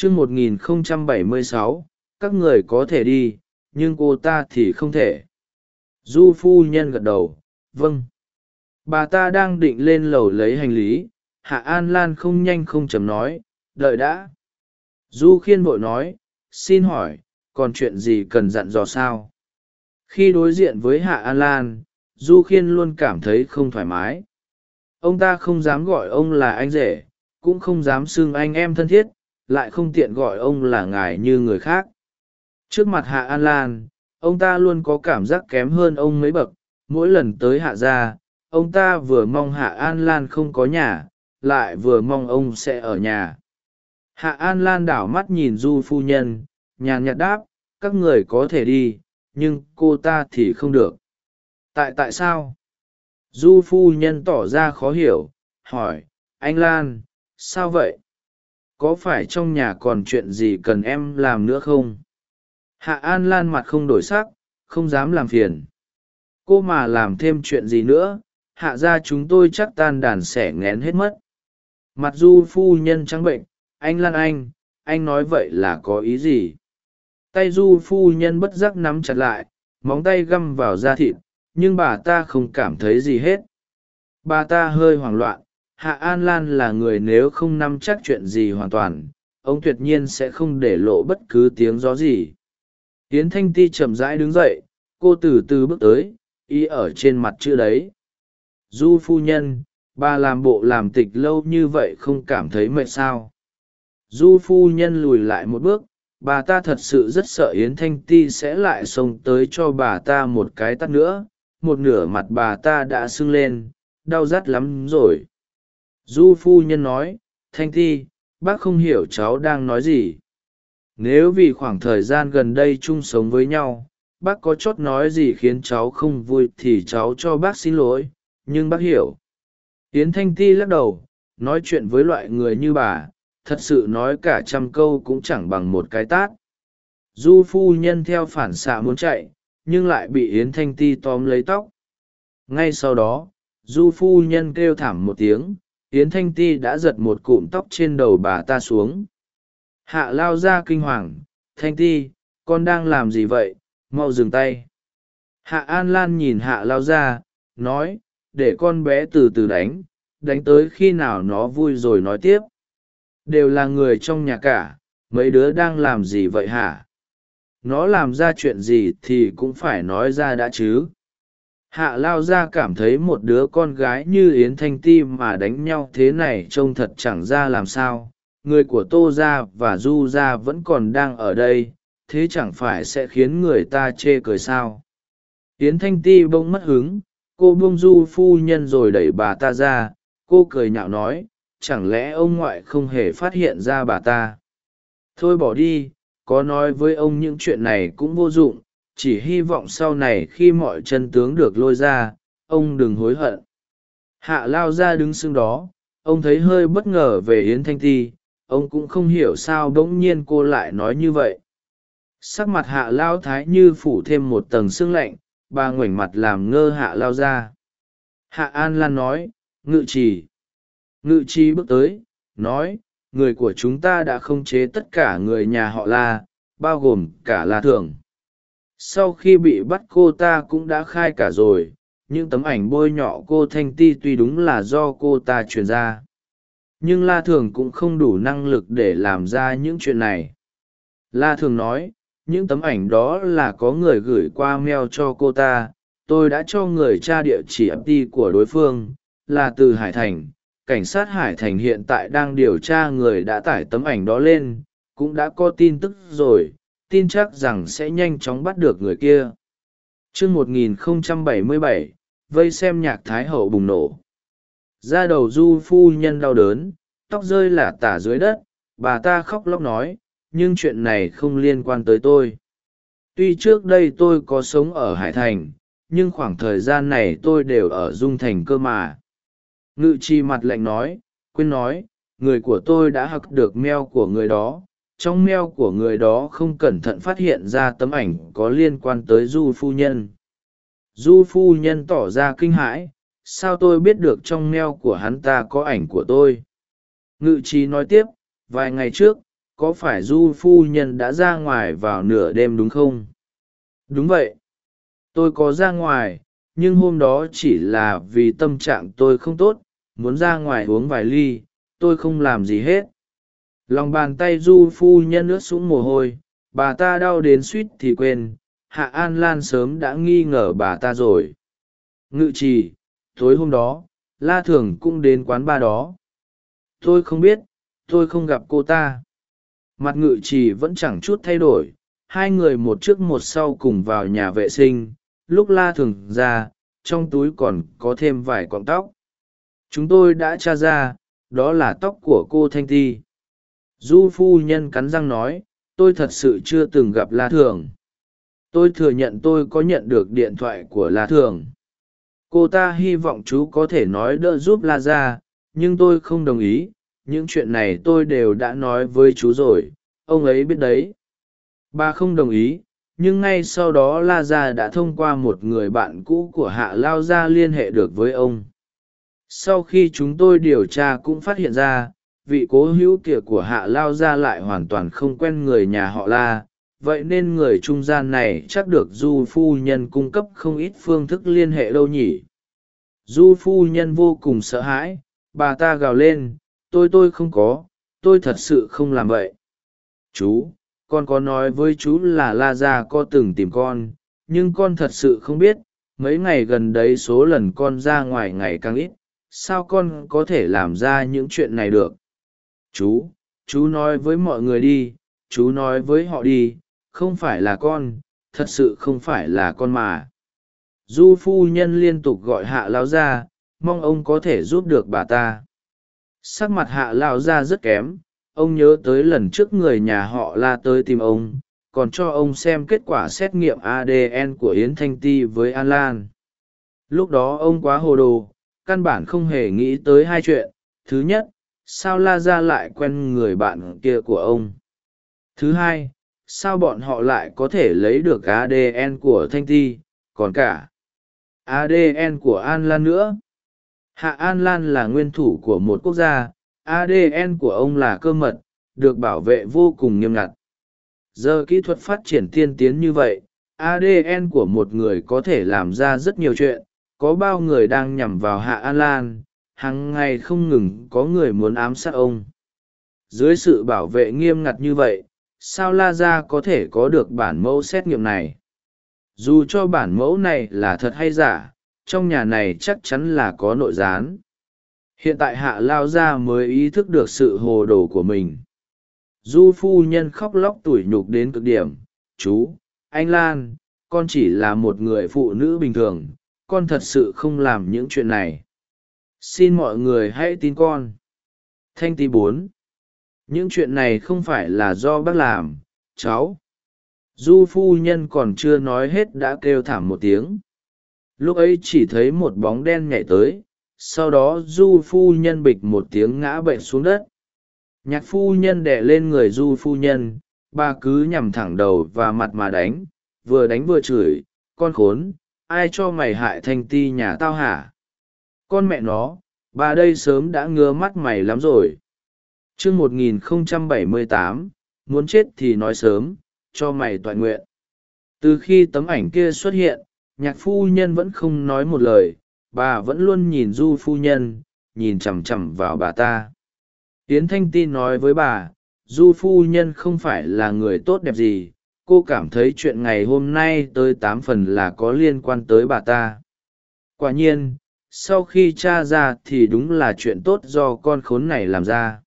chương một nghìn không trăm bảy mươi sáu, các người có thể đi, nhưng cô ta thì không thể. Du phu nhân gật đầu vâng. Bà ta đang định lên lầu lấy hành lý, hạ an lan không nhanh không chầm nói, đợi đã. Du khiên vội nói, xin hỏi, còn chuyện gì cần dặn dò sao? Khi đối diện với hạ an lan, du khiên luôn cảm thấy không thoải mái. Ông ta không dám gọi ông là anh rể, cũng không dám xưng anh em thân thiết lại không tiện gọi ông là ngài như người khác. Trước mặt hạ an lan, ông ta luôn có cảm giác kém hơn ông mấy bậc. Mỗi lần tới hạ gia, ông ta vừa mong hạ an lan không có nhà, lại vừa mong ông sẽ ở nhà. Hạ an lan đảo mắt nhìn du phu nhân, nhàn nhạt đáp, các người có thể đi, nhưng cô ta thì không được. Tại tại sao? Du phu nhân tỏ ra khó hiểu, hỏi, anh lan, sao vậy? Có phải trong nhà còn chuyện gì cần em làm nữa không? Hạ an lan mặt không đổi sắc, không dám làm phiền. Cô mà làm thêm chuyện gì nữa, hạ ra chúng tôi chắc tan đàn sẻ nghén hết mất. Mặt du phu nhân trắng bệnh, anh lan anh anh nói vậy là có ý gì? Tay du phu nhân bất giác nắm chặt lại, móng tay găm vào da thịt, nhưng bà ta không cảm thấy gì hết. Bà ta hơi hoảng loạn hạ an lan là người nếu không nắm chắc chuyện gì hoàn toàn, ông tuyệt nhiên sẽ không để lộ bất cứ tiếng gió gì. Yến thanh ti chậm rãi đứng dậy, cô từ từ bước tới, y ở trên mặt chữ đấy. Du phu nhân, bà làm bộ làm tịch lâu như vậy không cảm thấy mệt sao? Du phu nhân lùi lại một bước, bà ta thật sự rất sợ yến thanh ti sẽ lại xông tới cho bà ta một cái tắt nữa. Một nửa mặt bà ta đã sưng lên, đau rát lắm rồi du phu nhân nói, thanh ti, bác không hiểu cháu đang nói gì. Nếu vì khoảng thời gian gần đây chung sống với nhau, bác có chót nói gì khiến cháu không vui thì cháu cho bác xin lỗi, nhưng bác hiểu. Yến thanh ti lắc đầu, nói chuyện với loại người như bà, thật sự nói cả trăm câu cũng chẳng bằng một cái tát. Du phu nhân theo phản xạ muốn chạy, nhưng lại bị yến thanh ti tóm lấy tóc. Ngay sau đó, du phu nhân kêu thảm một tiếng yến thanh ti đã giật một cụm tóc trên đầu bà ta xuống. Hạ lao ra kinh hoàng, thanh ti, con đang làm gì vậy? Mau dừng tay. Hạ an lan nhìn hạ lao ra nói, để con bé từ từ đánh đánh tới khi nào nó vui rồi nói tiếp. Đều là người trong nhà cả, mấy đứa đang làm gì vậy hả? Nó làm ra chuyện gì thì cũng phải nói ra đã chứ hạ lao ra cảm thấy một đứa con gái như yến thanh ti mà đánh nhau thế này trông thật chẳng ra làm sao. Người của tô gia và du gia vẫn còn đang ở đây, thế chẳng phải sẽ khiến người ta chê cười sao? Yến thanh ti bỗng mất hứng, cô bông du phu nhân rồi đẩy bà ta ra. Cô cười nhạo nói, chẳng lẽ ông ngoại không hề phát hiện ra bà ta? Thôi bỏ đi, có nói với ông những chuyện này cũng vô dụng chỉ hy vọng sau này khi mọi chân tướng được lôi ra, ông đừng hối hận. Hạ lao ra đứng xưng đó, ông thấy hơi bất ngờ về yến thanh ti, ông cũng không hiểu sao bỗng nhiên cô lại nói như vậy. Sắc mặt hạ lao thái như phủ thêm một tầng sương lạnh, bà ngoảnh mặt làm ngơ hạ lao ra hạ an lan nói, ngự trì. Ngự trì bước tới, nói, người của chúng ta đã không chế tất cả người nhà họ la, bao gồm cả la thường sau khi bị bắt cô ta cũng đã khai cả rồi, những tấm ảnh bôi nhọ cô thanh ti tuy đúng là do cô ta truyền ra, nhưng la thường cũng không đủ năng lực để làm ra những chuyện này. La thường nói, những tấm ảnh đó là có người gửi qua mail cho cô ta, tôi đã cho người tra địa chỉ IP của đối phương, là từ hải thành. Cảnh sát hải thành hiện tại đang điều tra người đã tải tấm ảnh đó lên, cũng đã có tin tức rồi tin chắc rằng sẽ nhanh chóng bắt được người kia. Chương 1077, vây xem nhạc thái hậu bùng nổ. Ra đầu du phu nhân đau đớn tóc rơi lả tả dưới đất bà ta khóc lóc nói nhưng chuyện này không liên quan tới tôi. Tuy trước đây tôi có sống ở hải thành nhưng khoảng thời gian này tôi đều ở dung thành cơ mà. Ngự chi mặt lạnh nói quên nói người của tôi đã hặc được meo của người đó trong meo của người đó không cẩn thận phát hiện ra tấm ảnh có liên quan tới du phu nhân. Du phu nhân tỏ ra kinh hãi, sao tôi biết được trong meo của hắn ta có ảnh của tôi? Ngự trí nói tiếp, vài ngày trước, có phải du phu nhân đã ra ngoài vào nửa đêm đúng không? Đúng vậy. Tôi có ra ngoài, nhưng hôm đó chỉ là vì tâm trạng tôi không tốt, muốn ra ngoài uống vài ly, tôi không làm gì hết lòng bàn tay du phu nhân ướt sũng mồ hôi, bà ta đau đến suýt thì quên, hạ an lan sớm đã nghi ngờ bà ta rồi. Ngự trì, tối hôm đó, la thường cũng đến quán ba đó. Tôi không biết, tôi không gặp cô ta. Mặt ngự trì vẫn chẳng chút thay đổi, hai người một trước một sau cùng vào nhà vệ sinh. Lúc la thường ra, trong túi còn có thêm vài cọng tóc. Chúng tôi đã tra ra, đó là tóc của cô thanh ti du phu nhân cắn răng nói, tôi thật sự chưa từng gặp la thường. Tôi thừa nhận tôi có nhận được điện thoại của la thường. Cô ta hy vọng chú có thể nói đỡ giúp la ra nhưng tôi không đồng ý. Những chuyện này tôi đều đã nói với chú rồi. Ông ấy biết đấy. Bà không đồng ý, nhưng ngay sau đó la gia đã thông qua một người bạn cũ của hạ lao gia liên hệ được với ông. Sau khi chúng tôi điều tra cũng phát hiện ra vị cố hữu kia của hạ lao gia lại hoàn toàn không quen người nhà họ la, vậy nên người trung gian này chắc được du phu nhân cung cấp không ít phương thức liên hệ đâu nhỉ. Du phu nhân vô cùng sợ hãi, bà ta gào lên, tôi tôi không có, tôi thật sự không làm vậy. Chú, con có nói với chú là la gia có từng tìm con, nhưng con thật sự không biết, mấy ngày gần đấy số lần con ra ngoài ngày càng ít, sao con có thể làm ra những chuyện này được? Chú chú nói với mọi người đi, chú nói với họ đi, không phải là con, thật sự không phải là con mà. Du phu nhân liên tục gọi hạ lao ra mong ông có thể giúp được bà ta. Sắc mặt hạ lao ra rất kém, ông nhớ tới lần trước người nhà họ la tới tìm ông, còn cho ông xem kết quả xét nghiệm adn của yến thanh ti với an lan. Lúc đó ông quá hồ đồ, căn bản không hề nghĩ tới hai chuyện. Thứ nhất sao la ra lại quen người bạn kia của ông? Thứ hai, sao bọn họ lại có thể lấy được adn của thanh ti? Còn cả adn của an lan nữa? Hạ an lan là nguyên thủ của một quốc gia adn của ông là cơ mật, được bảo vệ vô cùng nghiêm ngặt. Giờ kỹ thuật phát triển tiên tiến như vậy adn của một người có thể làm ra rất nhiều chuyện, có bao người đang nhằm vào hạ an lan hàng ngày không ngừng có người muốn ám sát ông. Dưới sự bảo vệ nghiêm ngặt như vậy, sao la ra có thể có được bản mẫu xét nghiệm này? Dù cho bản mẫu này là thật hay giả, trong nhà này chắc chắn là có nội gián. Hiện tại hạ lao Gia mới ý thức được sự hồ đồ của mình. Du phu nhân khóc lóc tủi nhục đến cực điểm. Chú, anh lan, con chỉ là một người phụ nữ bình thường, con thật sự không làm những chuyện này xin mọi người hãy tin con. Thanh tý bốn. Những chuyện này không phải là do bác làm, cháu. Du phu nhân còn chưa nói hết đã kêu thảm một tiếng. Lúc ấy chỉ thấy một bóng đen nhảy tới, sau đó du phu nhân bịch một tiếng ngã bệnh xuống đất. Nhạc phu nhân đẻ lên người du phu nhân, bà cứ nhằm thẳng đầu và mặt mà đánh, vừa đánh vừa chửi, con khốn, ai cho mày hại thanh ti nhà tao hả? Con mẹ nó, bà đây sớm đã ngứa mắt mày lắm rồi. T r ư ơ n g một nghìn không trăm bảy mươi tám, muốn chết thì nói sớm, cho mày toại nguyện. Từ khi tấm ảnh kia xuất hiện, nhạc phu nhân vẫn không nói một lời, bà vẫn luôn nhìn du phu nhân, nhìn chằm chằm vào bà ta. Yến thanh ti nói với bà, du phu nhân không phải là người tốt đẹp gì, cô cảm thấy chuyện ngày hôm nay tới tám phần là có liên quan tới bà ta. Quả nhiên sau khi t r a ra thì đúng là chuyện tốt do con khốn này làm ra.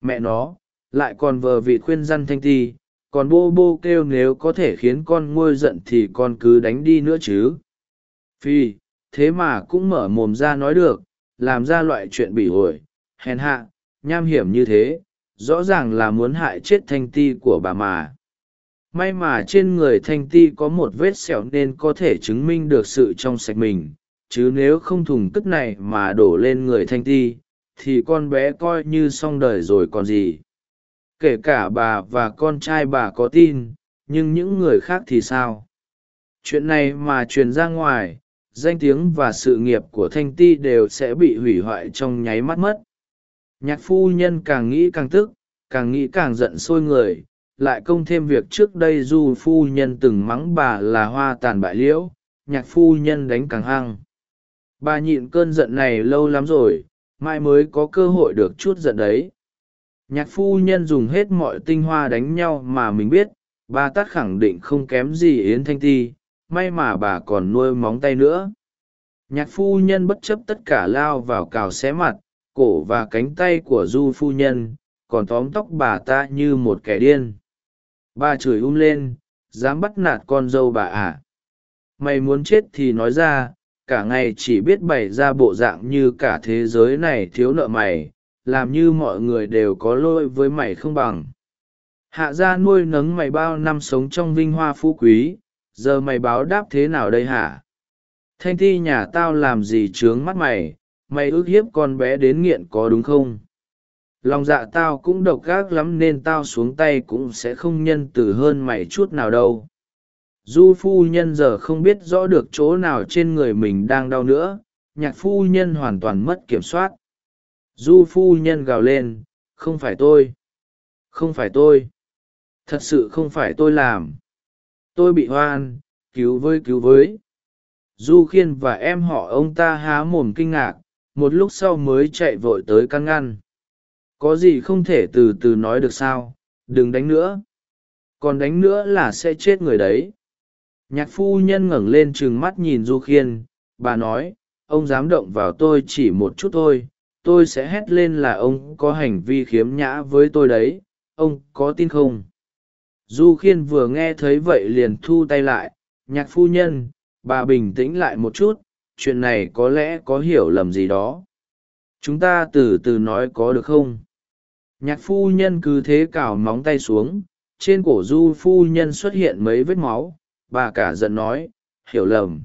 Mẹ nó, lại còn vờ vị khuyên răn thanh ti, còn bô bô kêu nếu có thể khiến con ngôi giận thì con cứ đánh đi nữa chứ. Phi, thế mà cũng mở mồm ra nói được, làm ra loại chuyện bỉ ổi hèn hạ, nham hiểm như thế, rõ ràng là muốn hại chết thanh ti của bà mà. May mà trên người thanh ti có một vết sẹo nên có thể chứng minh được sự trong sạch mình chứ nếu không thùng cất này mà đổ lên người thanh ti, thì con bé coi như xong đời rồi còn gì. Kể cả bà và con trai bà có tin, nhưng những người khác thì sao? Chuyện này mà truyền ra ngoài, danh tiếng và sự nghiệp của thanh ti đều sẽ bị hủy hoại trong nháy mắt mất. Nhạc phu nhân càng nghĩ càng tức, càng nghĩ càng giận sôi người, lại công thêm việc trước đây du phu nhân từng mắng bà là hoa tàn bại liễu, nhạc phu nhân đánh càng hăng bà nhịn cơn giận này lâu lắm rồi, mai mới có cơ hội được chút giận đấy. Nhạc phu nhân dùng hết mọi tinh hoa đánh nhau mà mình biết, bà tát khẳng định không kém gì yến thanh ti, may mà bà còn nuôi móng tay nữa. Nhạc phu nhân bất chấp tất cả lao vào cào xé mặt, cổ và cánh tay của du phu nhân, còn tóm tóc bà ta như một kẻ điên. Bà chửi um lên, dám bắt nạt con dâu bà à? Mày muốn chết thì nói ra cả ngày chỉ biết bày ra bộ dạng như cả thế giới này thiếu nợ mày, làm như mọi người đều có lỗi với mày không bằng. Hạ gia nuôi nấng mày bao năm sống trong vinh hoa phú quý, giờ mày báo đáp thế nào đây hả? Thanh thi nhà tao làm gì trướng mắt mày mày ước hiếp con bé đến nghiện có đúng không? Lòng dạ tao cũng độc gác lắm nên tao xuống tay cũng sẽ không nhân từ hơn mày chút nào đâu du phu nhân giờ không biết rõ được chỗ nào trên người mình đang đau nữa, nhạc phu nhân hoàn toàn mất kiểm soát. Du phu nhân gào lên, không phải tôi, không phải tôi, thật sự không phải tôi làm. Tôi bị hoan, cứu với cứu với. Du khiên và em họ ông ta há mồm kinh ngạc, một lúc sau mới chạy vội tới căn ngăn. Có gì không thể từ từ nói được sao, đừng đánh nữa. Còn đánh nữa là sẽ chết người đấy nhạc phu nhân ngẩng lên trừng mắt nhìn du khiên, bà nói, ông dám động vào tôi chỉ một chút thôi, tôi sẽ hét lên là ông có hành vi khiếm nhã với tôi đấy, ông có tin không? Du khiên vừa nghe thấy vậy liền thu tay lại, nhạc phu nhân, bà bình tĩnh lại một chút, chuyện này có lẽ có hiểu lầm gì đó. Chúng ta từ từ nói có được không? Nhạc phu nhân cứ thế cào móng tay xuống, trên cổ du phu nhân xuất hiện mấy vết máu bà cả giận nói, hiểu lầm.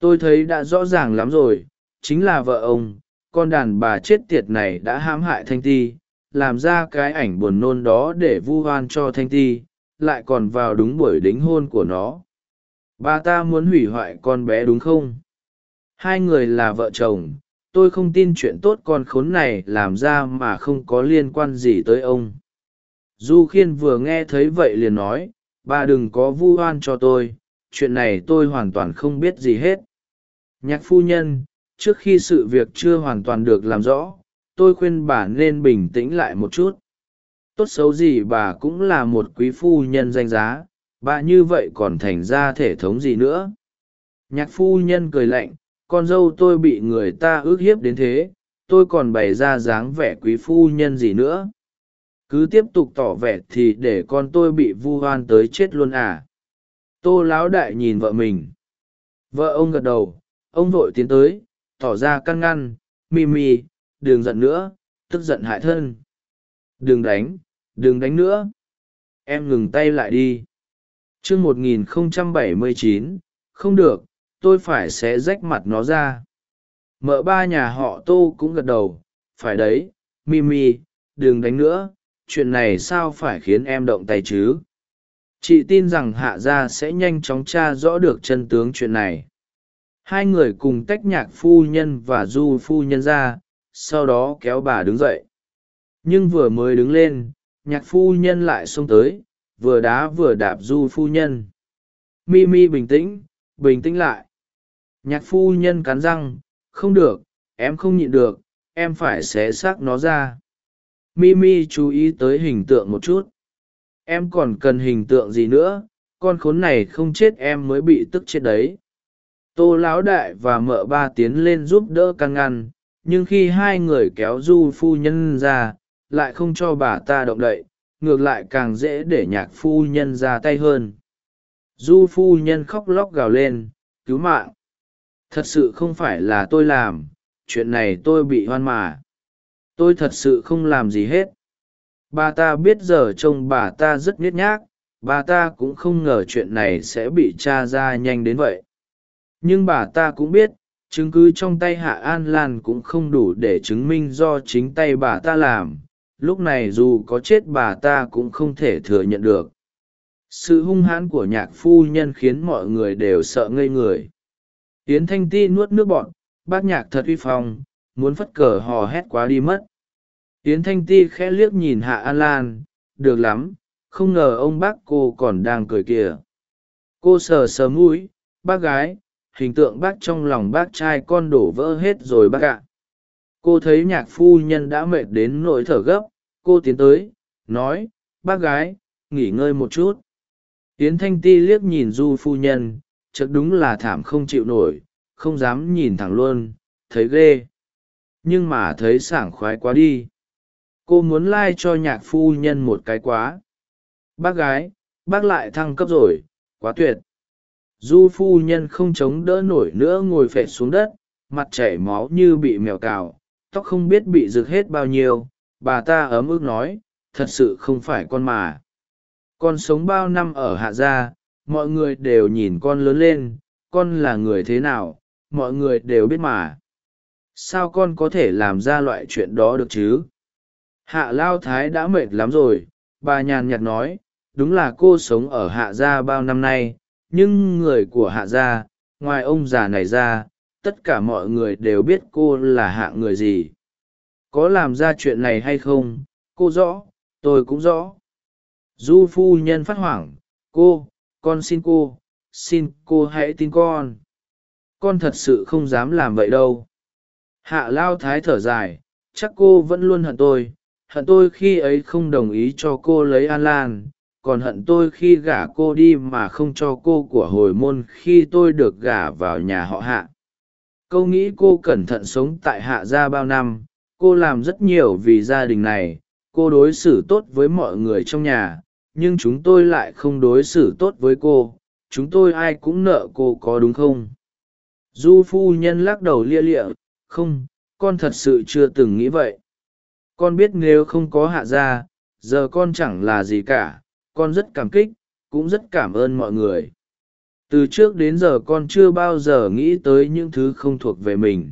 Tôi thấy đã rõ ràng lắm rồi, chính là vợ ông, con đàn bà chết tiệt này đã hãm hại thanh ti, làm ra cái ảnh buồn nôn đó để vu oan cho thanh ti, lại còn vào đúng buổi đính hôn của nó. Bà ta muốn hủy hoại con bé đúng không? Hai người là vợ chồng, tôi không tin chuyện tốt con khốn này làm ra mà không có liên quan gì tới ông. Du khiên vừa nghe thấy vậy liền nói bà đừng có vu oan cho tôi, chuyện này tôi hoàn toàn không biết gì hết. Nhạc phu nhân, trước khi sự việc chưa hoàn toàn được làm rõ, tôi khuyên bà nên bình tĩnh lại một chút. Tốt xấu gì bà cũng là một quý phu nhân danh giá, bà như vậy còn thành ra thể thống gì nữa? Nhạc phu nhân cười lạnh, con dâu tôi bị người ta ước hiếp đến thế, tôi còn bày ra dáng vẻ quý phu nhân gì nữa? Cứ tiếp tục tỏ vẻ thì để con tôi bị vu oan tới chết luôn à. Tô lão đại nhìn vợ mình. Vợ ông gật đầu, ông vội tiến tới, tỏ ra căn ngăn, mi mi, đừng giận nữa, tức giận hại thân. Đừng đánh đừng đánh nữa. Em ngừng tay lại đi. T r ư ơ n g một nghìn không trăm bảy mươi chín, không được, tôi phải sẽ rách mặt nó ra. Mợ ba nhà họ tô cũng gật đầu, phải đấy mimi đừng đánh nữa chuyện này sao phải khiến em động tay chứ? Chị tin rằng hạ gia sẽ nhanh chóng t r a rõ được chân tướng chuyện này. Hai người cùng tách nhạc phu nhân và du phu nhân ra, sau đó kéo bà đứng dậy. Nhưng vừa mới đứng lên, nhạc phu nhân lại xông tới, vừa đá vừa đạp du phu nhân. Mi mi bình tĩnh bình tĩnh lại. Nhạc phu nhân cắn răng, không được, em không nhịn được, em phải xé xác nó ra mimi chú ý tới hình tượng một chút. Em còn cần hình tượng gì nữa? Con khốn này không chết em mới bị tức chết đấy. Tô lão đại và mợ ba tiến lên giúp đỡ căn ngăn, nhưng khi hai người kéo du phu nhân ra, lại không cho bà ta động đậy, ngược lại càng dễ để nhạc phu nhân ra tay hơn. Du phu nhân khóc lóc gào lên, cứu mạng! Thật sự không phải là tôi làm, chuyện này tôi bị hoan mà tôi thật sự không làm gì hết. Bà ta biết giờ trông bà ta rất nhếch nhác, bà ta cũng không ngờ chuyện này sẽ bị t r a ra nhanh đến vậy. Nhưng bà ta cũng biết, chứng cứ trong tay hạ an lan cũng không đủ để chứng minh do chính tay bà ta làm. Lúc này dù có chết bà ta cũng không thể thừa nhận được. Sự hung hãn của nhạc phu nhân khiến mọi người đều sợ ngây người. Yến thanh ti nuốt nước bọn bác nhạc thật uy phong muốn phất cờ hò hét quá đi mất. Yến thanh ti khẽ liếc nhìn hạ an lan, được lắm, không ngờ ông bác cô còn đang cười kìa. Cô sờ sờ mũi, bác gái, hình tượng bác trong lòng bác trai con đổ vỡ hết rồi bác ạ. Cô thấy nhạc phu nhân đã mệt đến nỗi thở gấp, cô tiến tới, nói, bác gái, nghỉ ngơi một chút. Yến thanh ti liếc nhìn du phu nhân, chợt đúng là thảm không chịu nổi, không dám nhìn thẳng luôn, thấy ghê nhưng mà thấy sảng khoái quá đi. Cô muốn lai、like、cho nhạc phu nhân một cái quá. Bác gái, bác lại thăng cấp rồi, quá tuyệt. Du phu nhân không chống đỡ nổi nữa ngồi phệ xuống đất, mặt chảy máu như bị mèo cào, tóc không biết bị rực hết bao nhiêu. Bà ta ấm ức nói, thật sự không phải con mà. Con sống bao năm ở hạ gia, mọi người đều nhìn con lớn lên, con là người thế nào, mọi người đều biết mà sao con có thể làm ra loại chuyện đó được chứ? Hạ lao thái đã mệt lắm rồi, bà nhàn nhạt nói, đúng là cô sống ở hạ gia bao năm nay, nhưng người của hạ gia, ngoài ông già này ra, tất cả mọi người đều biết cô là hạ người gì. Có làm ra chuyện này hay không? Cô rõ, tôi cũng rõ. Du phu nhân phát hoảng, cô, con xin cô xin cô hãy tin con. Con thật sự không dám làm vậy đâu hạ lao thái thở dài, chắc cô vẫn luôn hận tôi hận tôi khi ấy không đồng ý cho cô lấy an lan, còn hận tôi khi gả cô đi mà không cho cô của hồi môn khi tôi được gả vào nhà họ hạ. Câu nghĩ cô cẩn thận sống tại hạ gia bao năm, cô làm rất nhiều vì gia đình này, cô đối xử tốt với mọi người trong nhà, nhưng chúng tôi lại không đối xử tốt với cô, chúng tôi ai cũng nợ cô có đúng không? Du phu nhân lắc đầu lia lịa không, con thật sự chưa từng nghĩ vậy. Con biết nếu không có hạ gia, giờ con chẳng là gì cả. Con rất cảm kích, cũng rất cảm ơn mọi người. Từ trước đến giờ con chưa bao giờ nghĩ tới những thứ không thuộc về mình.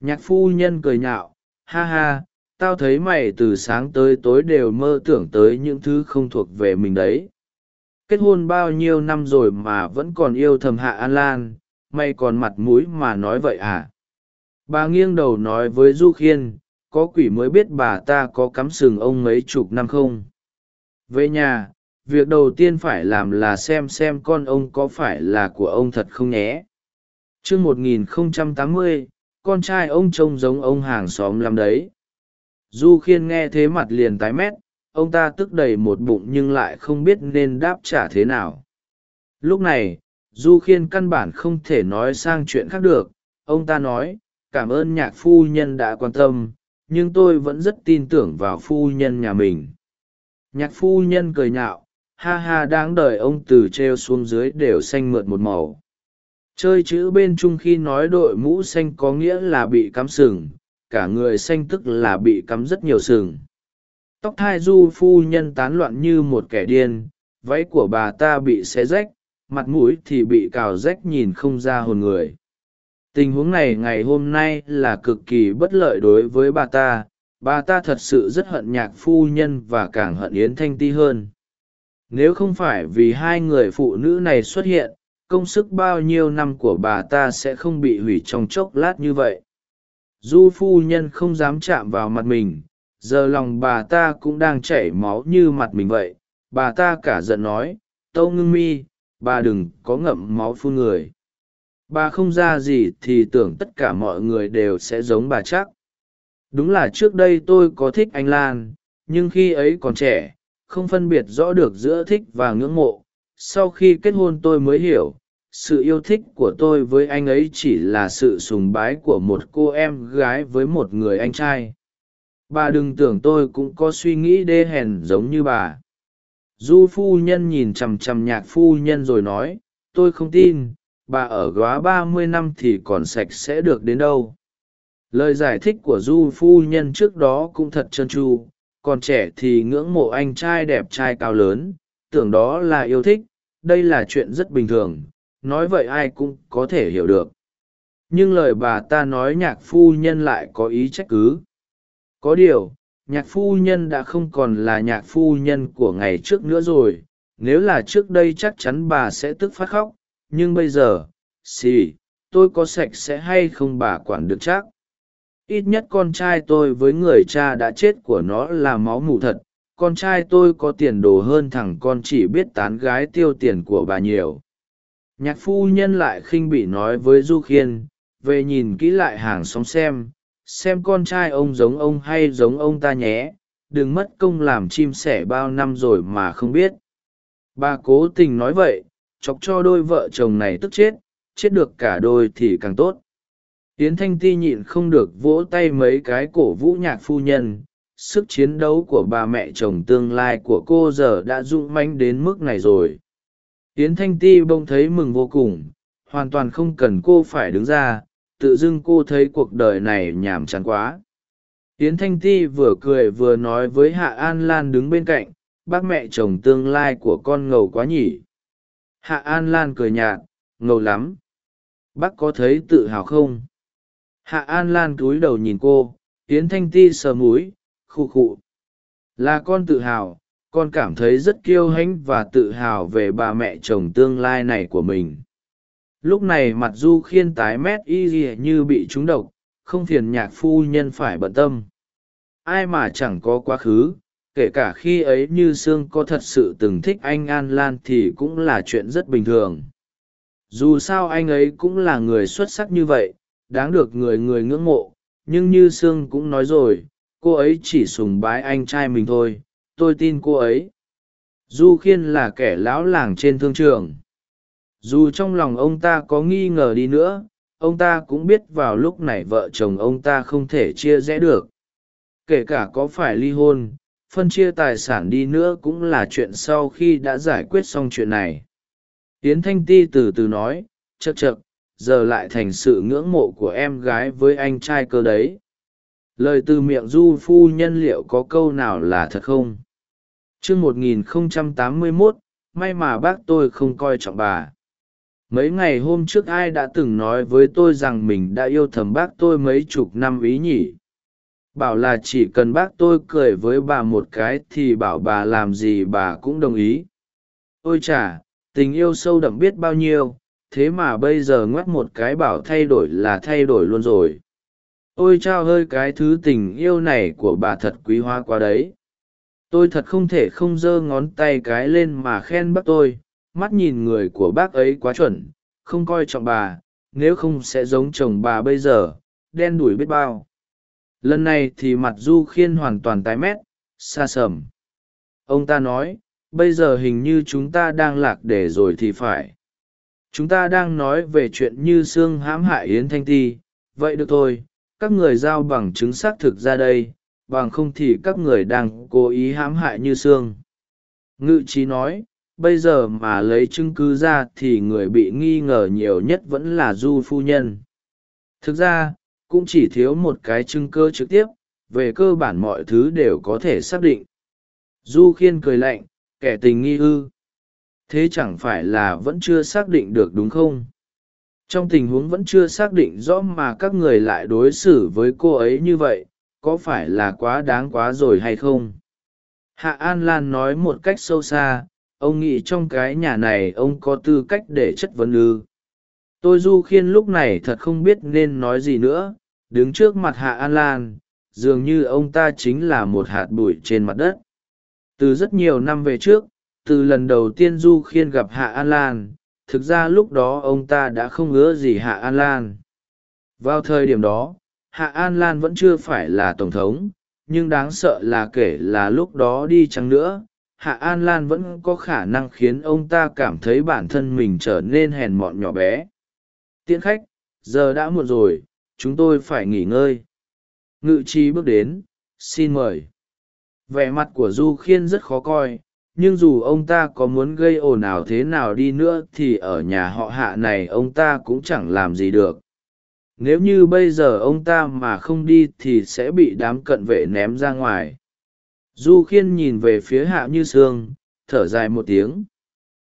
Nhạc phu nhân cười nhạo, ha ha, tao thấy mày từ sáng tới tối đều mơ tưởng tới những thứ không thuộc về mình đấy. Kết hôn bao nhiêu năm rồi mà vẫn còn yêu thầm hạ an lan, mày còn mặt mũi mà nói vậy à? Bà nghiêng đầu nói với du khiên, có quỷ mới biết bà ta có cắm sừng ông mấy chục năm không? Về nhà, việc đầu tiên phải làm là xem xem con ông có phải là của ông thật không nhé. T r ư ơ n g một nghìn không trăm tám mươi, con trai ông trông giống ông hàng xóm lắm đấy. Du khiên nghe thế mặt liền tái mét, ông ta tức đầy một bụng nhưng lại không biết nên đáp trả thế nào. Lúc này, du khiên căn bản không thể nói sang chuyện khác được. Ông ta nói cảm ơn nhạc phu nhân đã quan tâm, nhưng tôi vẫn rất tin tưởng vào phu nhân nhà mình. Nhạc phu nhân cười nhạo, ha ha đáng đời ông từ t r e o xuống dưới đều xanh mượt một màu. Chơi chữ bên trung khi nói đội mũ xanh có nghĩa là bị cắm sừng, cả người xanh tức là bị cắm rất nhiều sừng. Tóc thai du phu nhân tán loạn như một kẻ điên, váy của bà ta bị xé rách, mặt mũi thì bị cào rách nhìn không ra hồn người tình huống này ngày hôm nay là cực kỳ bất lợi đối với bà ta. Bà ta thật sự rất hận nhạc phu nhân và càng hận yến thanh ti hơn. Nếu không phải vì hai người phụ nữ này xuất hiện, công sức bao nhiêu năm của bà ta sẽ không bị hủy trong chốc lát như vậy. Du phu nhân không dám chạm vào mặt mình, giờ lòng bà ta cũng đang chảy máu như mặt mình vậy. Bà ta cả giận nói, tâu ngưng mi, bà đừng có ngậm máu phun người bà không ra gì thì tưởng tất cả mọi người đều sẽ giống bà chắc. Đúng là trước đây tôi có thích anh lan, nhưng khi ấy còn trẻ, không phân biệt rõ được giữa thích và ngưỡng mộ. Sau khi kết hôn tôi mới hiểu, sự yêu thích của tôi với anh ấy chỉ là sự sùng bái của một cô em gái với một người anh trai. Bà đừng tưởng tôi cũng có suy nghĩ đê hèn giống như bà. Du phu nhân nhìn chằm chằm nhạc phu nhân rồi nói, tôi không tin bà ở góa ba mươi năm thì còn sạch sẽ được đến đâu. Lời giải thích của du phu nhân trước đó cũng thật trơn tru, còn trẻ thì ngưỡng mộ anh trai đẹp trai cao lớn, tưởng đó là yêu thích, đây là chuyện rất bình thường, nói vậy ai cũng có thể hiểu được. Nhưng lời bà ta nói nhạc phu nhân lại có ý trách cứ. Có điều, nhạc phu nhân đã không còn là nhạc phu nhân của ngày trước nữa rồi, nếu là trước đây chắc chắn bà sẽ tức phát khóc nhưng bây giờ, xì, tôi có sạch sẽ hay không bà quản được chắc? Ít nhất con trai tôi với người cha đã chết của nó là máu mủ thật. Con trai tôi có tiền đồ hơn thằng con chỉ biết tán gái tiêu tiền của bà nhiều. Nhạc phu nhân lại khinh bỉ nói với du khiên, về nhìn kỹ lại hàng xóm xem xem con trai ông giống ông hay giống ông ta nhé. Đừng mất công làm chim sẻ bao năm rồi mà không biết. Bà cố tình nói vậy chọc cho đôi vợ chồng này tức chết chết được cả đôi thì càng tốt. Yến thanh ti nhịn không được vỗ tay mấy cái cổ vũ nhạc phu nhân, sức chiến đấu của bà mẹ chồng tương lai của cô giờ đã rung manh đến mức này rồi. Yến thanh ti bỗng thấy mừng vô cùng, hoàn toàn không cần cô phải đứng ra, tự dưng cô thấy cuộc đời này nhàm chán quá. Yến thanh ti vừa cười vừa nói với hạ an lan đứng bên cạnh, bác mẹ chồng tương lai của con ngầu quá nhỉ hạ an lan cười nhạt, ngầu lắm. Bác có thấy tự hào không? Hạ an lan cúi đầu nhìn cô, yến thanh ti sờ múi khụ khụ. Là con tự hào, con cảm thấy rất kiêu hãnh và tự hào về bà mẹ chồng tương lai này của mình. Lúc này mặt du khiên tái mét y ghìa như bị trúng độc, không phiền nhạc phu nhân phải bận tâm. Ai mà chẳng có quá khứ kể cả khi ấy như sương có thật sự từng thích anh an lan thì cũng là chuyện rất bình thường. Dù sao anh ấy cũng là người xuất sắc như vậy, đáng được người người ngưỡng mộ, nhưng như sương cũng nói rồi, cô ấy chỉ sùng bái anh trai mình thôi, tôi tin cô ấy. Du khiên là kẻ lão làng trên thương trường. Dù trong lòng ông ta có nghi ngờ đi nữa, ông ta cũng biết vào lúc này vợ chồng ông ta không thể chia rẽ được. Kể cả có phải ly hôn phân chia tài sản đi nữa cũng là chuyện sau khi đã giải quyết xong chuyện này. Tiến thanh ti từ từ nói chật chật giờ lại thành sự ngưỡng mộ của em gái với anh trai cơ đấy. Lời từ miệng du phu nhân liệu có câu nào là thật không? Chương một nghìn không trăm tám mươi may mà bác tôi không coi trọng bà. Mấy ngày hôm trước ai đã từng nói với tôi rằng mình đã yêu thầm bác tôi mấy chục năm ý nhỉ? Bảo là chỉ cần bác tôi cười với bà một cái thì bảo bà làm gì bà cũng đồng ý. Ôi chả tình yêu sâu đậm biết bao nhiêu, thế mà bây giờ ngoắt một cái bảo thay đổi là thay đổi luôn rồi. Ôi trao hơi cái thứ tình yêu này của bà thật quý hoa quá đấy. Tôi thật không thể không giơ ngón tay cái lên mà khen bác tôi, mắt nhìn người của bác ấy quá chuẩn, không coi trọng bà, nếu không sẽ giống chồng bà bây giờ, đen đủi biết bao lần này thì mặt du khiên hoàn toàn tái mét, xa sầm. Ông ta nói, bây giờ hình như chúng ta đang lạc để rồi thì phải. Chúng ta đang nói về chuyện như sương hãm hại yến thanh ti. Vậy được thôi, các người giao bằng chứng xác thực ra đây, bằng không thì các người đang cố ý hãm hại như sương ngự trí nói, bây giờ mà lấy chứng cứ ra thì người bị nghi ngờ nhiều nhất vẫn là du phu nhân. Thực ra cũng chỉ thiếu một cái chứng cơ trực tiếp, về cơ bản mọi thứ đều có thể xác định. Du khiên cười lạnh, kẻ tình nghi ư? Thế chẳng phải là vẫn chưa xác định được đúng không? Trong tình huống vẫn chưa xác định rõ mà các người lại đối xử với cô ấy như vậy, có phải là quá đáng quá rồi hay không? Hạ an lan nói một cách sâu xa, ông nghĩ trong cái nhà này ông có tư cách để chất vấn ư? Tôi du khiên lúc này thật không biết nên nói gì nữa đứng trước mặt hạ an lan, dường như ông ta chính là một hạt bụi trên mặt đất. Từ rất nhiều năm về trước, từ lần đầu tiên du khiên gặp hạ an lan, thực ra lúc đó ông ta đã không ngứa gì hạ an lan. Vào thời điểm đó, hạ an lan vẫn chưa phải là tổng thống, nhưng đáng sợ là kể là lúc đó đi chăng nữa, hạ an lan vẫn có khả năng khiến ông ta cảm thấy bản thân mình trở nên hèn mọn nhỏ bé. Tiễn khách, giờ đã muộn rồi chúng tôi phải nghỉ ngơi. Ngự chi bước đến, xin mời. Vẻ mặt của du khiên rất khó coi, nhưng dù ông ta có muốn gây ồn ào thế nào đi nữa thì ở nhà họ hạ này ông ta cũng chẳng làm gì được. Nếu như bây giờ ông ta mà không đi thì sẽ bị đám cận vệ ném ra ngoài. Du khiên nhìn về phía hạ như sương, thở dài một tiếng.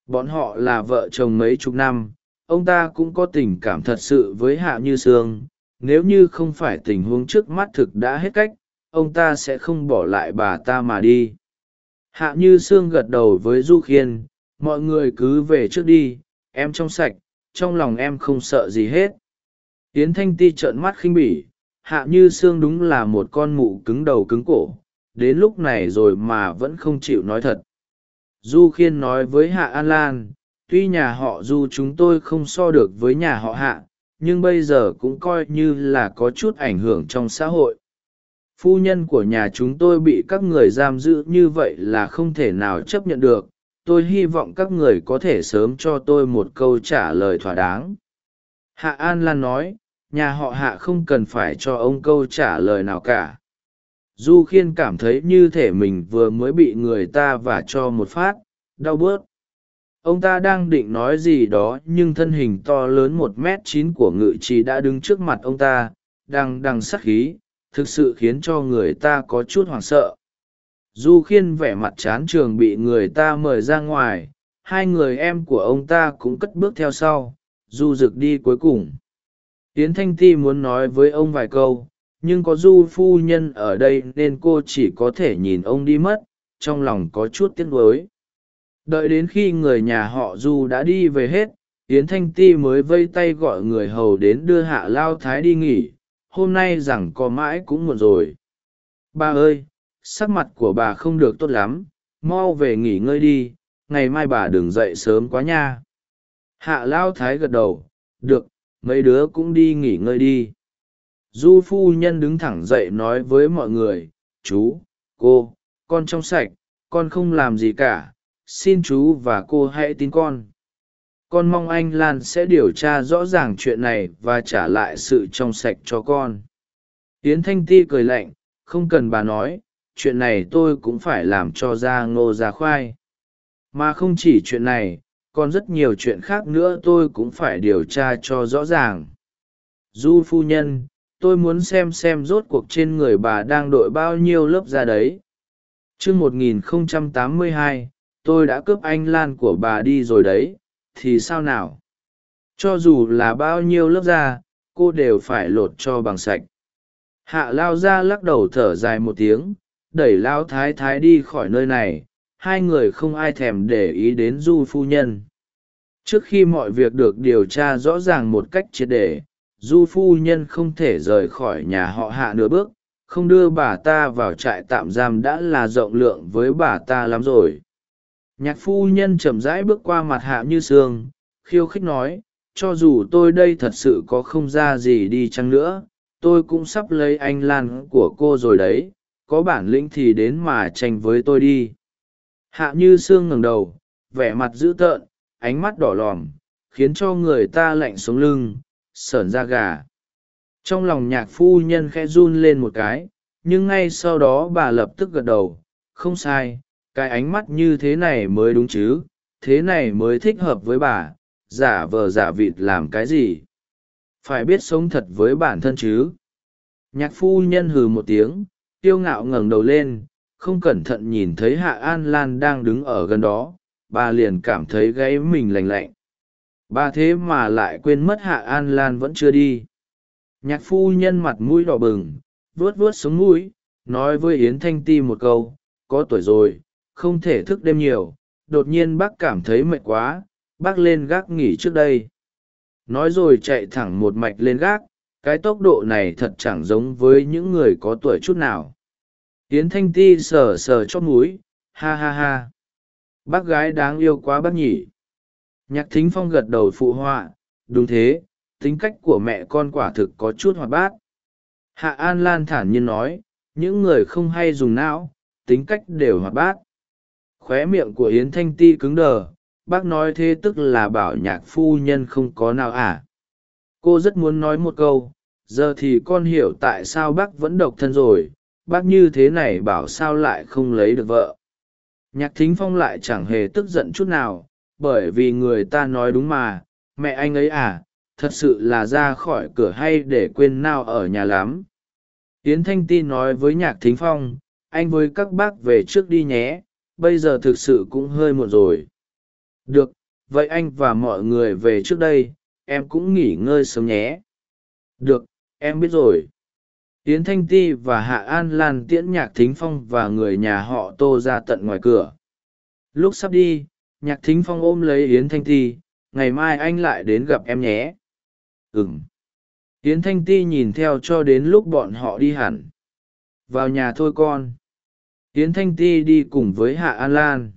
Bọn họ là vợ chồng mấy chục năm, ông ta cũng có tình cảm thật sự với hạ như sương nếu như không phải tình huống trước mắt thực đã hết cách, ông ta sẽ không bỏ lại bà ta mà đi. Hạ như sương gật đầu với du khiên, mọi người cứ về trước đi, em trong sạch, trong lòng em không sợ gì hết. Yến thanh ti trợn mắt khinh bỉ, hạ như Sương đúng là một con mụ cứng đầu cứng cổ, đến lúc này rồi mà vẫn không chịu nói thật. Du khiên nói với hạ an lan, tuy nhà họ du chúng tôi không so được với nhà họ hạ nhưng bây giờ cũng coi như là có chút ảnh hưởng trong xã hội. Phu nhân của nhà chúng tôi bị các người giam giữ như vậy là không thể nào chấp nhận được. Tôi hy vọng các người có thể sớm cho tôi một câu trả lời thỏa đáng. Hạ an lan nói, nhà họ hạ không cần phải cho ông câu trả lời nào cả. Du khiên cảm thấy như thể mình vừa mới bị người ta vả cho một phát, đau bớt ông ta đang định nói gì đó nhưng thân hình to lớn một m chín của ngự trì đã đứng trước mặt ông ta, đang đằng sắc khí, thực sự khiến cho người ta có chút hoảng sợ. Du khiên vẻ mặt chán trường bị người ta mời ra ngoài, hai người em của ông ta cũng cất bước theo sau, du rực đi cuối cùng. Tiến thanh ti muốn nói với ông vài câu, nhưng có du phu nhân ở đây nên cô chỉ có thể nhìn ông đi mất, trong lòng có chút tiếc nuối đợi đến khi người nhà họ du đã đi về hết, yến thanh ti mới vây tay gọi người hầu đến đưa hạ lao thái đi nghỉ. Hôm nay rằng có mãi cũng muộn rồi. Bà ơi, sắc mặt của bà không được tốt lắm. Mau về nghỉ ngơi đi. Ngày mai bà đừng dậy sớm quá nha. Hạ lao thái gật đầu. Được, mấy đứa cũng đi nghỉ ngơi đi. Du phu nhân đứng thẳng dậy nói với mọi người. Chú, cô, con trong sạch, con không làm gì cả xin chú và cô hãy tin con. Con mong anh lan sẽ điều tra rõ ràng chuyện này và trả lại sự trong sạch cho con. Yến thanh ti cười lạnh không cần bà nói chuyện này tôi cũng phải làm cho ra ngô ra khoai. Mà không chỉ chuyện này còn rất nhiều chuyện khác nữa tôi cũng phải điều tra cho rõ ràng. Du phu nhân tôi muốn xem xem rốt cuộc trên người bà đang đội bao nhiêu lớp da đấy. T r ư ơ n g 1082, tôi đã cướp anh lan của bà đi rồi đấy, thì sao nào? Cho dù là bao nhiêu lớp da, cô đều phải lột cho bằng sạch. Hạ lao ra lắc đầu thở dài một tiếng, đẩy lao thái thái đi khỏi nơi này, hai người không ai thèm để ý đến du phu nhân. Trước khi mọi việc được điều tra rõ ràng một cách triệt để, du phu nhân không thể rời khỏi nhà họ hạ nửa bước, không đưa bà ta vào trại tạm giam đã là rộng lượng với bà ta lắm rồi nhạc phu nhân chậm rãi bước qua mặt hạ như sương, khiêu khích nói, cho dù tôi đây thật sự có không ra gì đi chăng nữa, tôi cũng sắp lấy anh lan của cô rồi đấy, có bản lĩnh thì đến mà tranh với tôi đi. Hạ như sương ngẩng đầu, vẻ mặt dữ tợn, ánh mắt đỏ lòm, khiến cho người ta lạnh sống lưng, sởn da gà. Trong lòng nhạc phu nhân khẽ run lên một cái, nhưng ngay sau đó bà lập tức gật đầu, không sai cái ánh mắt như thế này mới đúng chứ, thế này mới thích hợp với bà, giả vờ giả vịt làm cái gì? Phải biết sống thật với bản thân chứ. Nhạc phu nhân hừ một tiếng tiêu ngạo ngẩng đầu lên, không cẩn thận nhìn thấy hạ an lan đang đứng ở gần đó, bà liền cảm thấy gáy mình lành lạnh. Bà thế mà lại quên mất hạ an lan vẫn chưa đi. Nhạc phu nhân mặt mũi đỏ bừng, vuốt vuốt xuống mũi, nói với yến thanh ti một câu, có tuổi rồi không thể thức đêm nhiều, đột nhiên bác cảm thấy mệt quá, bác lên gác nghỉ trước đây. Nói rồi chạy thẳng một mạch lên gác, cái tốc độ này thật chẳng giống với những người có tuổi chút nào. Tiến thanh ti sờ sờ chót múi ha ha ha. Bác gái đáng yêu quá bác nhỉ. Nhạc thính phong gật đầu phụ họa, đúng thế, tính cách của mẹ con quả thực có chút hoạt bát. Hạ an lan thản nhiên nói, những người không hay dùng não, tính cách đều hoạt bát khóe miệng của yến thanh ti cứng đờ, bác nói thế tức là bảo nhạc phu nhân không có nào à? Cô rất muốn nói một câu, giờ thì con hiểu tại sao bác vẫn độc thân rồi, bác như thế này bảo sao lại không lấy được vợ. Nhạc thính phong lại chẳng hề tức giận chút nào, bởi vì người ta nói đúng mà, mẹ anh ấy à thật sự là ra khỏi cửa hay để quên nào ở nhà lắm. Yến thanh ti nói với nhạc thính phong, anh với các bác về trước đi nhé bây giờ thực sự cũng hơi muộn rồi. Được, vậy anh và mọi người về trước đây, em cũng nghỉ ngơi sớm nhé. Được, em biết rồi. Yến thanh ti và hạ an lan tiễn nhạc thính phong và người nhà họ tô ra tận ngoài cửa. Lúc sắp đi, nhạc thính phong ôm lấy yến thanh ti, ngày mai anh lại đến gặp em nhé. Ừng yến thanh ti nhìn theo cho đến lúc bọn họ đi hẳn. Vào nhà thôi con yến thanh ti đi cùng với hạ an lan.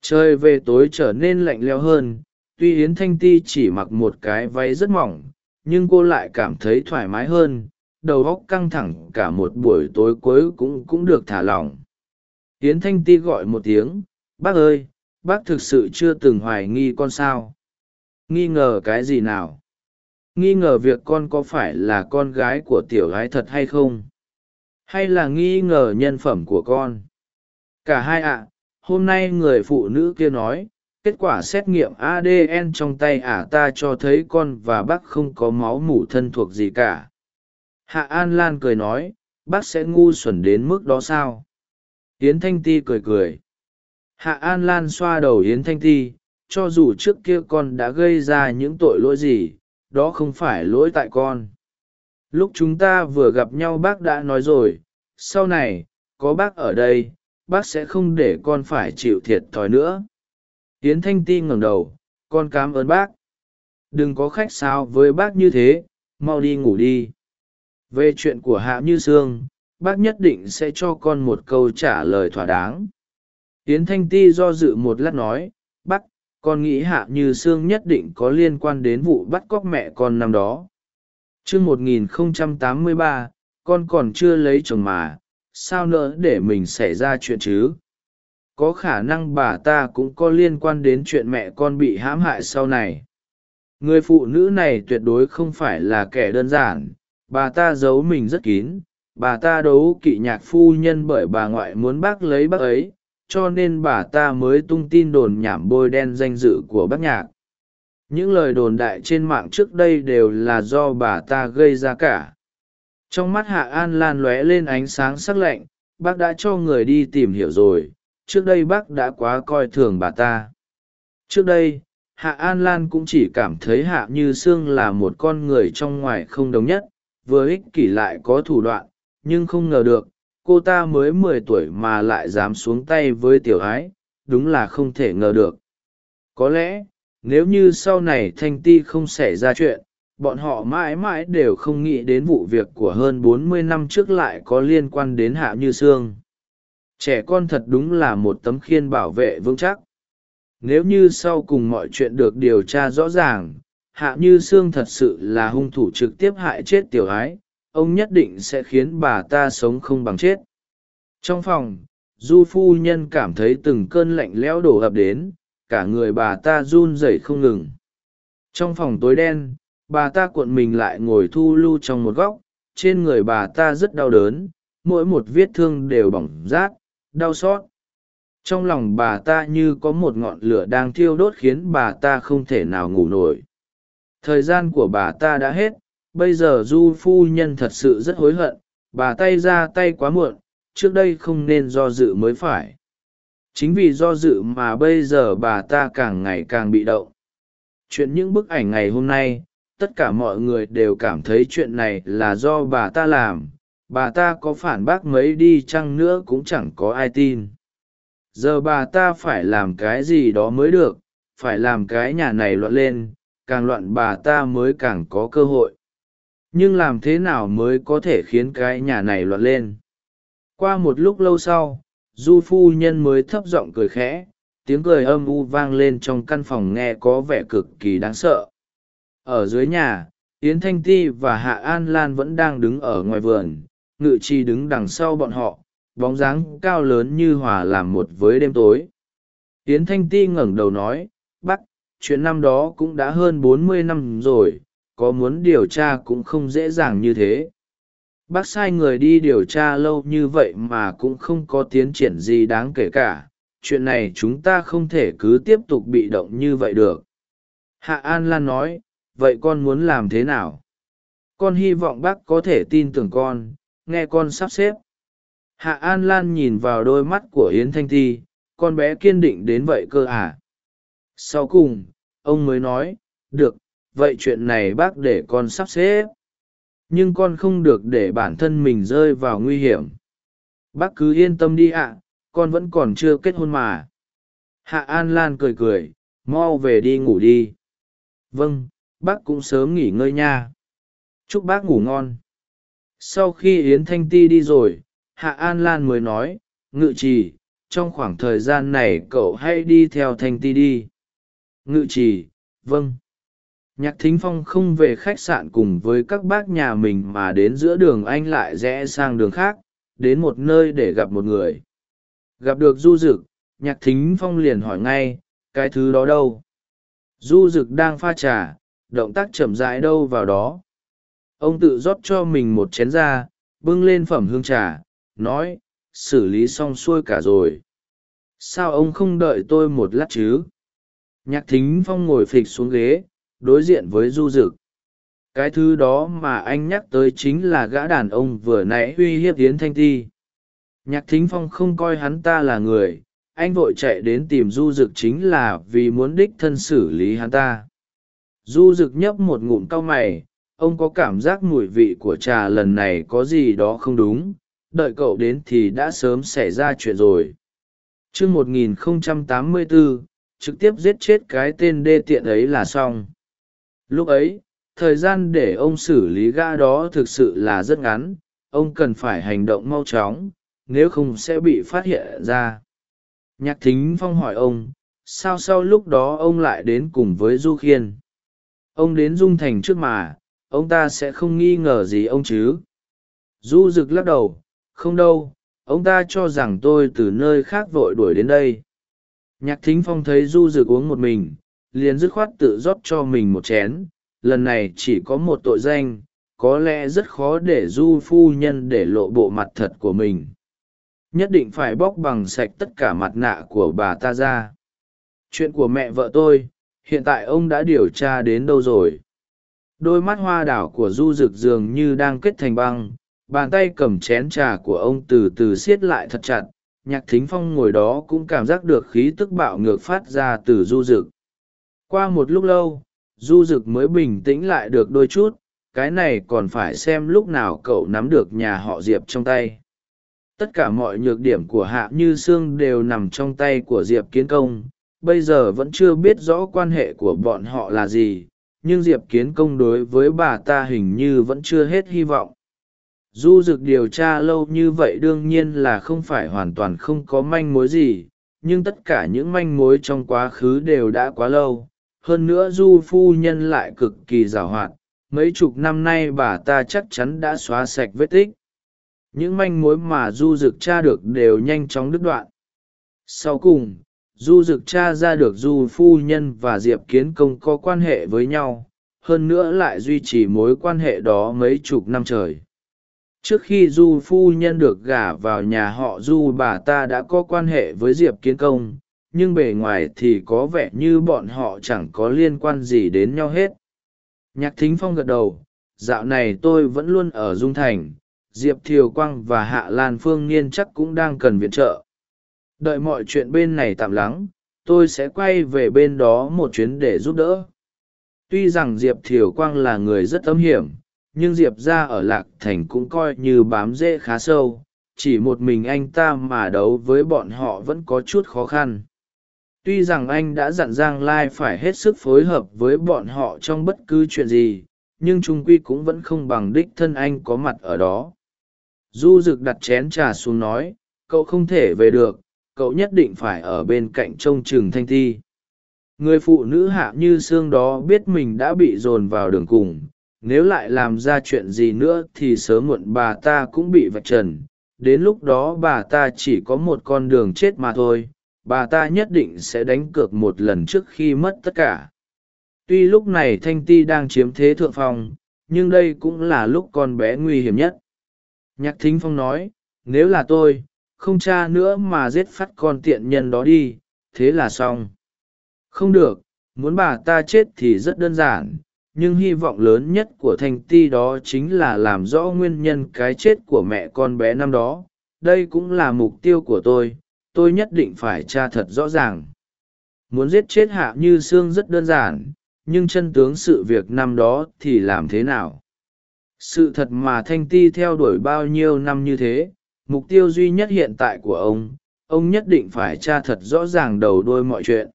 Trời về tối trở nên lạnh lẽo hơn, tuy yến thanh ti chỉ mặc một cái váy rất mỏng, nhưng cô lại cảm thấy thoải mái hơn, đầu óc căng thẳng cả một buổi tối cuối cũng cũng được thả lỏng. Yến thanh ti gọi một tiếng, bác ơi, bác thực sự chưa từng hoài nghi con sao? Nghi ngờ cái gì nào? Nghi ngờ việc con có phải là con gái của tiểu gái thật hay không? Hay là nghi ngờ nhân phẩm của con? Cả hai ạ, hôm nay người phụ nữ kia nói, kết quả xét nghiệm adn trong tay ả ta cho thấy con và bác không có máu mủ thân thuộc gì cả. Hạ an lan cười nói, bác sẽ ngu xuẩn đến mức đó sao? Yến thanh ti cười cười. Hạ an lan xoa đầu yến thanh ti, cho dù trước kia con đã gây ra những tội lỗi gì, đó không phải lỗi tại con lúc chúng ta vừa gặp nhau bác đã nói rồi, sau này, có bác ở đây, bác sẽ không để con phải chịu thiệt thòi nữa. Yến thanh ti ngẩng đầu, con cám ơn bác. Đừng có khách sao với bác như thế, mau đi ngủ đi. Về chuyện của hạ như sương, bác nhất định sẽ cho con một câu trả lời thỏa đáng. Yến thanh ti do dự một lát nói, bác, con nghĩ hạ như sương nhất định có liên quan đến vụ bắt cóc mẹ con năm đó chương một nghìn không trăm tám mươi ba, con còn chưa lấy chồng mà, sao nỡ để mình xảy ra chuyện chứ? Có khả năng bà ta cũng có liên quan đến chuyện mẹ con bị hãm hại sau này. Người phụ nữ này tuyệt đối không phải là kẻ đơn giản. Bà ta giấu mình rất kín. Bà ta đấu kỵ nhạc phu nhân bởi bà ngoại muốn bác lấy bác ấy, cho nên bà ta mới tung tin đồn nhảm bôi đen danh dự của bác nhạc những lời đồn đại trên mạng trước đây đều là do bà ta gây ra cả. Trong mắt hạ an lan lóe lên ánh sáng sắc lạnh, bác đã cho người đi tìm hiểu rồi, trước đây bác đã quá coi thường bà ta. Trước đây, hạ an lan cũng chỉ cảm thấy hạ như sương là một con người trong ngoài không đồng nhất, vừa ích kỷ lại có thủ đoạn, nhưng không ngờ được, cô ta mới mười tuổi mà lại dám xuống tay với tiểu ái, đúng là không thể ngờ được. Có lẽ nếu như sau này thanh ti không xảy ra chuyện, bọn họ mãi mãi đều không nghĩ đến vụ việc của hơn bốn mươi năm trước lại có liên quan đến hạ như sương. Trẻ con thật đúng là một tấm khiên bảo vệ vững chắc. Nếu như sau cùng mọi chuyện được điều tra rõ ràng, hạ như sương thật sự là hung thủ trực tiếp hại chết tiểu ái, ông nhất định sẽ khiến bà ta sống không bằng chết. Trong phòng, du phu nhân cảm thấy từng cơn lạnh lẽo đổ ập đến cả người bà ta run rẩy không ngừng. Trong phòng tối đen, bà ta cuộn mình lại ngồi thu lưu trong một góc, trên người bà ta rất đau đớn, mỗi một vết thương đều bỏng rát, đau xót. Trong lòng bà ta như có một ngọn lửa đang thiêu đốt khiến bà ta không thể nào ngủ nổi. Thời gian của bà ta đã hết, bây giờ du phu nhân thật sự rất hối hận, bà tay ra tay quá muộn, trước đây không nên do dự mới phải chính vì do dự mà bây giờ bà ta càng ngày càng bị động. Chuyện những bức ảnh ngày hôm nay, tất cả mọi người đều cảm thấy chuyện này là do bà ta làm. Bà ta có phản bác mấy đi chăng nữa cũng chẳng có ai tin. Giờ bà ta phải làm cái gì đó mới được, phải làm cái nhà này loạn lên, càng loạn bà ta mới càng có cơ hội. Nhưng làm thế nào mới có thể khiến cái nhà này loạn lên? Qua một lúc lâu sau du phu nhân mới thấp giọng cười khẽ, tiếng cười âm u vang lên trong căn phòng nghe có vẻ cực kỳ đáng sợ. Ở dưới nhà, yến thanh ti và hạ an lan vẫn đang đứng ở ngoài vườn, ngự chi đứng đằng sau bọn họ, bóng dáng cao lớn như hòa làm một với đêm tối. Yến thanh ti ngẩng đầu nói, bác, chuyện năm đó cũng đã hơn bốn mươi năm rồi, có muốn điều tra cũng không dễ dàng như thế bác sai người đi điều tra lâu như vậy mà cũng không có tiến triển gì đáng kể cả, chuyện này chúng ta không thể cứ tiếp tục bị động như vậy được. Hạ an lan nói, vậy con muốn làm thế nào? Con hy vọng bác có thể tin tưởng con, nghe con sắp xếp. Hạ an lan nhìn vào đôi mắt của yến thanh Thi. con bé kiên định đến vậy cơ à? Sau cùng, ông mới nói, được, vậy chuyện này bác để con sắp xếp nhưng con không được để bản thân mình rơi vào nguy hiểm. Bác cứ yên tâm đi ạ, con vẫn còn chưa kết hôn mà. Hạ an lan cười cười, mau về đi ngủ đi. Vâng bác cũng sớm nghỉ ngơi nha. Chúc bác ngủ ngon. Sau khi yến thanh ti đi rồi, hạ an lan mới nói, ngự trì, trong khoảng thời gian này cậu hãy đi theo thanh ti đi. Ngự trì vâng nhạc thính phong không về khách sạn cùng với các bác nhà mình mà đến giữa đường anh lại rẽ sang đường khác, đến một nơi để gặp một người. Gặp được du rực nhạc thính phong liền hỏi ngay, cái thứ đó đâu? Du rực đang pha trà, động tác chậm rãi đâu vào đó. Ông tự rót cho mình một chén ra, bưng lên phẩm hương trà, nói, xử lý xong xuôi cả rồi. Sao ông không đợi tôi một lát chứ? Nhạc thính phong ngồi phịch xuống ghế đối diện với du rực cái thứ đó mà anh nhắc tới chính là gã đàn ông vừa nãy uy hiếp yến thanh ti. Nhạc thính phong không coi hắn ta là người anh vội chạy đến tìm du rực chính là vì muốn đích thân xử lý hắn ta. Du rực nhấp một ngụm cau mày ông có cảm giác mùi vị của trà lần này có gì đó không đúng đợi cậu đến thì đã sớm xảy ra chuyện rồi. T r ư trăm tám mươi 1084, trực tiếp giết chết cái tên đê tiện ấy là xong lúc ấy, thời gian để ông xử lý ga đó thực sự là rất ngắn, ông cần phải hành động mau chóng, nếu không sẽ bị phát hiện ra. Nhạc thính phong hỏi ông, sao sau lúc đó ông lại đến cùng với du khiên? Ông đến dung thành trước mà, ông ta sẽ không nghi ngờ gì ông chứ? Du rực lắc đầu, không đâu, ông ta cho rằng tôi từ nơi khác vội đuổi đến đây. Nhạc thính phong thấy du rực uống một mình liền dứt khoát tự rót cho mình một chén. Lần này chỉ có một tội danh, có lẽ rất khó để du phu nhân để lộ bộ mặt thật của mình. Nhất định phải bóc bằng sạch tất cả mặt nạ của bà ta ra. Chuyện của mẹ vợ tôi, hiện tại ông đã điều tra đến đâu rồi? Đôi mắt hoa đảo của du rực dường như đang kết thành băng, bàn tay cầm chén trà của ông từ từ siết lại thật chặt, nhạc thính phong ngồi đó cũng cảm giác được khí tức bạo ngược phát ra từ du rực qua một lúc lâu, du rực mới bình tĩnh lại được đôi chút, cái này còn phải xem lúc nào cậu nắm được nhà họ diệp trong tay. Tất cả mọi nhược điểm của hạ như sương đều nằm trong tay của diệp kiến công, bây giờ vẫn chưa biết rõ quan hệ của bọn họ là gì, nhưng diệp kiến công đối với bà ta hình như vẫn chưa hết hy vọng. Du rực điều tra lâu như vậy đương nhiên là không phải hoàn toàn không có manh mối gì, nhưng tất cả những manh mối trong quá khứ đều đã quá lâu hơn nữa du phu nhân lại cực kỳ giàu hoạt mấy chục năm nay bà ta chắc chắn đã xóa sạch vết tích. Những manh mối mà du rực tra được đều nhanh chóng đứt đoạn. Sau cùng, du rực cha ra được du phu nhân và diệp kiến công có quan hệ với nhau, hơn nữa lại duy trì mối quan hệ đó mấy chục năm trời. Trước khi du phu nhân được gả vào nhà họ du, bà ta đã có quan hệ với diệp kiến công nhưng bề ngoài thì có vẻ như bọn họ chẳng có liên quan gì đến nhau hết. Nhạc thính phong gật đầu, dạo này tôi vẫn luôn ở dung thành, diệp thiều quang và hạ lan phương niên chắc cũng đang cần viện trợ. Đợi mọi chuyện bên này tạm lắng, tôi sẽ quay về bên đó một chuyến để giúp đỡ. Tuy rằng diệp thiều quang là người rất âm hiểm, nhưng diệp ra ở lạc thành cũng coi như bám rễ khá sâu, chỉ một mình anh ta mà đấu với bọn họ vẫn có chút khó khăn tuy rằng anh đã dặn giang lai phải hết sức phối hợp với bọn họ trong bất cứ chuyện gì, nhưng trung quy cũng vẫn không bằng đích thân anh có mặt ở đó. Du rực đặt chén trà xuống nói, cậu không thể về được, cậu nhất định phải ở bên cạnh trông chừng thanh thi người phụ nữ hạ như xương đó biết mình đã bị dồn vào đường cùng, nếu lại làm ra chuyện gì nữa thì sớm muộn bà ta cũng bị vạch trần, đến lúc đó bà ta chỉ có một con đường chết mà thôi bà ta nhất định sẽ đánh cược một lần trước khi mất tất cả. Tuy lúc này thanh ti đang chiếm thế thượng phong, nhưng đây cũng là lúc con bé nguy hiểm nhất. Nhạc thính phong nói, nếu là tôi, không cha nữa mà giết phát con tiện nhân đó đi, thế là xong. Không được, muốn bà ta chết thì rất đơn giản, nhưng hy vọng lớn nhất của thanh ti đó chính là làm rõ nguyên nhân cái chết của mẹ con bé năm đó. Đây cũng là mục tiêu của tôi tôi nhất định phải tra thật rõ ràng. Muốn giết chết hạ như sương rất đơn giản, nhưng chân tướng sự việc năm đó thì làm thế nào? Sự thật mà thanh ti theo đuổi bao nhiêu năm như thế, mục tiêu duy nhất hiện tại của ông ông nhất định phải tra thật rõ ràng đầu đôi mọi chuyện.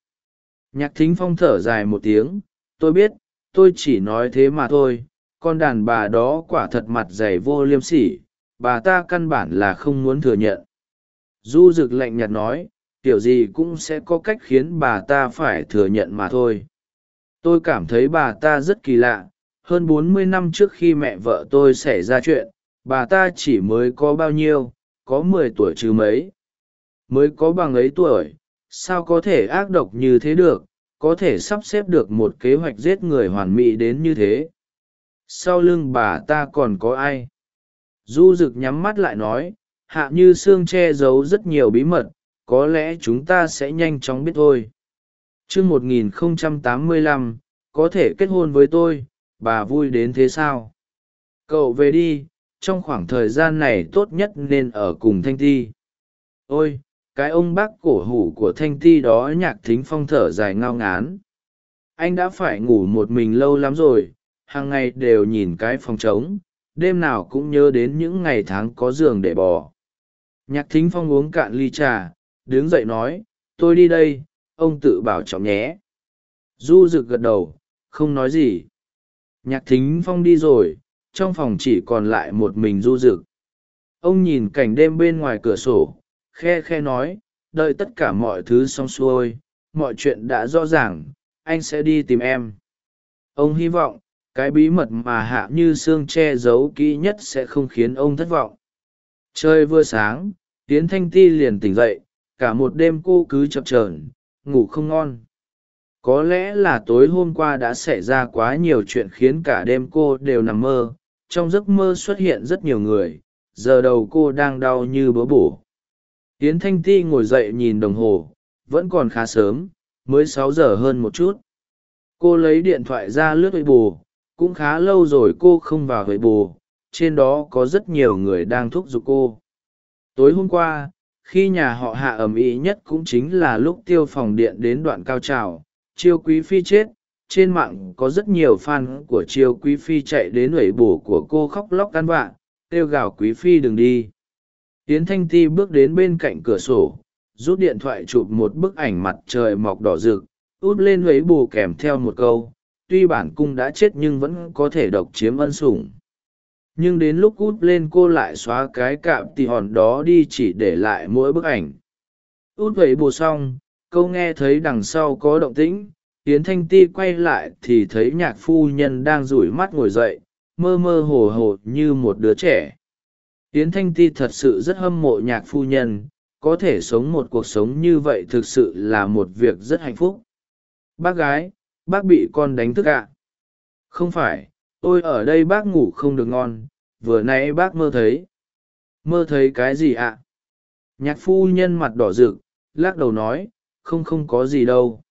Nhạc thính phong thở dài một tiếng, tôi biết, tôi chỉ nói thế mà thôi, con đàn bà đó quả thật mặt dày vô liêm sỉ, bà ta căn bản là không muốn thừa nhận du rực lạnh nhạt nói kiểu gì cũng sẽ có cách khiến bà ta phải thừa nhận mà thôi. Tôi cảm thấy bà ta rất kỳ lạ. Hơn bốn mươi năm trước khi mẹ vợ tôi xảy ra chuyện, bà ta chỉ mới có bao nhiêu, có mười tuổi chứ mấy. Mới có bằng ấy tuổi, sao có thể ác độc như thế được? Có thể sắp xếp được một kế hoạch giết người hoàn mỹ đến như thế. Sau lưng bà ta còn có ai? Du rực nhắm mắt lại nói hạ như sương che giấu rất nhiều bí mật, có lẽ chúng ta sẽ nhanh chóng biết thôi. Chương một nghìn không trăm tám mươi lăm, có thể kết hôn với tôi, bà vui đến thế sao? Cậu về đi, trong khoảng thời gian này tốt nhất nên ở cùng thanh ti. Ôi, cái ông bác cổ hủ của thanh ti đó nhạc thính phong thở dài ngao ngán. Anh đã phải ngủ một mình lâu lắm rồi, hàng ngày đều nhìn cái phòng trống, đêm nào cũng nhớ đến những ngày tháng có giường để bò nhạc thính phong uống cạn ly trà, đứng dậy nói, tôi đi đây, ông tự bảo trọng nhé. Du rực gật đầu, không nói gì. Nhạc thính phong đi rồi, trong phòng chỉ còn lại một mình du rực ông nhìn cảnh đêm bên ngoài cửa sổ, khe khe nói, đợi tất cả mọi thứ xong xuôi, mọi chuyện đã rõ ràng, anh sẽ đi tìm em. Ông hy vọng, cái bí mật mà hạ như xương che giấu kỹ nhất sẽ không khiến ông thất vọng trời vừa sáng tiến thanh ti liền tỉnh dậy, cả một đêm cô cứ chập trờn ngủ không ngon. Có lẽ là tối hôm qua đã xảy ra quá nhiều chuyện khiến cả đêm cô đều nằm mơ, trong giấc mơ xuất hiện rất nhiều người, giờ đầu cô đang đau như bớ bổ. Tiến thanh ti ngồi dậy nhìn đồng hồ, vẫn còn khá sớm, mới sáu giờ hơn một chút. Cô lấy điện thoại ra lướt huệ bù cũng khá lâu rồi cô không vào huệ bù trên đó có rất nhiều người đang thúc giục cô. Tối hôm qua, khi nhà họ hạ ầm ĩ nhất cũng chính là lúc tiêu phòng điện đến đoạn cao trào, chiêu quý phi chết, trên mạng có rất nhiều fan của chiêu quý phi chạy đến lẩy bổ của cô khóc lóc căn vạ, kêu gào quý phi đừng đi. Tiến thanh ti bước đến bên cạnh cửa sổ, rút điện thoại chụp một bức ảnh mặt trời mọc đỏ rực út lên lẩy bù kèm theo một câu, tuy bản cung đã chết nhưng vẫn có thể độc chiếm ân sủng nhưng đến lúc út lên cô lại xóa cái cạm tì hòn đó đi chỉ để lại mỗi bức ảnh. Út vậy bù xong, câu nghe thấy đằng sau có động tĩnh, yến thanh ti quay lại thì thấy nhạc phu nhân đang rủi mắt ngồi dậy, mơ mơ hồ hồ như một đứa trẻ. Yến thanh ti thật sự rất hâm mộ nhạc phu nhân, có thể sống một cuộc sống như vậy thực sự là một việc rất hạnh phúc. Bác gái, bác bị con đánh thức ạ. À? không phải tôi ở đây bác ngủ không được ngon, vừa nãy bác mơ thấy. Mơ thấy cái gì ạ? À? nhạc phu nhân mặt đỏ rực, lắc đầu nói, không không có gì đâu.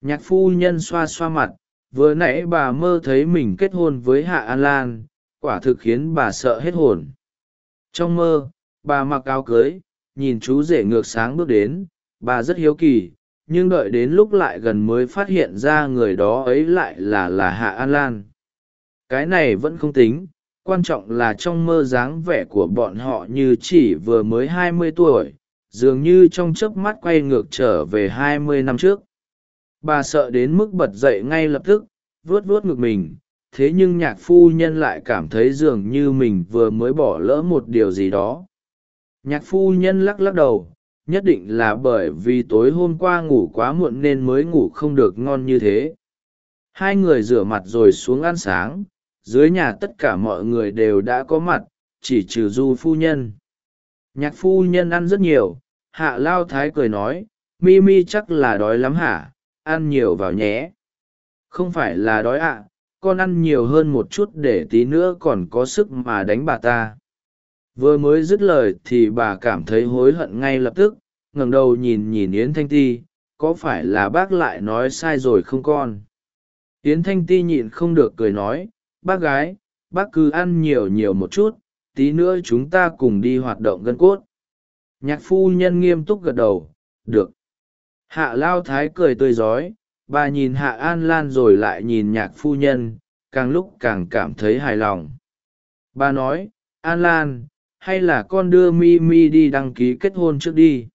Nhạc phu nhân xoa xoa mặt, vừa nãy bà mơ thấy mình kết hôn với hạ an lan, quả thực khiến bà sợ hết hồn. Trong mơ, bà mặc áo cưới, nhìn chú rể ngược sáng bước đến, bà rất hiếu kỳ, nhưng đợi đến lúc lại gần mới phát hiện ra người đó ấy lại là là hạ an lan cái này vẫn không tính, quan trọng là trong mơ dáng vẻ của bọn họ như chỉ vừa mới hai mươi tuổi, dường như trong chớp mắt quay ngược trở về hai mươi năm trước. Bà sợ đến mức bật dậy ngay lập tức, vuốt vuốt ngực mình, thế nhưng nhạc phu nhân lại cảm thấy dường như mình vừa mới bỏ lỡ một điều gì đó. Nhạc phu nhân lắc lắc đầu, nhất định là bởi vì tối hôm qua ngủ quá muộn nên mới ngủ không được ngon như thế. Hai người rửa mặt rồi xuống ăn sáng dưới nhà tất cả mọi người đều đã có mặt, chỉ trừ du phu nhân. Nhạc phu nhân ăn rất nhiều, hạ lao thái cười nói, mi mi chắc là đói lắm hả? Ăn nhiều vào nhé. Không phải là đói ạ, con ăn nhiều hơn một chút để tí nữa còn có sức mà đánh bà ta. Vừa mới dứt lời thì bà cảm thấy hối hận ngay lập tức, ngẩng đầu nhìn nhìn yến thanh ti, có phải là bác lại nói sai rồi không con? Yến thanh ti nhịn không được cười nói bác gái, bác cứ ăn nhiều nhiều một chút, tí nữa chúng ta cùng đi hoạt động gân cốt. Nhạc phu nhân nghiêm túc gật đầu, được. Hạ lao thái cười tươi rói bà nhìn hạ an lan rồi lại nhìn nhạc phu nhân, càng lúc càng cảm thấy hài lòng. Bà nói, an lan, hay là con đưa mi mi đi đăng ký kết hôn trước đi.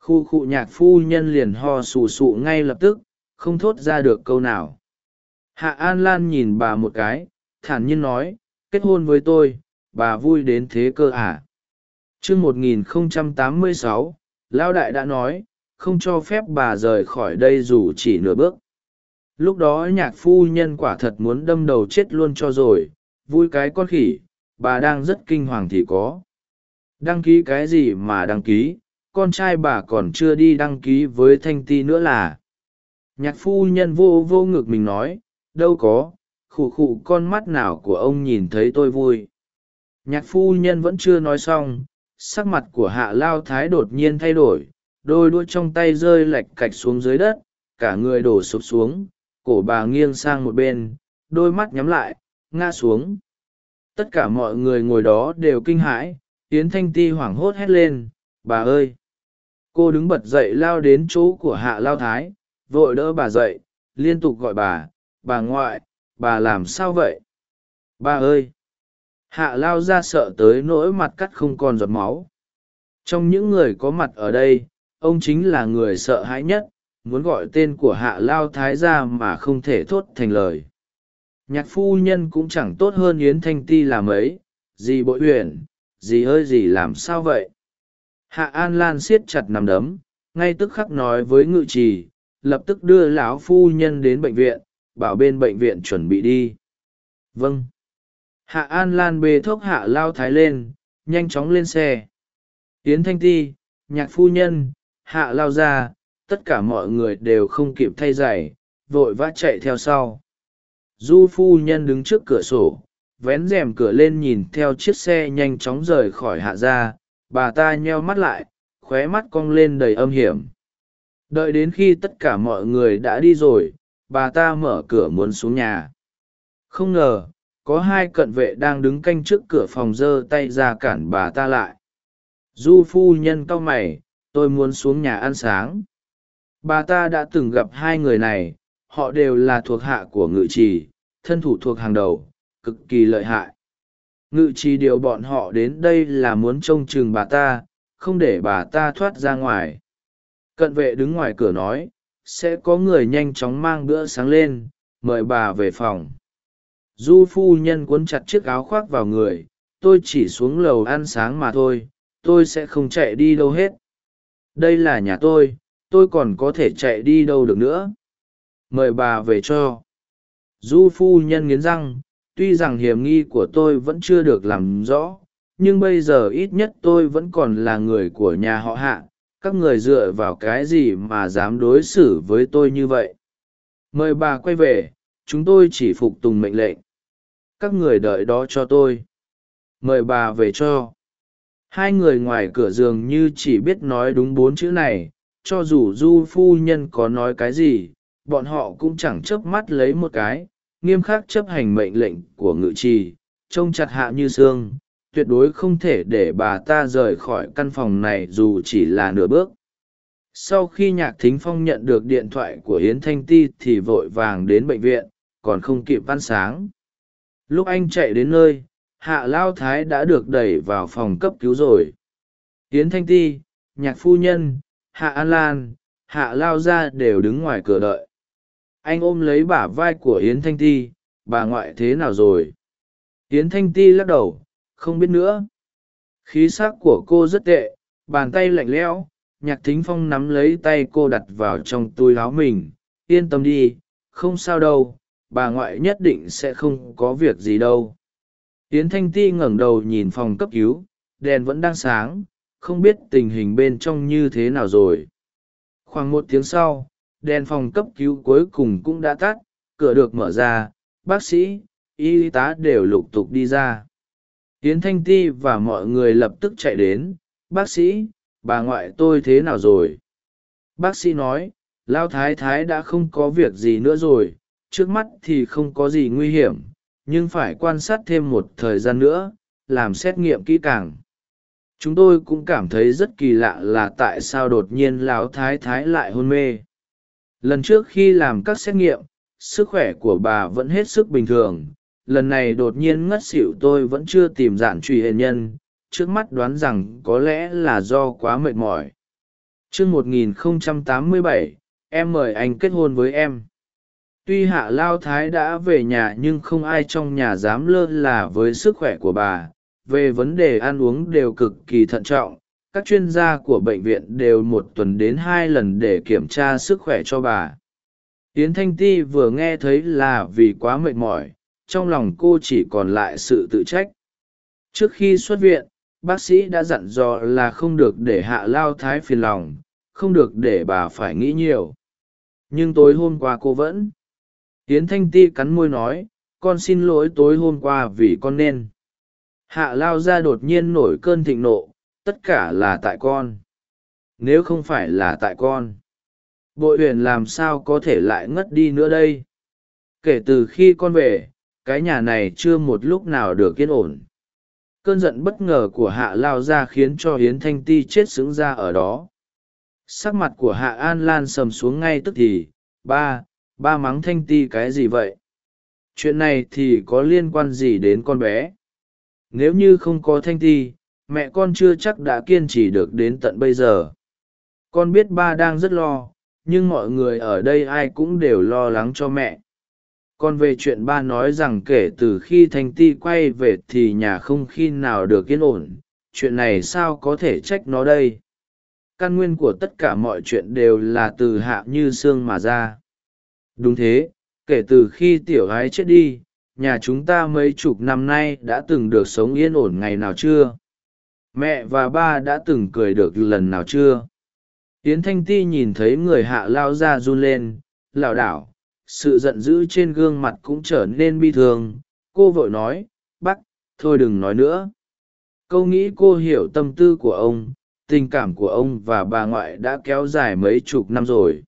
Khu khu nhạc phu nhân liền ho sù sụ ngay lập tức, không thốt ra được câu nào hạ an lan nhìn bà một cái, thản nhiên nói, kết hôn với tôi, bà vui đến thế cơ à? Chương một nghìn không trăm tám mươi sáu, lão đại đã nói, không cho phép bà rời khỏi đây dù chỉ nửa bước. Lúc đó nhạc phu nhân quả thật muốn đâm đầu chết luôn cho rồi, vui cái con khỉ, bà đang rất kinh hoàng thì có. Đăng ký cái gì mà đăng ký, con trai bà còn chưa đi đăng ký với thanh ti nữa là. Nhạc phu nhân vô vô ngực mình nói đâu có, khụ khụ con mắt nào của ông nhìn thấy tôi vui. Nhạc phu nhân vẫn chưa nói xong, sắc mặt của hạ lao thái đột nhiên thay đổi, đôi đuôi trong tay rơi lạch cạch xuống dưới đất, cả người đổ sụp xuống, cổ bà nghiêng sang một bên, đôi mắt nhắm lại, ngã xuống. Tất cả mọi người ngồi đó đều kinh hãi, yến thanh ti hoảng hốt hét lên, bà ơi! Cô đứng bật dậy lao đến chỗ của hạ lao thái, vội đỡ bà dậy, liên tục gọi bà bà ngoại, bà làm sao vậy? Bà ơi! Hạ lao ra sợ tới nỗi mặt cắt không còn giọt máu. Trong những người có mặt ở đây, ông chính là người sợ hãi nhất, muốn gọi tên của hạ lao thái ra mà không thể thốt thành lời. Nhạc phu nhân cũng chẳng tốt hơn yến thanh ti làm ấy. Gì bội huyền gì ơi gì làm sao vậy? Hạ an lan siết chặt nằm đấm, ngay tức khắc nói với ngự trì, lập tức đưa lão phu nhân đến bệnh viện bảo bên bệnh viện chuẩn bị đi. Vâng. Hạ an lan bê thốc hạ lao thái lên, nhanh chóng lên xe. Yến thanh ti, nhạc phu nhân, hạ lao ra, tất cả mọi người đều không kịp thay giày, vội vã chạy theo sau. Du phu nhân đứng trước cửa sổ, vén rèm cửa lên nhìn theo chiếc xe nhanh chóng rời khỏi hạ gia. Bà ta nheo mắt lại, khóe mắt cong lên đầy âm hiểm. Đợi đến khi tất cả mọi người đã đi rồi bà ta mở cửa muốn xuống nhà. Không ngờ, có hai cận vệ đang đứng canh trước cửa phòng giơ tay ra cản bà ta lại. Du phu nhân cau mày, tôi muốn xuống nhà ăn sáng. Bà ta đã từng gặp hai người này, họ đều là thuộc hạ của ngự trì, thân thủ thuộc hàng đầu, cực kỳ lợi hại. Ngự trì điều bọn họ đến đây là muốn trông chừng bà ta, không để bà ta thoát ra ngoài. Cận vệ đứng ngoài cửa nói sẽ có người nhanh chóng mang bữa sáng lên, mời bà về phòng. Du phu nhân cuốn chặt chiếc áo khoác vào người, tôi chỉ xuống lầu ăn sáng mà thôi, tôi sẽ không chạy đi đâu hết. Đây là nhà tôi tôi còn có thể chạy đi đâu được nữa. Mời bà về cho. Du phu nhân nghiến răng, tuy rằng hiểm nghi của tôi vẫn chưa được làm rõ, nhưng bây giờ ít nhất tôi vẫn còn là người của nhà họ hạ các người dựa vào cái gì mà dám đối xử với tôi như vậy? Mời bà quay về, chúng tôi chỉ phục tùng mệnh lệnh. Các người đợi đó cho tôi. Mời bà về cho. Hai người ngoài cửa giường như chỉ biết nói đúng bốn chữ này, cho dù du phu nhân có nói cái gì, bọn họ cũng chẳng chớp mắt lấy một cái, nghiêm khắc chấp hành mệnh lệnh của ngự trì, trông chặt hạ như sương tuyệt đối không thể để bà ta rời khỏi căn phòng này dù chỉ là nửa bước. Sau khi nhạc thính phong nhận được điện thoại của yến thanh ti thì vội vàng đến bệnh viện, còn không kịp văn sáng. Lúc anh chạy đến nơi, hạ lao thái đã được đẩy vào phòng cấp cứu rồi. Yến thanh ti, nhạc phu nhân, hạ an lan, hạ lao ra đều đứng ngoài cửa đợi. Anh ôm lấy bả vai của yến thanh ti, bà ngoại thế nào rồi? Yến thanh ti lắc đầu không biết nữa. Khí s ắ c của cô rất tệ, bàn tay lạnh lẽo, nhạc thính phong nắm lấy tay cô đặt vào trong túi áo mình. Yên tâm đi, không sao đâu, bà ngoại nhất định sẽ không có việc gì đâu. Yến thanh ti ngẩng đầu nhìn phòng cấp cứu, đèn vẫn đang sáng, không biết tình hình bên trong như thế nào rồi. Khoảng một tiếng sau, đèn phòng cấp cứu cuối cùng cũng đã tắt, cửa được mở ra, bác sĩ, y tá đều lục tục đi ra yến thanh ti và mọi người lập tức chạy đến. Bác sĩ, bà ngoại tôi thế nào rồi? Bác sĩ nói, lao thái thái đã không có việc gì nữa rồi. Trước mắt thì không có gì nguy hiểm, nhưng phải quan sát thêm một thời gian nữa, làm xét nghiệm kỹ càng. Chúng tôi cũng cảm thấy rất kỳ lạ là tại sao đột nhiên lão thái thái lại hôn mê. Lần trước khi làm các xét nghiệm, sức khỏe của bà vẫn hết sức bình thường lần này đột nhiên ngất xỉu tôi vẫn chưa tìm giản truy hệ nhân trước mắt đoán rằng có lẽ là do quá mệt mỏi. T r ư ơ n 1087, em mời anh kết hôn với em. Tuy hạ lao thái đã về nhà nhưng không ai trong nhà dám lơ là với sức khỏe của bà. Về vấn đề ăn uống đều cực kỳ thận trọng. Các chuyên gia của bệnh viện đều một tuần đến hai lần để kiểm tra sức khỏe cho bà. Yến thanh ti vừa nghe thấy là vì quá mệt mỏi trong lòng cô chỉ còn lại sự tự trách. Trước khi xuất viện, bác sĩ đã dặn dò là không được để hạ lao thái phiền lòng, không được để bà phải nghĩ nhiều. Nhưng tối hôm qua cô vẫn. Yến thanh ti cắn môi nói, con xin lỗi tối hôm qua vì con nên. Hạ lao ra đột nhiên nổi cơn thịnh nộ, tất cả là tại con. Nếu không phải là tại con, bội huyền làm sao có thể lại ngất đi nữa đây? Kể từ khi con về cái nhà này chưa một lúc nào được yên ổn. Cơn giận bất ngờ của hạ lao ra khiến cho hiến thanh ti chết sững ra ở đó. Sắc mặt của hạ an lan sầm xuống ngay tức thì, ba ba mắng thanh ti cái gì vậy? Chuyện này thì có liên quan gì đến con bé? Nếu như không có thanh ti, mẹ con chưa chắc đã kiên trì được đến tận bây giờ. Con biết ba đang rất lo, nhưng mọi người ở đây ai cũng đều lo lắng cho mẹ còn về chuyện ba nói rằng kể từ khi thanh ti quay về thì nhà không khi nào được yên ổn, chuyện này sao có thể trách nó đây? Căn nguyên của tất cả mọi chuyện đều là từ hạ như sương mà ra. Đúng thế, kể từ khi tiểu gái chết đi, nhà chúng ta mấy chục năm nay đã từng được sống yên ổn ngày nào chưa? Mẹ và ba đã từng cười được lần nào chưa? Yến thanh ti nhìn thấy người hạ lao ra run lên, lảo đảo sự giận dữ trên gương mặt cũng trở nên bi thương. Cô vội nói, bác, thôi đừng nói nữa. Câu nghĩ cô hiểu tâm tư của ông, tình cảm của ông và bà ngoại đã kéo dài mấy chục năm rồi.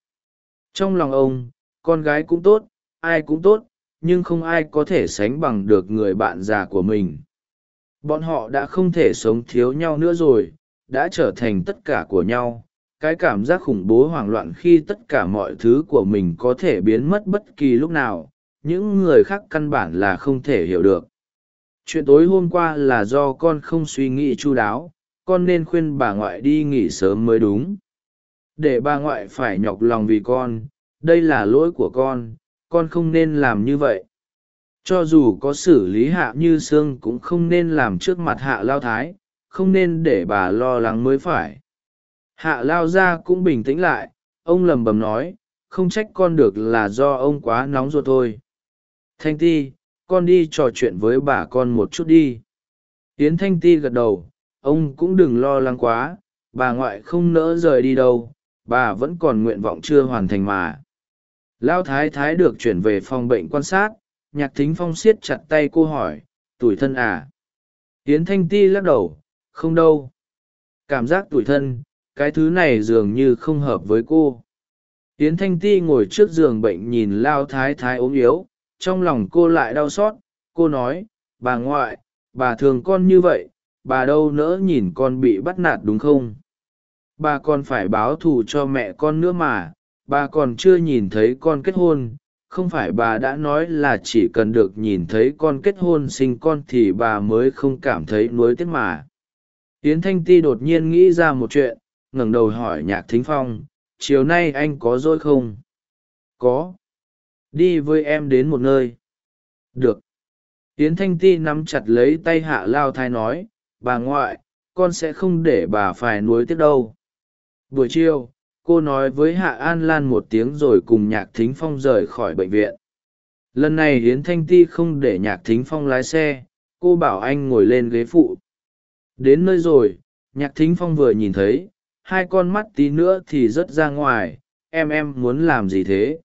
Trong lòng ông, con gái cũng tốt, ai cũng tốt, nhưng không ai có thể sánh bằng được người bạn già của mình. Bọn họ đã không thể sống thiếu nhau nữa rồi, đã trở thành tất cả của nhau cái cảm giác khủng bố hoảng loạn khi tất cả mọi thứ của mình có thể biến mất bất kỳ lúc nào, những người khác căn bản là không thể hiểu được. Chuyện tối hôm qua là do con không suy nghĩ chu đáo, con nên khuyên bà ngoại đi nghỉ sớm mới đúng. Để bà ngoại phải nhọc lòng vì con, đây là lỗi của con con không nên làm như vậy. Cho dù có xử lý hạ như sương cũng không nên làm trước mặt hạ lao thái, không nên để bà lo lắng mới phải hạ lao ra cũng bình tĩnh lại, ông lầm bầm nói, không trách con được là do ông quá nóng ruột thôi. Thanh ti, con đi trò chuyện với bà con một chút đi. Yến thanh ti gật đầu, ông cũng đừng lo lắng quá, bà ngoại không nỡ rời đi đâu, bà vẫn còn nguyện vọng chưa hoàn thành mà. Lao thái thái được chuyển về phòng bệnh quan sát, nhạc thính phong siết chặt tay cô hỏi tủi thân à? Yến thanh ti lắc đầu, không đâu. Cảm giác tủi thân cái thứ này dường như không hợp với cô. Yến thanh ti ngồi trước giường bệnh nhìn lao thái thái ốm yếu, trong lòng cô lại đau xót. Cô nói, bà ngoại, bà thường con như vậy, bà đâu nỡ nhìn con bị bắt nạt đúng không? Bà còn phải báo thù cho mẹ con nữa mà, bà còn chưa nhìn thấy con kết hôn. Không phải bà đã nói là chỉ cần được nhìn thấy con kết hôn sinh con thì bà mới không cảm thấy nuối tiếc mà. Yến thanh ti đột nhiên nghĩ ra một chuyện ngẩng đầu hỏi nhạc thính phong, chiều nay anh có dỗi không? Có. Đi với em đến một nơi. Được. Yến thanh ti nắm chặt lấy tay hạ lao thai nói, bà ngoại, con sẽ không để bà phải nuối tiếc đâu. Buổi chiều, cô nói với hạ an lan một tiếng rồi cùng nhạc thính phong rời khỏi bệnh viện. Lần này hiến thanh ti không để nhạc thính phong lái xe, cô bảo anh ngồi lên ghế phụ. Đến nơi rồi, nhạc thính phong vừa nhìn thấy hai con mắt tí nữa thì rớt ra ngoài, em em muốn làm gì thế?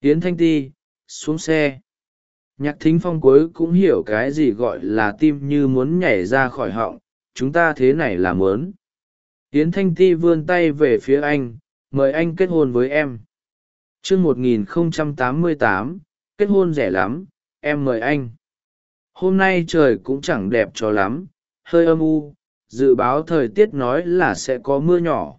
Yến thanh ti, xuống xe. Nhạc thính phong cuối cũng hiểu cái gì gọi là tim như muốn nhảy ra khỏi họng, chúng ta thế này là mớn Yến thanh ti vươn tay về phía anh, mời anh kết hôn với em. Chương một nghìn không trăm tám mươi tám, kết hôn rẻ lắm, em mời anh. Hôm nay trời cũng chẳng đẹp cho lắm, hơi âm u dự báo thời tiết nói là sẽ có mưa nhỏ.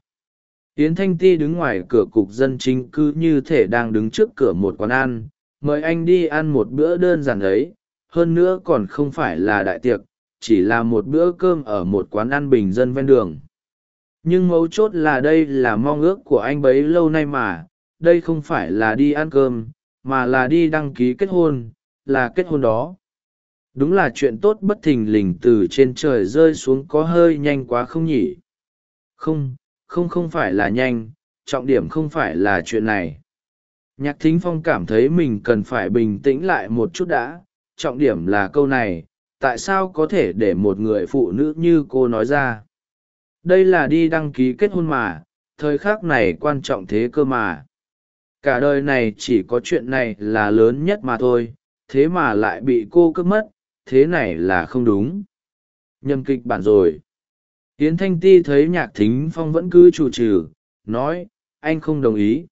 Yến thanh ti đứng ngoài cửa cục dân chính cứ như thể đang đứng trước cửa một quán ăn, mời anh đi ăn một bữa đơn giản ấy. Hơn nữa còn không phải là đại tiệc, chỉ là một bữa cơm ở một quán ăn bình dân ven đường. Nhưng mấu chốt là đây là mong ước của anh bấy lâu nay mà, đây không phải là đi ăn cơm, mà là đi đăng ký kết hôn, là kết hôn đó đúng là chuyện tốt bất thình lình từ trên trời rơi xuống có hơi nhanh quá không nhỉ? Không không không phải là nhanh, trọng điểm không phải là chuyện này. Nhạc thính phong cảm thấy mình cần phải bình tĩnh lại một chút đã, trọng điểm là câu này, tại sao có thể để một người phụ nữ như cô nói ra? Đây là đi đăng ký kết hôn mà, thời khắc này quan trọng thế cơ mà. Cả đời này chỉ có chuyện này là lớn nhất mà thôi, thế mà lại bị cô cướp mất thế này là không đúng. Nhâm kịch bản rồi. Yến thanh ti thấy nhạc thính phong vẫn cứ chủ trừ, nói, anh không đồng ý.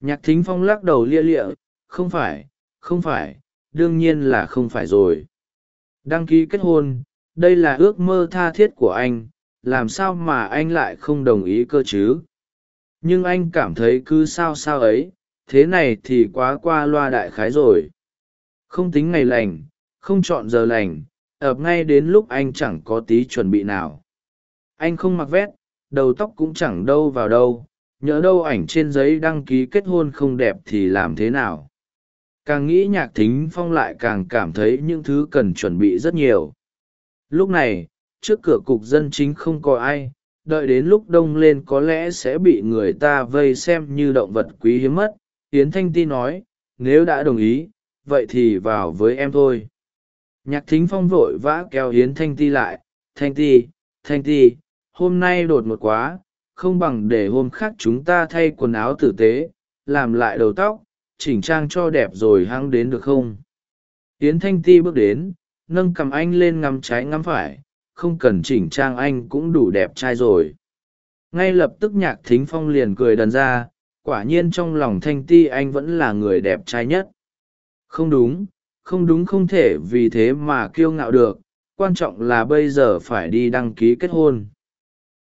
Nhạc thính phong lắc đầu lia lịa, không phải không phải, đương nhiên là không phải rồi. Đăng ký kết hôn, đây là ước mơ tha thiết của anh, làm sao mà anh lại không đồng ý cơ chứ? Nhưng anh cảm thấy cứ sao sao ấy, thế này thì quá qua loa đại khái rồi. Không tính ngày lành không chọn giờ lành, ập ngay đến lúc anh chẳng có tí chuẩn bị nào. Anh không mặc vét, đầu tóc cũng chẳng đâu vào đâu, nhỡ đâu ảnh trên giấy đăng ký kết hôn không đẹp thì làm thế nào? Càng nghĩ nhạc thính phong lại càng cảm thấy những thứ cần chuẩn bị rất nhiều. Lúc này, trước cửa cục dân chính không có ai, đợi đến lúc đông lên có lẽ sẽ bị người ta vây xem như động vật quý hiếm mất. Yến thanh ti nói, nếu đã đồng ý, vậy thì vào với em thôi nhạc thính phong vội vã kéo yến thanh ti lại, thanh ti thanh ti, hôm nay đột ngột quá, không bằng để hôm khác chúng ta thay quần áo tử tế, làm lại đầu tóc, chỉnh trang cho đẹp rồi hăng đến được không? Yến thanh ti bước đến, nâng cầm anh lên ngắm trái ngắm phải, không cần chỉnh trang anh cũng đủ đẹp trai rồi. Ngay lập tức nhạc thính phong liền cười đần ra, quả nhiên trong lòng thanh ti anh vẫn là người đẹp trai nhất. Không đúng không đúng không thể vì thế mà kiêu ngạo được, quan trọng là bây giờ phải đi đăng ký kết hôn.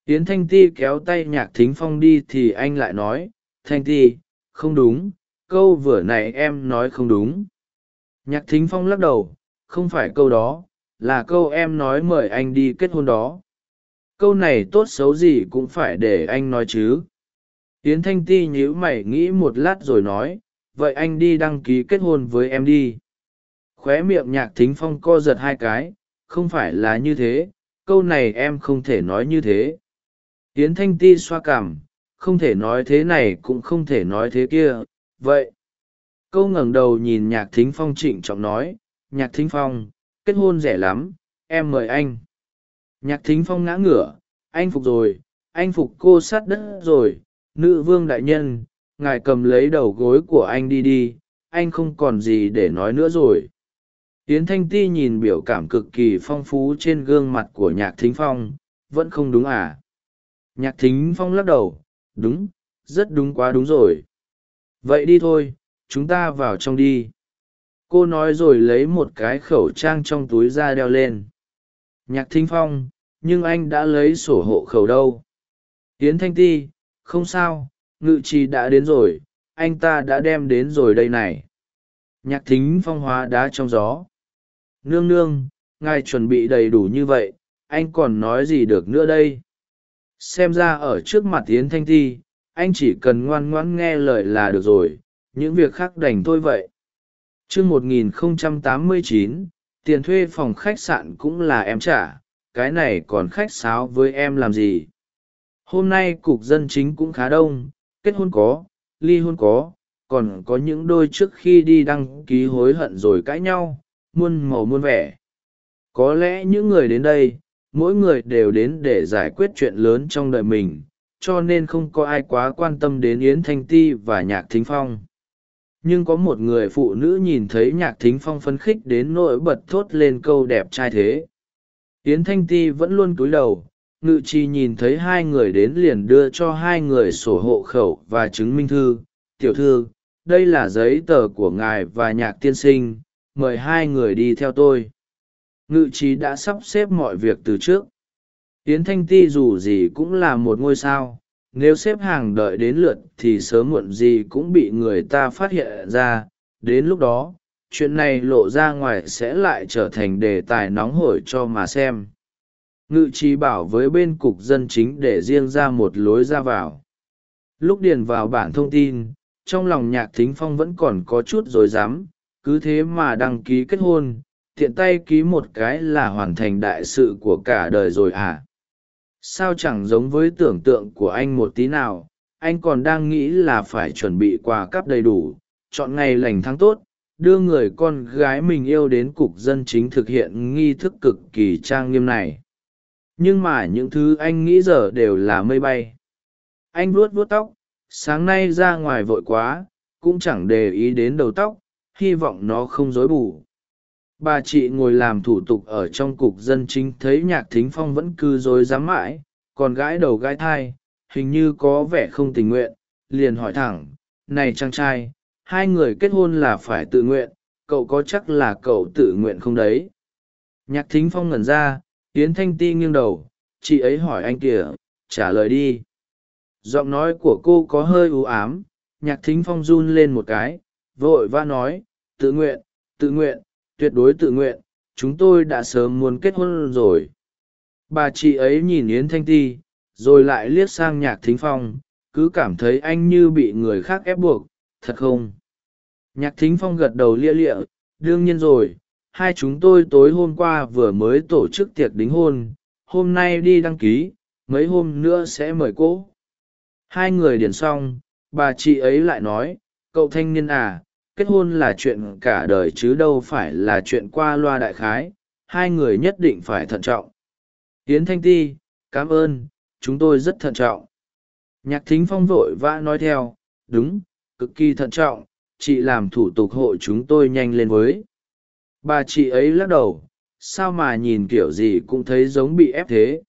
Yến thanh ti kéo tay nhạc thính phong đi thì anh lại nói, thanh ti, không đúng, câu vừa này em nói không đúng. Nhạc thính phong lắc đầu, không phải câu đó, là câu em nói mời anh đi kết hôn đó. Câu này tốt xấu gì cũng phải để anh nói chứ. Yến thanh ti nhíu mày nghĩ một lát rồi nói, vậy anh đi đăng ký kết hôn với em đi khóe miệng nhạc thính phong co giật hai cái, không phải là như thế, câu này em không thể nói như thế. Yến thanh ti xoa cảm, không thể nói thế này cũng không thể nói thế kia, vậy. Câu ngẩng đầu nhìn nhạc thính phong trịnh trọng nói, nhạc thính phong, kết hôn rẻ lắm, em mời anh. Nhạc thính phong ngã ngửa, anh phục rồi, anh phục cô sát đất rồi, nữ vương đại nhân, ngài cầm lấy đầu gối của anh đi đi, anh không còn gì để nói nữa rồi yến thanh ti nhìn biểu cảm cực kỳ phong phú trên gương mặt của nhạc thính phong, vẫn không đúng à? Nhạc thính phong lắc đầu, đúng, rất đúng quá đúng rồi. Vậy đi thôi, chúng ta vào trong đi. Cô nói rồi lấy một cái khẩu trang trong túi ra đeo lên. Nhạc thính phong, nhưng anh đã lấy sổ hộ khẩu đâu? Yến thanh ti, không sao, ngự trì đã đến rồi, anh ta đã đem đến rồi đây này. Nhạc thính phong hóa đá trong gió nương nương, ngài chuẩn bị đầy đủ như vậy, anh còn nói gì được nữa đây? Xem ra ở trước mặt yến thanh ti, anh chỉ cần ngoan ngoãn nghe lời là được rồi, những việc khác đành thôi vậy. Chương một nghìn không trăm tám mươi chín, tiền thuê phòng khách sạn cũng là em trả, cái này còn khách sáo với em làm gì? Hôm nay cục dân chính cũng khá đông, kết hôn có, ly hôn có, còn có những đôi trước khi đi đăng ký hối hận rồi cãi nhau muôn màu muôn vẻ. Có lẽ những người đến đây, mỗi người đều đến để giải quyết chuyện lớn trong đời mình, cho nên không có ai quá quan tâm đến yến thanh ti và nhạc thính phong. Nhưng có một người phụ nữ nhìn thấy nhạc thính phong phấn khích đến nỗi bật thốt lên câu đẹp trai thế. Yến thanh ti vẫn luôn cúi đầu, ngự trì nhìn thấy hai người đến liền đưa cho hai người sổ hộ khẩu và chứng minh thư. Tiểu thư, đây là giấy tờ của ngài và nhạc tiên sinh mời hai người đi theo tôi. Ngự trí đã sắp xếp mọi việc từ trước. Yến thanh ti dù gì cũng là một ngôi sao. Nếu xếp hàng đợi đến lượt thì sớm muộn gì cũng bị người ta phát hiện ra. Đến lúc đó, chuyện này lộ ra ngoài sẽ lại trở thành đề tài nóng hổi cho mà xem. Ngự trí bảo với bên cục dân chính để riêng ra một lối ra vào. Lúc điền vào bản thông tin, trong lòng nhạc thính phong vẫn còn có chút rồi dám cứ thế mà đăng ký kết hôn, tiện tay ký một cái là hoàn thành đại sự của cả đời rồi à? Sao chẳng giống với tưởng tượng của anh một tí nào, anh còn đang nghĩ là phải chuẩn bị quà cắp đầy đủ, chọn ngày lành tháng tốt, đưa người con gái mình yêu đến cục dân chính thực hiện nghi thức cực kỳ trang nghiêm này. Nhưng mà những thứ anh nghĩ giờ đều là mây bay. Anh vuốt vuốt tóc, sáng nay ra ngoài vội quá, cũng chẳng để ý đến đầu tóc hy vọng nó không rối bù. Bà chị ngồi làm thủ tục ở trong cục dân chính thấy nhạc thính phong vẫn cứ rối rắm mãi, còn gãi đầu gãi thai, hình như có vẻ không tình nguyện, liền hỏi thẳng, này chàng trai, hai người kết hôn là phải tự nguyện, cậu có chắc là cậu tự nguyện không đấy? Nhạc thính phong ngẩn ra, yến thanh ti nghiêng đầu, chị ấy hỏi anh kìa, trả lời đi. Giọng nói của cô có hơi ưu ám, nhạc thính phong run lên một cái vội va nói, tự nguyện tự nguyện, tuyệt đối tự nguyện, chúng tôi đã sớm muốn kết hôn rồi. Bà chị ấy nhìn yến thanh ti, rồi lại liếc sang nhạc thính phong, cứ cảm thấy anh như bị người khác ép buộc, thật không? Nhạc thính phong gật đầu lia lịa, đương nhiên rồi, hai chúng tôi tối hôm qua vừa mới tổ chức tiệc đính hôn, hôm nay đi đăng ký, mấy hôm nữa sẽ mời cô. Hai người điền xong, bà chị ấy lại nói cậu thanh niên à kết hôn là chuyện cả đời chứ đâu phải là chuyện qua loa đại khái, hai người nhất định phải thận trọng. Tiến thanh ti, cảm ơn, chúng tôi rất thận trọng. Nhạc thính phong vội vã nói theo, đúng, cực kỳ thận trọng, chị làm thủ tục hộ chúng tôi nhanh lên với. Bà chị ấy lắc đầu, sao mà nhìn kiểu gì cũng thấy giống bị ép thế.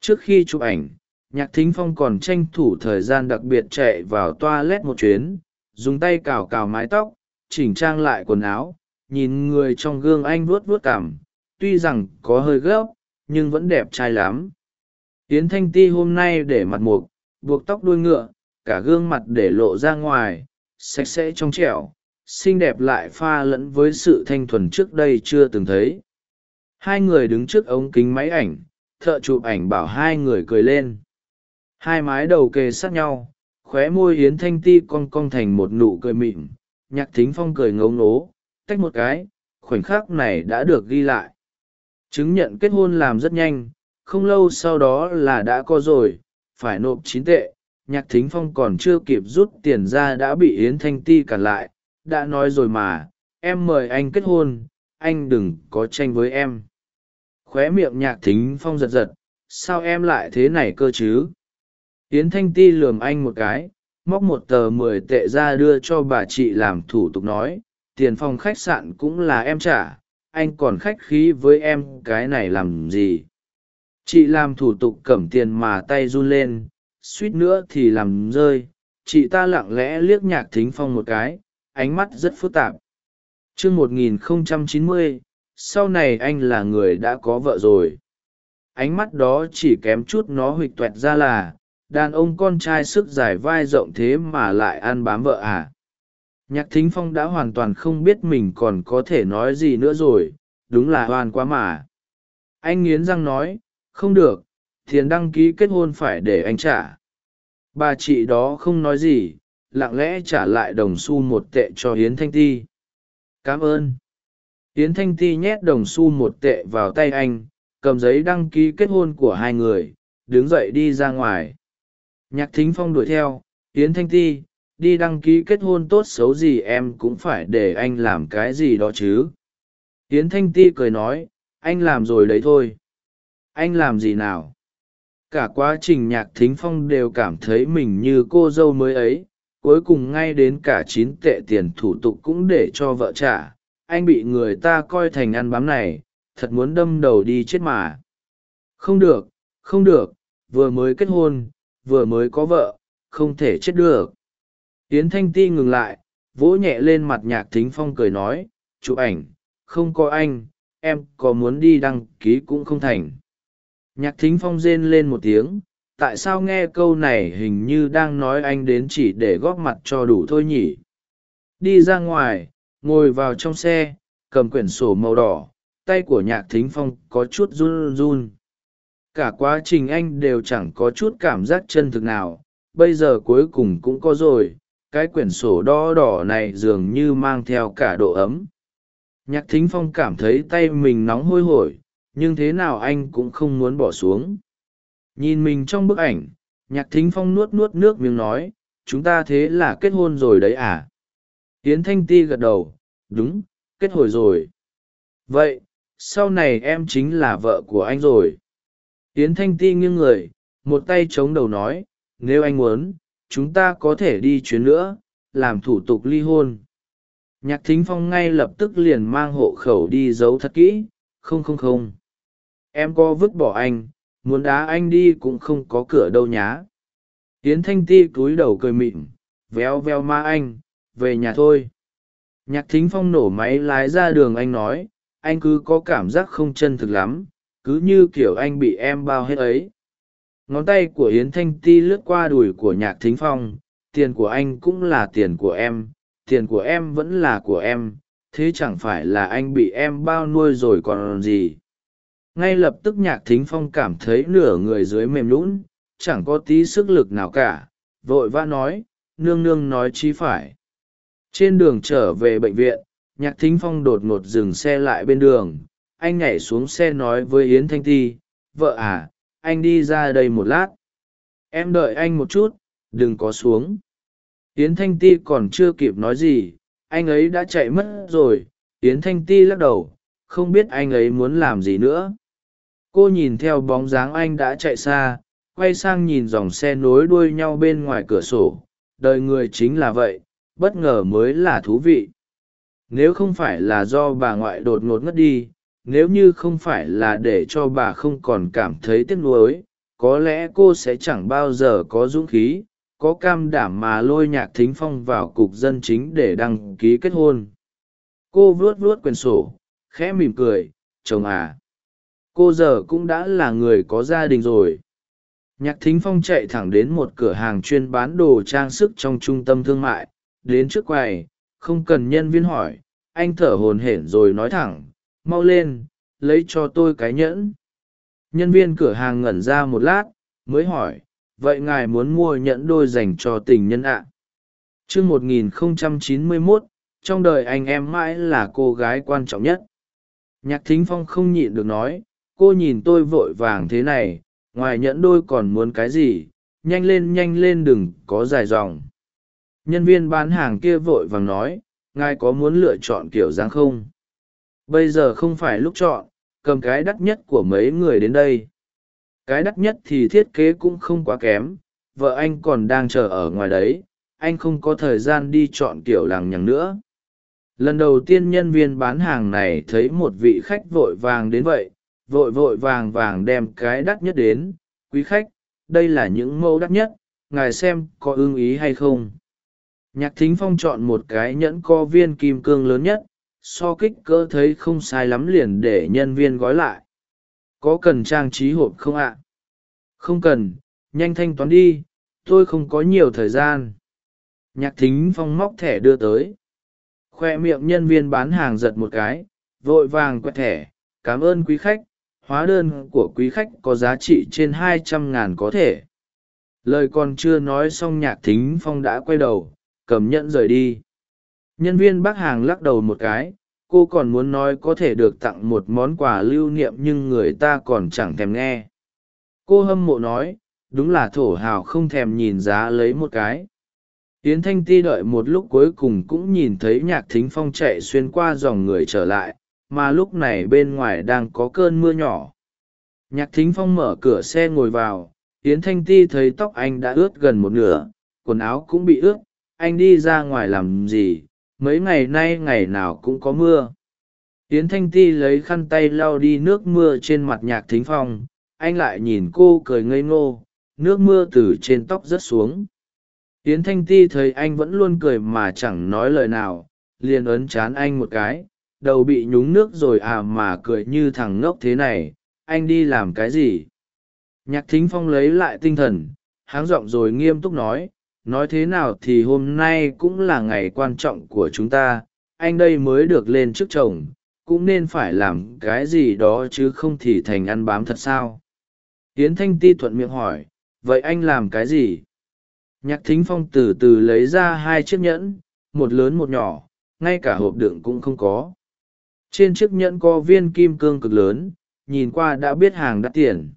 Trước khi chụp ảnh, nhạc thính phong còn tranh thủ thời gian đặc biệt chạy vào toa lét một chuyến dùng tay cào cào mái tóc, chỉnh trang lại quần áo, nhìn người trong gương anh vuốt vuốt cảm tuy rằng có hơi gấp, nhưng vẫn đẹp trai lắm. Tiến thanh ti hôm nay để mặt mục, buộc tóc đuôi ngựa, cả gương mặt để lộ ra ngoài, sạch sẽ trong trẻo, xinh đẹp lại pha lẫn với sự thanh thuần trước đây chưa từng thấy. Hai người đứng trước ống kính máy ảnh, thợ chụp ảnh bảo hai người cười lên. Hai mái đầu kề sát nhau khóe môi yến thanh ti cong cong thành một nụ cười mịn, nhạc thính phong cười ngấu ngố, tách một cái, khoảnh khắc này đã được ghi lại. Chứng nhận kết hôn làm rất nhanh, không lâu sau đó là đã có rồi, phải nộp chín tệ, nhạc thính phong còn chưa kịp rút tiền ra đã bị yến thanh ti cản lại, đã nói rồi mà, em mời anh kết hôn, anh đừng có tranh với em. Khóe miệng nhạc thính phong giật giật, sao em lại thế này cơ chứ? Yến thanh ti lườm anh một cái, móc một tờ mười tệ ra đưa cho bà chị làm thủ tục nói, tiền phòng khách sạn cũng là em trả, anh còn khách khí với em, cái này làm gì? Chị làm thủ tục cẩm tiền mà tay run lên, suýt nữa thì làm rơi, chị ta lặng lẽ liếc nhạc thính phong một cái, ánh mắt rất phức tạp. Chương một nghìn không trăm chín mươi, sau này anh là người đã có vợ rồi. Ánh mắt đó chỉ kém chút nó huỵch toẹt ra là đàn ông con trai sức dài vai rộng thế mà lại ăn bám vợ à? Nhạc thính phong đã hoàn toàn không biết mình còn có thể nói gì nữa rồi, đúng là oan quá mà. Anh nghiến răng nói, không được, tiền đăng ký kết hôn phải để anh trả. Bà chị đó không nói gì, lặng lẽ trả lại đồng xu một tệ cho hiến thanh ti. Cảm ơn. Hiến thanh ti nhét đồng xu một tệ vào tay anh, cầm giấy đăng ký kết hôn của hai người, đứng dậy đi ra ngoài nhạc thính phong đuổi theo, Yến thanh ti, đi đăng ký kết hôn tốt xấu gì em cũng phải để anh làm cái gì đó chứ. Yến thanh ti cười nói, anh làm rồi đấy thôi. Anh làm gì nào? Cả quá trình nhạc thính phong đều cảm thấy mình như cô dâu mới ấy, cuối cùng ngay đến cả chín tệ tiền thủ tục cũng để cho vợ trả. Anh bị người ta coi thành ăn bám này, thật muốn đâm đầu đi chết mà. Không được không được, vừa mới kết hôn vừa mới có vợ, không thể chết được. Yến thanh ti ngừng lại, vỗ nhẹ lên mặt nhạc thính phong cười nói, chụp ảnh, không có anh, em có muốn đi đăng ký cũng không thành. Nhạc thính phong rên lên một tiếng, tại sao nghe câu này hình như đang nói anh đến chỉ để góp mặt cho đủ thôi nhỉ? Đi ra ngoài, ngồi vào trong xe, cầm quyển sổ màu đỏ, tay của nhạc thính phong có chút run run cả quá trình anh đều chẳng có chút cảm giác chân thực nào. Bây giờ cuối cùng cũng có rồi, cái quyển sổ đo đỏ này dường như mang theo cả độ ấm. Nhạc thính phong cảm thấy tay mình nóng hôi hổi, nhưng thế nào anh cũng không muốn bỏ xuống. Nhìn mình trong bức ảnh, nhạc thính phong nuốt nuốt nước miếng nói, chúng ta thế là kết hôn rồi đấy à? Tiến thanh ti gật đầu, đúng, kết hồi rồi. Vậy, sau này em chính là vợ của anh rồi yến thanh ti nghiêng người, một tay chống đầu nói, nếu anh muốn, chúng ta có thể đi chuyến nữa, làm thủ tục ly hôn. Nhạc thính phong ngay lập tức liền mang hộ khẩu đi giấu thật kỹ, không không không. Em có vứt bỏ anh, muốn đá anh đi cũng không có cửa đâu nhá. Yến thanh ti cúi đầu cười mịn, véo véo ma anh, về nhà thôi. Nhạc thính phong nổ máy lái ra đường anh nói, anh cứ có cảm giác không chân thực lắm cứ như kiểu anh bị em bao hết ấy. Ngón tay của yến thanh ti lướt qua đùi của nhạc thính phong, tiền của anh cũng là tiền của em, tiền của em vẫn là của em, thế chẳng phải là anh bị em bao nuôi rồi còn gì. Ngay lập tức nhạc thính phong cảm thấy nửa người dưới mềm lún, chẳng có tí sức lực nào cả, vội vã nói, nương nương nói chi phải. Trên đường trở về bệnh viện, nhạc thính phong đột ngột dừng xe lại bên đường anh nhảy xuống xe nói với yến thanh ti, vợ à anh đi ra đây một lát. Em đợi anh một chút, đừng có xuống. Yến thanh ti còn chưa kịp nói gì, anh ấy đã chạy mất rồi. Yến thanh ti lắc đầu, không biết anh ấy muốn làm gì nữa. Cô nhìn theo bóng dáng anh đã chạy xa, quay sang nhìn dòng xe nối đuôi nhau bên ngoài cửa sổ. Đời người chính là vậy, bất ngờ mới là thú vị. Nếu không phải là do bà ngoại đột ngột ngất đi nếu như không phải là để cho bà không còn cảm thấy tiếc nuối, có lẽ cô sẽ chẳng bao giờ có dũng khí, có cam đảm mà lôi nhạc thính phong vào cục dân chính để đăng ký kết hôn. Cô vuốt vuốt quyển sổ, khẽ mỉm cười, chồng à cô giờ cũng đã là người có gia đình rồi. Nhạc thính phong chạy thẳng đến một cửa hàng chuyên bán đồ trang sức trong trung tâm thương mại, đến trước quầy, không cần nhân viên hỏi, anh thở hồn hển rồi nói thẳng mau lên, lấy cho tôi cái nhẫn. Nhân viên cửa hàng ngẩn ra một lát, mới hỏi, vậy ngài muốn mua nhẫn đôi dành cho tình nhân ạ? À? chương một nghìn không trăm chín mươi trong đời anh em mãi là cô gái quan trọng nhất. Nhạc thính phong không nhịn được nói, cô nhìn tôi vội vàng thế này, ngoài nhẫn đôi còn muốn cái gì? Nhanh lên nhanh lên, đừng có dài dòng. Nhân viên bán hàng kia vội vàng nói, ngài có muốn lựa chọn kiểu dáng không? Bây giờ không phải lúc chọn, cầm cái đắt nhất của mấy người đến đây. Cái đắt nhất thì thiết kế cũng không quá kém, vợ anh còn đang chờ ở ngoài đấy, anh không có thời gian đi chọn kiểu làng nhằng nữa. Lần đầu tiên nhân viên bán hàng này thấy một vị khách vội vàng đến vậy, vội vội vàng vàng đem cái đắt nhất đến. Quý khách, đây là những mẫu đắt nhất, ngài xem có ưng ý hay không? Nhạc thính phong chọn một cái nhẫn co viên kim cương lớn nhất so kích cỡ thấy không sai lắm liền để nhân viên gói lại. Có cần trang trí hộp không ạ? Không cần, nhanh thanh toán đi, tôi không có nhiều thời gian. Nhạc thính phong móc thẻ đưa tới. Khoe miệng nhân viên bán hàng giật một cái, vội vàng quẹt thẻ, cảm ơn quý khách, hóa đơn của quý khách có giá trị trên hai trăm ngàn có thể. Lời còn chưa nói xong nhạc thính phong đã quay đầu, cầm nhẫn rời đi nhân viên bác hàng lắc đầu một cái, cô còn muốn nói có thể được tặng một món quà lưu niệm nhưng người ta còn chẳng thèm nghe. Cô hâm mộ nói, đúng là thổ hào không thèm nhìn giá lấy một cái. Yến thanh ti đợi một lúc cuối cùng cũng nhìn thấy nhạc thính phong chạy xuyên qua dòng người trở lại, mà lúc này bên ngoài đang có cơn mưa nhỏ. Nhạc thính phong mở cửa xe ngồi vào, yến thanh ti thấy tóc anh đã ướt gần một nửa, quần áo cũng bị ướt, anh đi ra ngoài làm gì mấy ngày nay ngày nào cũng có mưa. Yến thanh ti lấy khăn tay lau đi nước mưa trên mặt nhạc thính phong, anh lại nhìn cô cười ngây ngô, nước mưa từ trên tóc rớt xuống. Yến thanh ti thấy anh vẫn luôn cười mà chẳng nói lời nào, liền ấn chán anh một cái, đầu bị nhúng nước rồi à mà cười như thằng ngốc thế này, anh đi làm cái gì? Nhạc thính phong lấy lại tinh thần, háng giọng rồi nghiêm túc nói nói thế nào thì hôm nay cũng là ngày quan trọng của chúng ta, anh đây mới được lên trước chồng, cũng nên phải làm cái gì đó chứ không thì thành ăn bám thật sao? Tiến thanh ti thuận miệng hỏi, vậy anh làm cái gì? Nhạc thính phong từ từ lấy ra hai chiếc nhẫn, một lớn một nhỏ, ngay cả hộp đựng cũng không có. Trên chiếc nhẫn có viên kim cương cực lớn, nhìn qua đã biết hàng đắt tiền.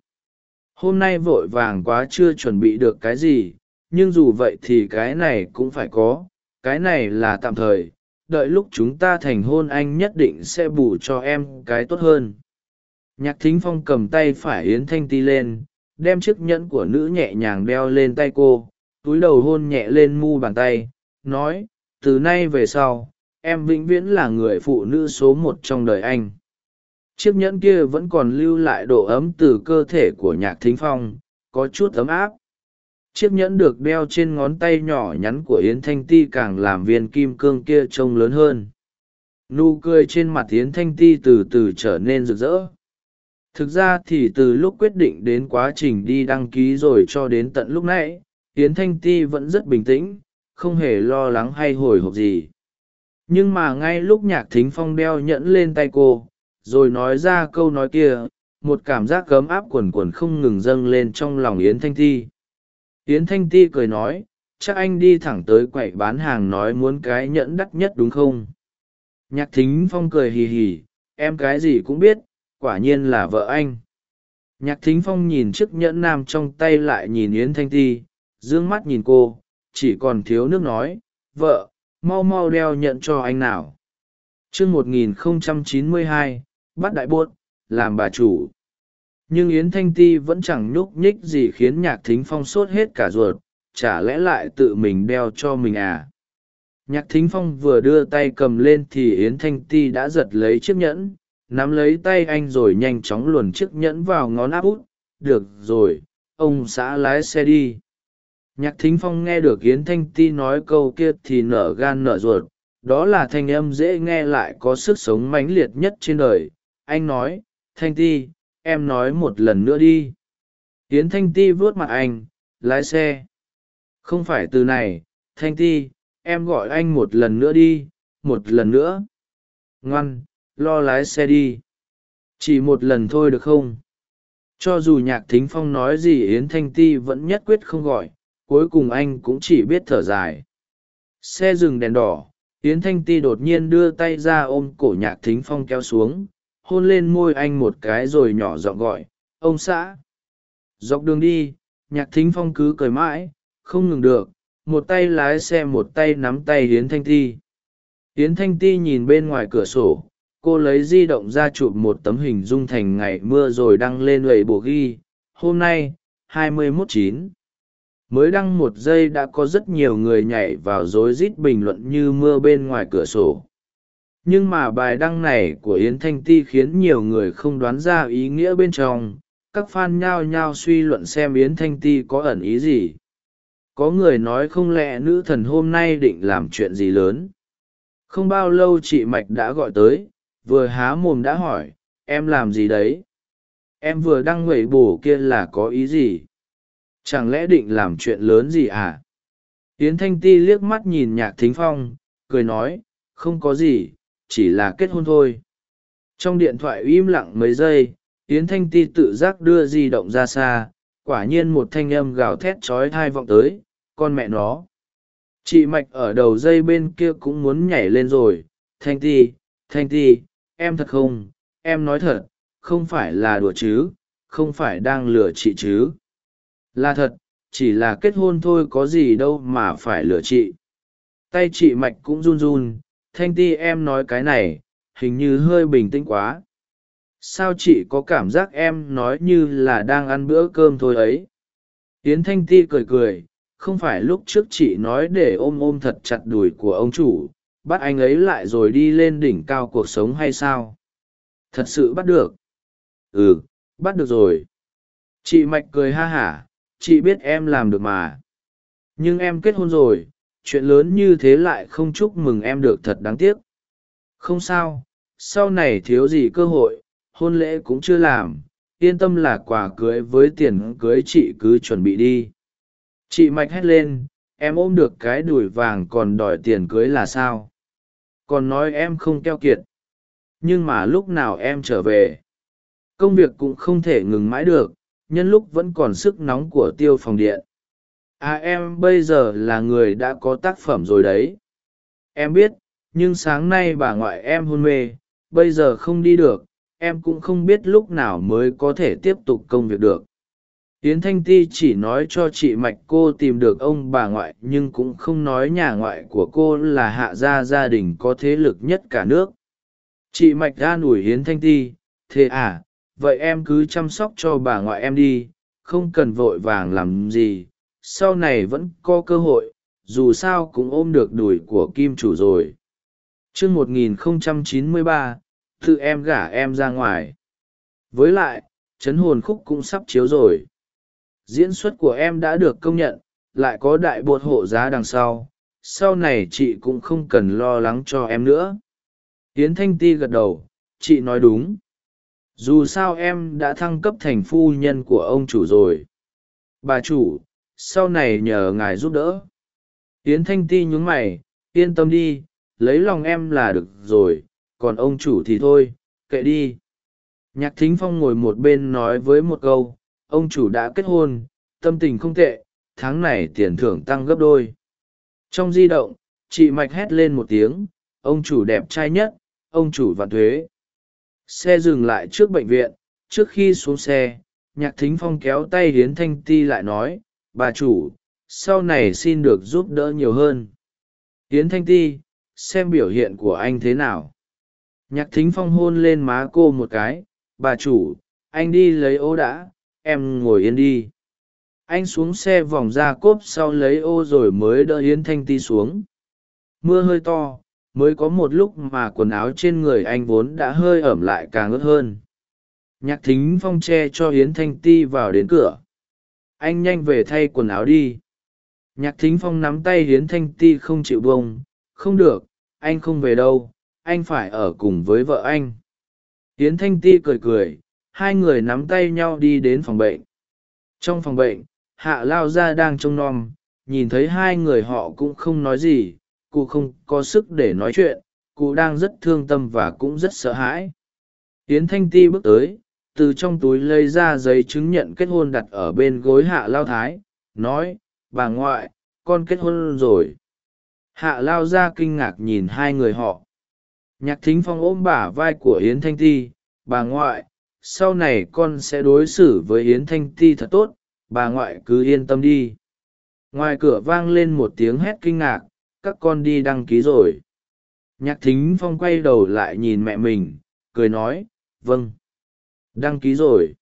Hôm nay vội vàng quá chưa chuẩn bị được cái gì nhưng dù vậy thì cái này cũng phải có, cái này là tạm thời, đợi lúc chúng ta thành hôn anh nhất định sẽ bù cho em cái tốt hơn. Nhạc thính phong cầm tay phải yến thanh ti lên, đem chiếc nhẫn của nữ nhẹ nhàng đeo lên tay cô, túi đầu hôn nhẹ lên mu bàn tay, nói, từ nay về sau, em vĩnh viễn là người phụ nữ số một trong đời anh. Chiếc nhẫn kia vẫn còn lưu lại độ ấm từ cơ thể của nhạc thính phong, có chút ấm áp chiếc nhẫn được đeo trên ngón tay nhỏ nhắn của yến thanh ti càng làm viên kim cương kia trông lớn hơn. Nụ cười trên mặt yến thanh ti từ từ trở nên rực rỡ. Thực ra thì từ lúc quyết định đến quá trình đi đăng ký rồi cho đến tận lúc nãy, yến thanh ti vẫn rất bình tĩnh, không hề lo lắng hay hồi hộp gì. Nhưng mà ngay lúc nhạc thính phong đeo nhẫn lên tay cô, rồi nói ra câu nói kia, một cảm giác cấm áp quần quần không ngừng dâng lên trong lòng yến thanh ti yến thanh ti cười nói, chắc anh đi thẳng tới quậy bán hàng nói muốn cái nhẫn đắt nhất đúng không? Nhạc thính phong cười hì hì, em cái gì cũng biết, quả nhiên là vợ anh. Nhạc thính phong nhìn chiếc nhẫn nam trong tay lại nhìn yến thanh ti d ư ơ n g mắt nhìn cô, chỉ còn thiếu nước nói, vợ, mau mau đeo nhận cho anh nào. T r ư ơ n g một nghìn không trăm chín mươi hai, bắt đại buốt, làm bà chủ nhưng yến thanh ti vẫn chẳng nhúc nhích gì khiến nhạc thính phong sốt hết cả ruột, chả lẽ lại tự mình đeo cho mình à? Nhạc thính phong vừa đưa tay cầm lên thì yến thanh ti đã giật lấy chiếc nhẫn, nắm lấy tay anh rồi nhanh chóng luồn chiếc nhẫn vào ngón áp út. Được rồi, ông xã lái xe đi. Nhạc thính phong nghe được yến thanh ti nói câu kia thì nở gan nở ruột. Đó là thanh âm dễ nghe lại có sức sống mãnh liệt nhất trên đời. Anh nói, thanh ti em nói một lần nữa đi. Yến thanh ti vuốt mặt anh, lái xe. Không phải từ này, thanh ti, em gọi anh một lần nữa đi, một lần nữa. Ngoan, lo lái xe đi. Chỉ một lần thôi được không? Cho dù nhạc thính phong nói gì yến thanh ti vẫn nhất quyết không gọi, cuối cùng anh cũng chỉ biết thở dài. Xe dừng đèn đỏ, yến thanh ti đột nhiên đưa tay ra ôm cổ nhạc thính phong kéo xuống hôn lên môi anh một cái rồi nhỏ giọng gọi, ông xã. Dọc đường đi, nhạc thính phong cứ cười mãi, không ngừng được, một tay lái xe một tay nắm tay hiến thanh ti. Hiến thanh ti nhìn bên ngoài cửa sổ, cô lấy di động ra chụp một tấm hình dung thành ngày mưa rồi đăng lên lầy bộ ghi, hôm nay 21-9. mới đăng một giây đã có rất nhiều người nhảy vào rối rít bình luận như mưa bên ngoài cửa sổ nhưng mà bài đăng này của yến thanh ti khiến nhiều người không đoán ra ý nghĩa bên trong. Các fan nhao nhao suy luận xem yến thanh ti có ẩn ý gì. Có người nói không lẽ nữ thần hôm nay định làm chuyện gì lớn? Không bao lâu chị mạch đã gọi tới, vừa há mồm đã hỏi, em làm gì đấy? Em vừa đăng ngẩy bổ kia là có ý gì? Chẳng lẽ định làm chuyện lớn gì à? Yến thanh ti liếc mắt nhìn nhạc thính phong, cười nói, không có gì chỉ là kết hôn thôi. Trong điện thoại im lặng mấy giây, yến thanh ti tự giác đưa di động ra xa, quả nhiên một thanh âm gào thét trói thai vọng tới, con mẹ nó. Chị mạch ở đầu dây bên kia cũng muốn nhảy lên rồi, thanh ti thanh ti, em thật không? Em nói thật, không phải là đùa chứ, không phải đang lừa chị chứ. Là thật, chỉ là kết hôn thôi có gì đâu mà phải lừa chị. Tay chị mạch cũng run run thanh ti em nói cái này, hình như hơi bình tĩnh quá. Sao chị có cảm giác em nói như là đang ăn bữa cơm thôi ấy? Yến thanh ti cười cười, không phải lúc trước chị nói để ôm ôm thật chặt đùi của ông chủ, bắt anh ấy lại rồi đi lên đỉnh cao cuộc sống hay sao? Thật sự bắt được? Ừ bắt được rồi. Chị mạch cười ha hả, chị biết em làm được mà. Nhưng em kết hôn rồi chuyện lớn như thế lại không chúc mừng em được thật đáng tiếc. Không sao, sau này thiếu gì cơ hội, hôn lễ cũng chưa làm, yên tâm là quà cưới với tiền cưới chị cứ chuẩn bị đi. Chị mạch hét lên, em ôm được cái đùi vàng còn đòi tiền cưới là sao? Còn nói em không keo kiệt. Nhưng mà lúc nào em trở về? Công việc cũng không thể ngừng mãi được, nhân lúc vẫn còn sức nóng của tiêu phòng điện à em bây giờ là người đã có tác phẩm rồi đấy. Em biết, nhưng sáng nay bà ngoại em hôn mê, bây giờ không đi được, em cũng không biết lúc nào mới có thể tiếp tục công việc được. Yến thanh ti chỉ nói cho chị mạch cô tìm được ông bà ngoại, nhưng cũng không nói nhà ngoại của cô là hạ gia gia đình có thế lực nhất cả nước. Chị mạch an ủi Yến thanh ti, thế à vậy em cứ chăm sóc cho bà ngoại em đi, không cần vội vàng làm gì sau này vẫn có cơ hội, dù sao cũng ôm được đùi của kim chủ rồi. T r ư ơ n g một nghìn không trăm chín mươi ba, tự em gả em ra ngoài. Với lại, chấn hồn khúc cũng sắp chiếu rồi. Diễn xuất của em đã được công nhận, lại có đại bột hộ giá đằng sau. Sau này chị cũng không cần lo lắng cho em nữa. Yến thanh ti gật đầu, chị nói đúng. Dù sao em đã thăng cấp thành phu nhân của ông chủ rồi. Bà chủ sau này nhờ ngài giúp đỡ. Yến thanh ti nhún mày, yên tâm đi, lấy lòng em là được rồi, còn ông chủ thì thôi, kệ đi. Nhạc thính phong ngồi một bên nói với một câu, ông chủ đã kết hôn, tâm tình không tệ, tháng này tiền thưởng tăng gấp đôi. Trong di động, chị mạch hét lên một tiếng, ông chủ đẹp trai nhất, ông chủ vạn thuế. Xe dừng lại trước bệnh viện, trước khi xuống xe, nhạc thính phong kéo tay hiến thanh ti lại nói bà chủ, sau này xin được giúp đỡ nhiều hơn. Yến thanh ti, xem biểu hiện của anh thế nào? Nhạc thính phong hôn lên má cô một cái, bà chủ, anh đi lấy ô đã, em ngồi yên đi. Anh xuống xe vòng ra cốp sau lấy ô rồi mới đỡ Yến thanh ti xuống. Mưa hơi to, mới có một lúc mà quần áo trên người anh vốn đã hơi ẩm lại càng ướt hơn. Nhạc thính phong che cho Yến thanh ti vào đến cửa anh nhanh về thay quần áo đi. Nhạc thính phong nắm tay hiến thanh ti không chịu bông không được, anh không về đâu, anh phải ở cùng với vợ anh. Hiến thanh ti cười cười, hai người nắm tay nhau đi đến phòng bệnh. Trong phòng bệnh, hạ lao ra đang trông nom, nhìn thấy hai người họ cũng không nói gì, cụ không có sức để nói chuyện, cụ đang rất thương tâm và cũng rất sợ hãi. Yến thanh ti bước tới từ trong túi lấy ra giấy chứng nhận kết hôn đặt ở bên gối hạ lao thái, nói, bà ngoại, con kết hôn rồi. Hạ lao ra kinh ngạc nhìn hai người họ. Nhạc thính phong ôm bả vai của yến thanh ti, bà ngoại, sau này con sẽ đối xử với yến thanh ti thật tốt, bà ngoại cứ yên tâm đi. Ngoài cửa vang lên một tiếng hét kinh ngạc, các con đi đăng ký rồi. Nhạc thính phong quay đầu lại nhìn mẹ mình, cười nói vâng đăng ký rồi.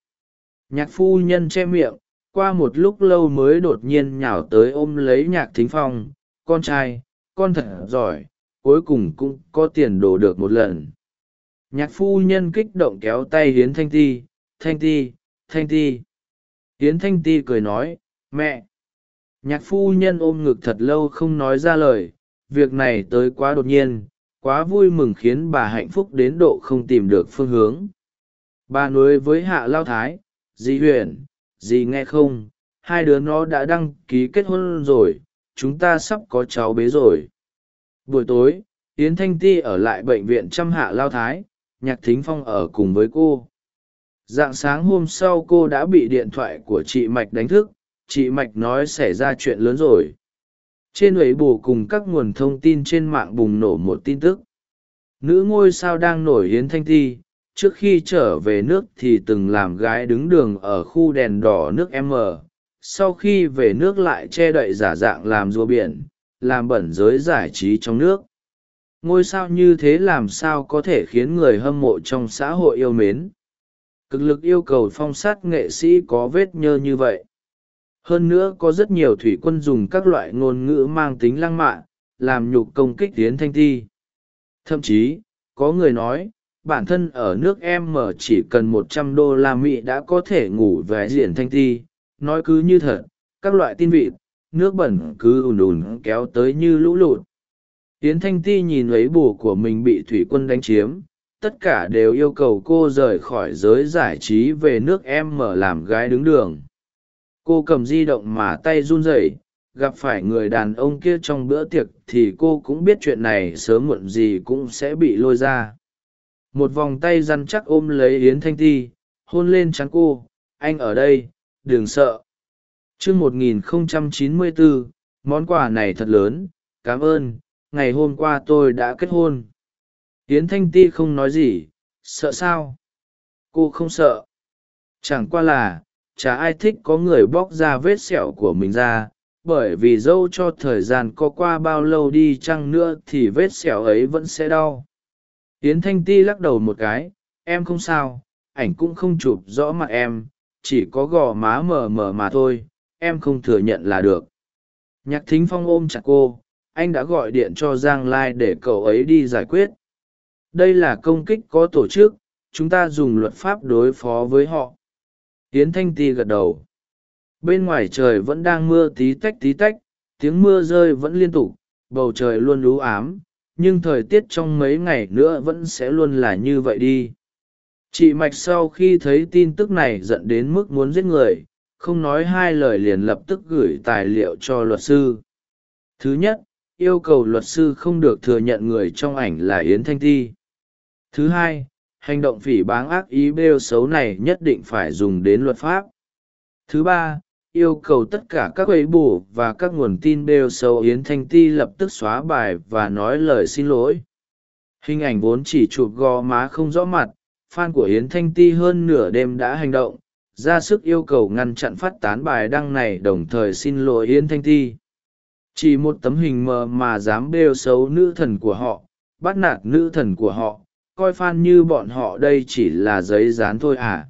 Nhạc phu nhân che miệng, qua một lúc lâu mới đột nhiên nhào tới ôm lấy nhạc thính phong. Con trai, con thật giỏi, cuối cùng cũng có tiền đổ được một lần. Nhạc phu nhân kích động kéo tay hiến thanh ti thanh ti thanh ti. Hiến thanh ti cười nói, mẹ. Nhạc phu nhân ôm ngực thật lâu không nói ra lời. Việc này tới quá đột nhiên, quá vui mừng khiến bà hạnh phúc đến độ không tìm được phương hướng bà nối với hạ lao thái, dì huyền, dì nghe không? Hai đứa nó đã đăng ký kết hôn rồi, chúng ta sắp có cháu bế rồi. Buổi tối, yến thanh ti ở lại bệnh viện chăm hạ lao thái, nhạc thính phong ở cùng với cô. Dạng sáng hôm sau cô đã bị điện thoại của chị mạch đánh thức, chị mạch nói xảy ra chuyện lớn rồi. Trên ấy bù cùng các nguồn thông tin trên mạng bùng nổ một tin tức. Nữ ngôi sao đang nổi Yến thanh thi trước khi trở về nước thì từng làm gái đứng đường ở khu đèn đỏ nước m. Sau khi về nước lại che đậy giả dạng làm rùa biển, làm bẩn giới giải trí trong nước. Ngôi sao như thế làm sao có thể khiến người hâm mộ trong xã hội yêu mến? Cực lực yêu cầu phong sát nghệ sĩ có vết nhơ như vậy. Hơn nữa có rất nhiều thủy quân dùng các loại ngôn ngữ mang tính lăng mạ, làm nhục công kích tiến thanh thi. Thậm chí, có người nói bản thân ở nước em mở chỉ cần một trăm đô la mỹ đã có thể ngủ về diện thanh Ti. Nói cứ như thật, các loại tin vịt, nước bẩn cứ ùn ùn kéo tới như lũ lụt. Tiến thanh ti nhìn lấy bù của mình bị thủy quân đánh chiếm, tất cả đều yêu cầu cô rời khỏi giới giải trí về nước em mở làm gái đứng đường. Cô cầm di động mà tay run rẩy, gặp phải người đàn ông kia trong bữa tiệc thì cô cũng biết chuyện này sớm muộn gì cũng sẽ bị lôi ra một vòng tay răn chắc ôm lấy yến thanh ti, hôn lên trắng cô, anh ở đây, đừng sợ. Chương một nghìn chín mươi bốn món quà này thật lớn, cảm ơn, ngày hôm qua tôi đã kết hôn. Yến thanh ti không nói gì, sợ sao? Cô không sợ. Chẳng qua là, chả ai thích có người bóc ra vết sẹo của mình ra, bởi vì dâu cho thời gian có qua bao lâu đi chăng nữa thì vết sẹo ấy vẫn sẽ đau yến thanh ti lắc đầu một cái, em không sao, ảnh cũng không chụp rõ mặt em, chỉ có gò má mờ mờ mà thôi, em không thừa nhận là được. Nhạc thính phong ôm chặt cô, anh đã gọi điện cho giang lai để cậu ấy đi giải quyết. Đây là công kích có tổ chức, chúng ta dùng luật pháp đối phó với họ. Yến thanh ti gật đầu. Bên ngoài trời vẫn đang mưa tí tách tí tách, tiếng mưa rơi vẫn liên tục, bầu trời luôn lú ám nhưng thời tiết trong mấy ngày nữa vẫn sẽ luôn là như vậy đi. Chị mạch sau khi thấy tin tức này dẫn đến mức muốn giết người, không nói hai lời liền lập tức gửi tài liệu cho luật sư. Thứ nhất, yêu cầu luật sư không được thừa nhận người trong ảnh là yến thanh ti. Thứ hai, hành động phỉ báng ác ý bêu xấu này nhất định phải dùng đến luật pháp. Thứ ba yêu cầu tất cả các quầy bù và các nguồn tin đều xấu yến thanh ti lập tức xóa bài và nói lời xin lỗi. Hình ảnh vốn chỉ chụp gò má không rõ mặt, fan của yến thanh ti hơn nửa đêm đã hành động, ra sức yêu cầu ngăn chặn phát tán bài đăng này đồng thời xin lỗi yến thanh ti. Chỉ một tấm hình mờ mà dám bêu xấu nữ thần của họ, bắt nạt nữ thần của họ, coi f như bọn họ đây chỉ là giấy dán thôi à.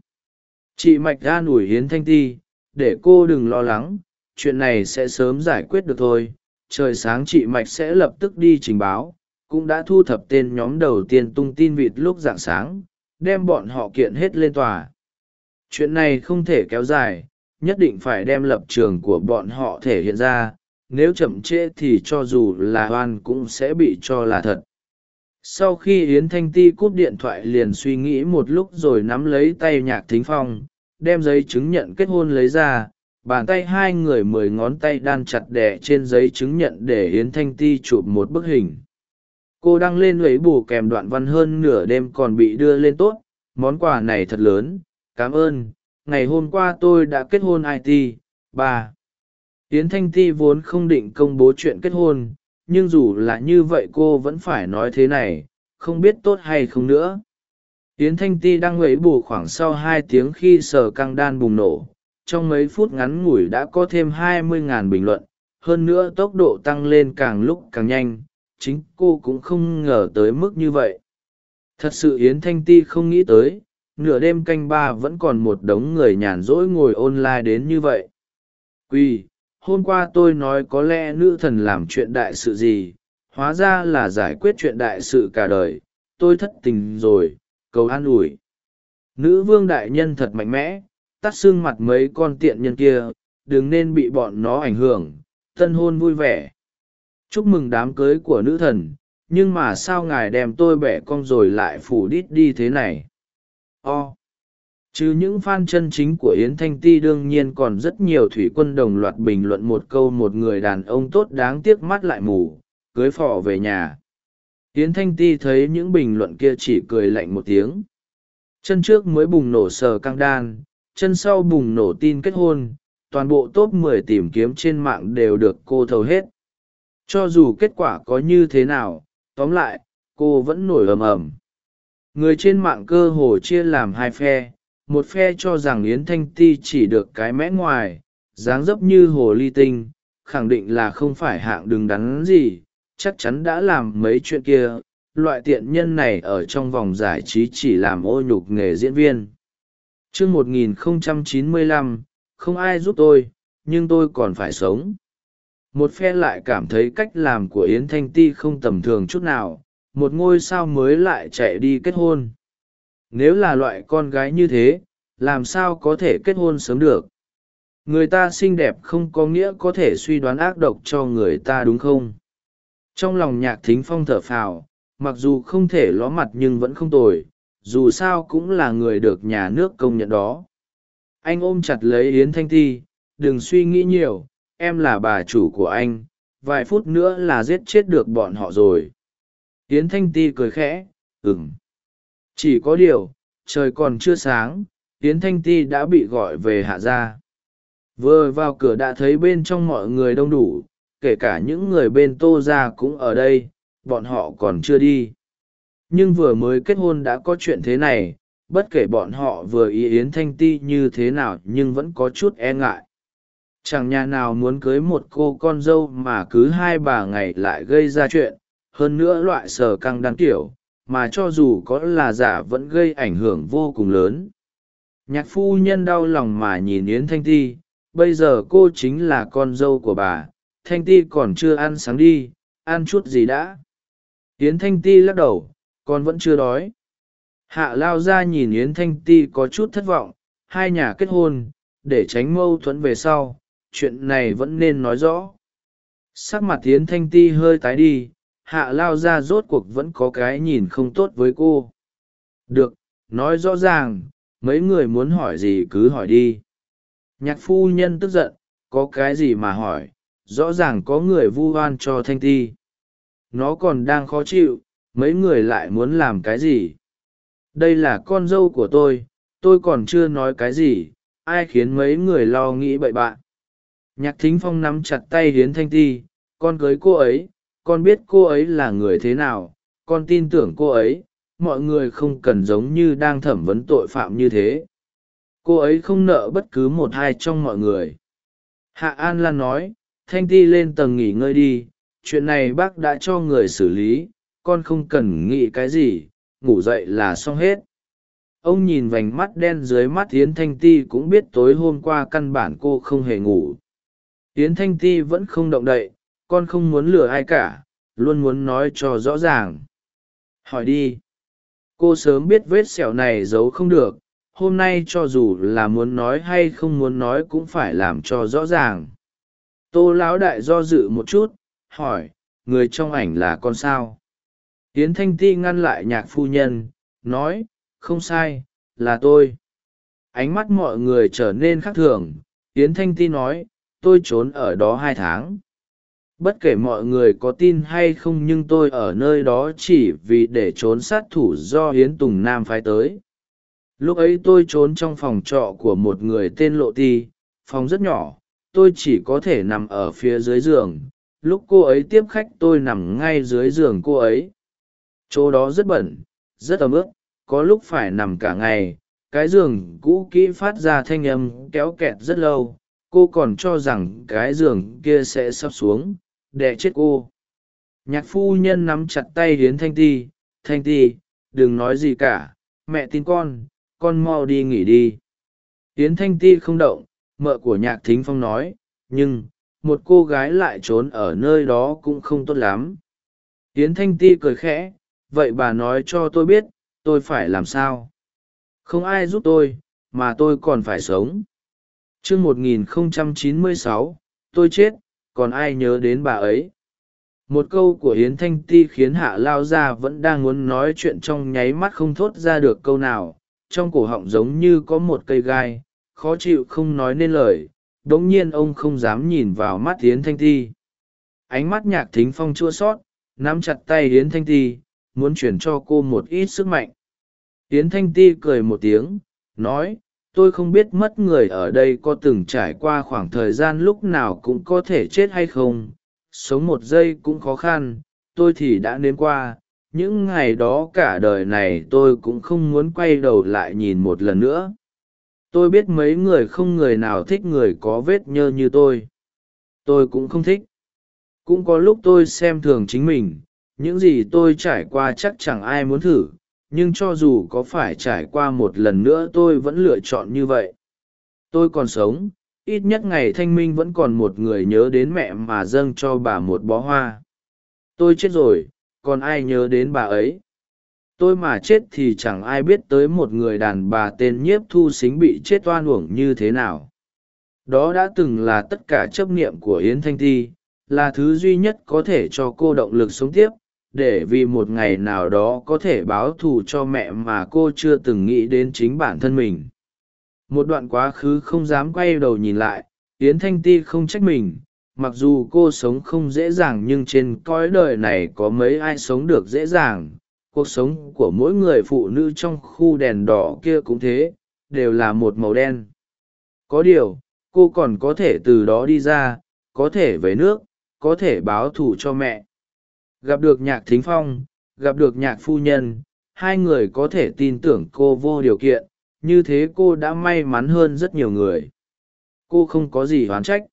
Chị mạch an ủi hiến thanh ti để cô đừng lo lắng, chuyện này sẽ sớm giải quyết được thôi. Trời sáng chị mạch sẽ lập tức đi trình báo, cũng đã thu thập tên nhóm đầu tiên tung tin vịt lúc d ạ n g sáng, đem bọn họ kiện hết lên tòa. Chuyện này không thể kéo dài, nhất định phải đem lập trường của bọn họ thể hiện ra, nếu chậm trễ thì cho dù là oan cũng sẽ bị cho là thật. Sau khi yến thanh ti cúp điện thoại liền suy nghĩ một lúc rồi nắm lấy tay nhạc thính phong đem giấy chứng nhận kết hôn lấy ra, bàn tay hai người mười ngón tay đan chặt đẻ trên giấy chứng nhận để yến thanh ti chụp một bức hình. Cô đăng lên lấy bù kèm đoạn văn hơn nửa đêm còn bị đưa lên tốt, món quà này thật lớn, cảm ơn, ngày hôm qua tôi đã kết hôn it ba. Yến thanh ti vốn không định công bố chuyện kết hôn, nhưng dù là như vậy cô vẫn phải nói thế này, không biết tốt hay không nữa yến thanh ti đang ngẫy bù khoảng sau hai tiếng khi sở căng đan bùng nổ. Trong mấy phút ngắn ngủi đã có thêm hai mươi ngàn bình luận, hơn nữa tốc độ tăng lên càng lúc càng nhanh, chính cô cũng không ngờ tới mức như vậy. Thật sự yến thanh ti không nghĩ tới, nửa đêm canh ba vẫn còn một đống người nhàn rỗi ngồi online đến như vậy. Quy hôm qua tôi nói có lẽ nữ thần làm chuyện đại sự gì, hóa ra là giải quyết chuyện đại sự cả đời, tôi thất tình rồi cầu an ủi. Nữ vương đại nhân thật mạnh mẽ, tắt xương mặt mấy con tiện nhân kia, đừng nên bị bọn nó ảnh hưởng, tân hôn vui vẻ. Chúc mừng đám cưới của nữ thần, nhưng mà sao ngài đem tôi bẻ cong rồi lại phủ đít đi thế này? O. Chứ những fan chân chính của yến thanh ti đương nhiên còn rất nhiều thủy quân đồng loạt bình luận một câu một người đàn ông tốt đáng tiếc mắt lại mù, cưới phò về nhà yến thanh ti thấy những bình luận kia chỉ cười lạnh một tiếng. Chân trước mới bùng nổ sờ căng đan, chân sau bùng nổ tin kết hôn, toàn bộ top 10 tìm kiếm trên mạng đều được cô thầu hết. Cho dù kết quả có như thế nào, tóm lại, cô vẫn nổi ầm ầm. Người trên mạng cơ hồ chia làm hai phe, một phe cho rằng yến thanh ti chỉ được cái mẽ ngoài, dáng dấp như hồ ly tinh, khẳng định là không phải hạng đứng đắn gì chắc chắn đã làm mấy chuyện kia, loại tiện nhân này ở trong vòng giải trí chỉ làm ô nhục nghề diễn viên. Chương một nghìn chín mươi lăm, không ai giúp tôi, nhưng tôi còn phải sống. Một phe lại cảm thấy cách làm của yến thanh ti không tầm thường chút nào, một ngôi sao mới lại chạy đi kết hôn. Nếu là loại con gái như thế, làm sao có thể kết hôn sớm được? Người ta xinh đẹp không có nghĩa có thể suy đoán ác độc cho người ta đúng không? Trong lòng nhạc thính phong thở phào, mặc dù không thể ló mặt nhưng vẫn không tồi, dù sao cũng là người được nhà nước công nhận đó. Anh ôm chặt lấy yến thanh ti, đừng suy nghĩ nhiều, em là bà chủ của anh, vài phút nữa là giết chết được bọn họ rồi. Yến thanh ti cười khẽ ừng chỉ có điều, trời còn chưa sáng, yến thanh ti đã bị gọi về hạ gia. Vừa vào cửa đã thấy bên trong mọi người đông đủ kể cả những người bên tô ra cũng ở đây, bọn họ còn chưa đi. Nhưng vừa mới kết hôn đã có chuyện thế này, bất kể bọn họ vừa ý yến thanh ti như thế nào nhưng vẫn có chút e ngại. Chẳng nhà nào muốn cưới một cô con dâu mà cứ hai bà ngày lại gây ra chuyện, hơn nữa loại sờ căng đáng kiểu, mà cho dù có là giả vẫn gây ảnh hưởng vô cùng lớn. Nhạc phu nhân đau lòng mà nhìn yến thanh ti, bây giờ cô chính là con dâu của bà thanh ti còn chưa ăn sáng đi, ăn chút gì đã? Yến thanh ti lắc đầu, con vẫn chưa đói. Hạ lao ra nhìn yến thanh ti có chút thất vọng, hai nhà kết hôn, để tránh mâu thuẫn về sau, chuyện này vẫn nên nói rõ. Sắc mặt yến thanh ti hơi tái đi, hạ lao ra rốt cuộc vẫn có cái nhìn không tốt với cô. Được, nói rõ ràng, mấy người muốn hỏi gì cứ hỏi đi. Nhạc phu nhân tức giận, có cái gì mà hỏi? Rõ ràng có người vu oan cho thanh ti. Nó còn đang khó chịu, mấy người lại muốn làm cái gì? Đây là con dâu của tôi tôi còn chưa nói cái gì, ai khiến mấy người lo nghĩ bậy bạn nhạc thính phong nắm chặt tay hiến thanh ti, con cưới cô ấy, con biết cô ấy là người thế nào, con tin tưởng cô ấy, mọi người không cần giống như đang thẩm vấn tội phạm như thế. Cô ấy không nợ bất cứ một hai trong mọi người. Hạ an lan nói thanh ti lên tầng nghỉ ngơi đi, chuyện này bác đã cho người xử lý, con không cần nghĩ cái gì, ngủ dậy là xong hết. Ông nhìn vành mắt đen dưới mắt yến thanh ti cũng biết tối hôm qua căn bản cô không hề ngủ. Yến thanh ti vẫn không động đậy, con không muốn lừa ai cả, luôn muốn nói cho rõ ràng. Hỏi đi. Cô sớm biết vết sẹo này giấu không được, hôm nay cho dù là muốn nói hay không muốn nói cũng phải làm cho rõ ràng tô lão đại do dự một chút, hỏi, người trong ảnh là con sao? Yến thanh ti ngăn lại nhạc phu nhân, nói, không sai, là tôi. Ánh mắt mọi người trở nên khác thường, yến thanh ti nói, tôi trốn ở đó hai tháng. Bất kể mọi người có tin hay không nhưng tôi ở nơi đó chỉ vì để trốn sát thủ do hiến tùng nam phái tới. Lúc ấy tôi trốn trong phòng trọ của một người tên lộ ti, phòng rất nhỏ tôi chỉ có thể nằm ở phía dưới giường, lúc cô ấy tiếp khách tôi nằm ngay dưới giường cô ấy. Chỗ đó rất bẩn, rất ấm ức, có lúc phải nằm cả ngày, cái giường cũ kỹ phát ra thanh âm kéo kẹt rất lâu, cô còn cho rằng cái giường kia sẽ sắp xuống đẻ chết cô. Nhạc phu nhân nắm chặt tay hiến thanh ti thanh ti, đừng nói gì cả, mẹ tin con con mau đi nghỉ đi. Hiến thanh ti không động mợ của nhạc thính phong nói, nhưng, một cô gái lại trốn ở nơi đó cũng không tốt lắm. Hiến thanh ti cười khẽ, vậy bà nói cho tôi biết, tôi phải làm sao? Không ai giúp tôi, mà tôi còn phải sống. T r ư ơ n sáu, tôi chết, còn ai nhớ đến bà ấy? Một câu của hiến thanh ti khiến hạ lao gia vẫn đang muốn nói chuyện trong nháy mắt không thốt ra được câu nào. Trong cổ họng giống như có một cây gai khó chịu không nói nên lời đ ỗ n g nhiên ông không dám nhìn vào mắt Yến thanh ti. Ánh mắt nhạc thính phong chua sót, nắm chặt tay Yến thanh ti, muốn chuyển cho cô một ít sức mạnh. Yến thanh ti cười một tiếng, nói, tôi không biết mất người ở đây có từng trải qua khoảng thời gian lúc nào cũng có thể chết hay không. Sống một giây cũng khó khăn, tôi thì đã nếm qua. Những ngày đó cả đời này tôi cũng không muốn quay đầu lại nhìn một lần nữa tôi biết mấy người không người nào thích người có vết nhơ như tôi. Tôi cũng không thích. Cũng có lúc tôi xem thường chính mình. Những gì tôi trải qua chắc chẳng ai muốn thử. Nhưng cho dù có phải trải qua một lần nữa, tôi vẫn lựa chọn như vậy. Tôi còn sống. Ít nhất ngày thanh minh vẫn còn một người nhớ đến mẹ mà dâng cho bà một bó hoa. Tôi chết rồi. Còn ai nhớ đến bà ấy? Tôi mà chết thì chẳng ai biết tới một người đàn bà tên nhiếp thu xính bị chết oan uổng như thế nào. Đó đã từng là tất cả chấp niệm của yến thanh ti, là thứ duy nhất có thể cho cô động lực sống tiếp, để vì một ngày nào đó có thể báo thù cho mẹ mà cô chưa từng nghĩ đến chính bản thân mình. Một đoạn quá khứ không dám quay đầu nhìn lại, yến thanh ti không trách mình, mặc dù cô sống không dễ dàng nhưng trên cõi đời này có mấy ai sống được dễ dàng cuộc sống của mỗi người phụ nữ trong khu đèn đỏ kia cũng thế, đều là một màu đen. Có điều, cô còn có thể từ đó đi ra, có thể về nước, có thể báo thù cho mẹ. Gặp được nhạc thính phong, gặp được nhạc phu nhân, hai người có thể tin tưởng cô vô điều kiện, như thế cô đã may mắn hơn rất nhiều người. Cô không có gì oán trách.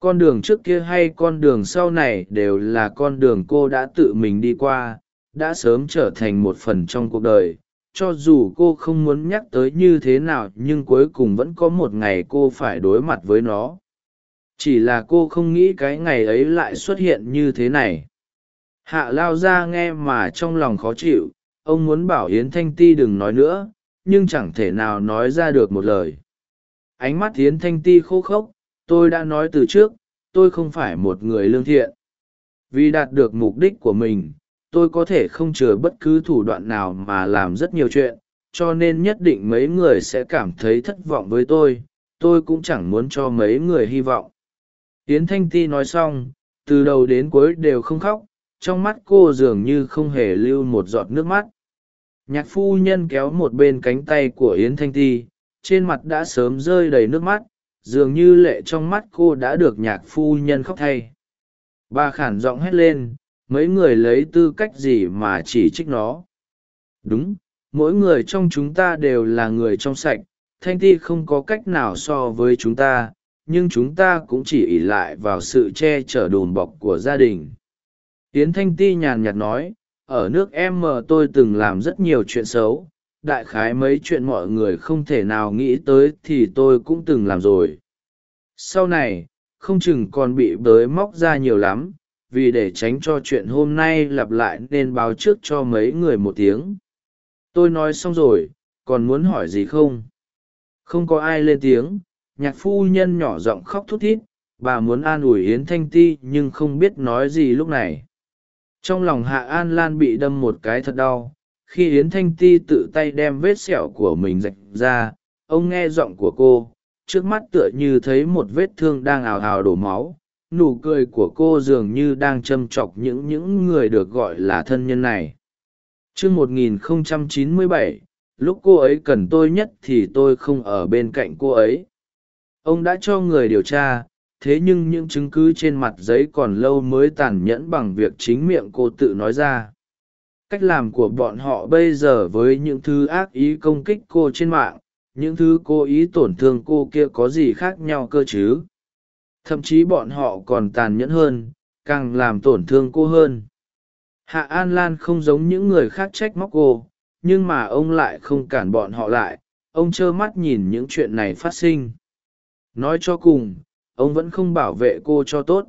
Con đường trước kia hay con đường sau này đều là con đường cô đã tự mình đi qua đã sớm trở thành một phần trong cuộc đời. Cho dù cô không muốn nhắc tới như thế nào, nhưng cuối cùng vẫn có một ngày cô phải đối mặt với nó. Chỉ là cô không nghĩ cái ngày ấy lại xuất hiện như thế này. Hạ lao ra nghe mà trong lòng khó chịu, ông muốn bảo yến thanh ti đừng nói nữa, nhưng chẳng thể nào nói ra được một lời. Ánh mắt yến thanh ti khô khốc, tôi đã nói từ trước, tôi không phải một người lương thiện. Vì đạt được mục đích của mình tôi có thể không chừa bất cứ thủ đoạn nào mà làm rất nhiều chuyện, cho nên nhất định mấy người sẽ cảm thấy thất vọng với tôi tôi cũng chẳng muốn cho mấy người hy vọng. Yến thanh ti nói xong, từ đầu đến cuối đều không khóc, trong mắt cô dường như không hề lưu một giọt nước mắt. Nhạc phu nhân kéo một bên cánh tay của yến thanh ti, trên mặt đã sớm rơi đầy nước mắt, dường như lệ trong mắt cô đã được nhạc phu nhân khóc thay. Bà khản giọng hét lên mấy người lấy tư cách gì mà chỉ trích nó? Đúng, mỗi người trong chúng ta đều là người trong sạch, thanh ti không có cách nào so với chúng ta, nhưng chúng ta cũng chỉ ỉ lại vào sự che chở đùm bọc của gia đình. Tiến thanh ti nhàn nhạt nói, ở nước em mờ tôi từng làm rất nhiều chuyện xấu, đại khái mấy chuyện mọi người không thể nào nghĩ tới thì tôi cũng từng làm rồi. Sau này, không chừng còn bị bới móc ra nhiều lắm vì để tránh cho chuyện hôm nay lặp lại nên báo trước cho mấy người một tiếng. Tôi nói xong rồi, còn muốn hỏi gì không? Không có ai lên tiếng, nhạc phu nhân nhỏ giọng khóc thút thít, bà muốn an ủi yến thanh ti nhưng không biết nói gì lúc này. Trong lòng hạ an lan bị đâm một cái thật đau, khi yến thanh ti tự tay đem vết sẹo của mình rạch ra, ông nghe giọng của cô, trước mắt tựa như thấy một vết thương đang ào ào đổ máu nụ cười của cô dường như đang châm chọc những những người được gọi là thân nhân này. Chương một nghìn không trăm chín mươi bảy, lúc cô ấy cần tôi nhất thì tôi không ở bên cạnh cô ấy. Ông đã cho người điều tra, thế nhưng những chứng cứ trên mặt giấy còn lâu mới tàn nhẫn bằng việc chính miệng cô tự nói ra. Cách làm của bọn họ bây giờ với những thứ ác ý công kích cô trên mạng, những thứ cố ý tổn thương cô kia có gì khác nhau cơ chứ? Thậm chí bọn họ còn tàn nhẫn hơn, càng làm tổn thương cô hơn. Hạ an lan không giống những người khác trách móc cô, nhưng mà ông lại không cản bọn họ lại, ông trơ mắt nhìn những chuyện này phát sinh. Nói cho cùng, ông vẫn không bảo vệ cô cho tốt.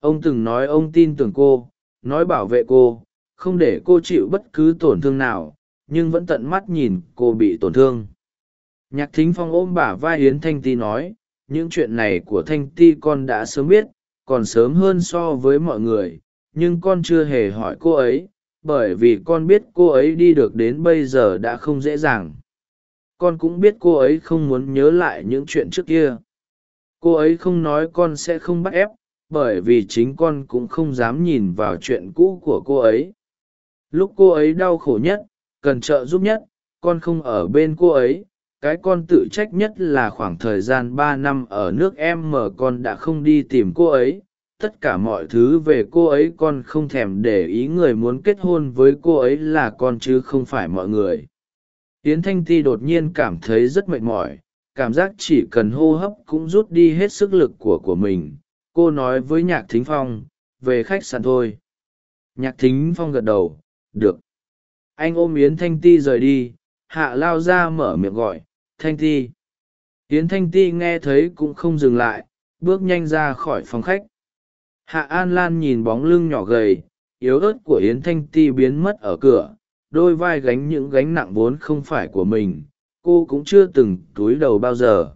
Ông từng nói ông tin tưởng cô, nói bảo vệ cô, không để cô chịu bất cứ tổn thương nào, nhưng vẫn tận mắt nhìn cô bị tổn thương. Nhạc thính phong ôm bả vai yến thanh ti nói những chuyện này của thanh ti con đã sớm biết, còn sớm hơn so với mọi người, nhưng con chưa hề hỏi cô ấy, bởi vì con biết cô ấy đi được đến bây giờ đã không dễ dàng. Con cũng biết cô ấy không muốn nhớ lại những chuyện trước kia. Cô ấy không nói con sẽ không bắt ép, bởi vì chính con cũng không dám nhìn vào chuyện cũ của cô ấy. Lúc cô ấy đau khổ nhất, cần trợ giúp nhất, con không ở bên cô ấy cái con tự trách nhất là khoảng thời gian ba năm ở nước em mà con đã không đi tìm cô ấy. Tất cả mọi thứ về cô ấy con không thèm để ý người muốn kết hôn với cô ấy là con chứ không phải mọi người. Yến thanh ti đột nhiên cảm thấy rất mệt mỏi, cảm giác chỉ cần hô hấp cũng rút đi hết sức lực của của mình. Cô nói với nhạc thính phong, về khách sạn thôi. Nhạc thính phong gật đầu, được. Anh ôm yến thanh ti rời đi, hạ lao ra mở miệng gọi thanh ti. Yến thanh ti nghe thấy cũng không dừng lại, bước nhanh ra khỏi phòng khách. Hạ an lan nhìn bóng lưng nhỏ gầy, yếu ớt của yến thanh ti biến mất ở cửa, đôi vai gánh những gánh nặng vốn không phải của mình, cô cũng chưa từng túi đầu bao giờ.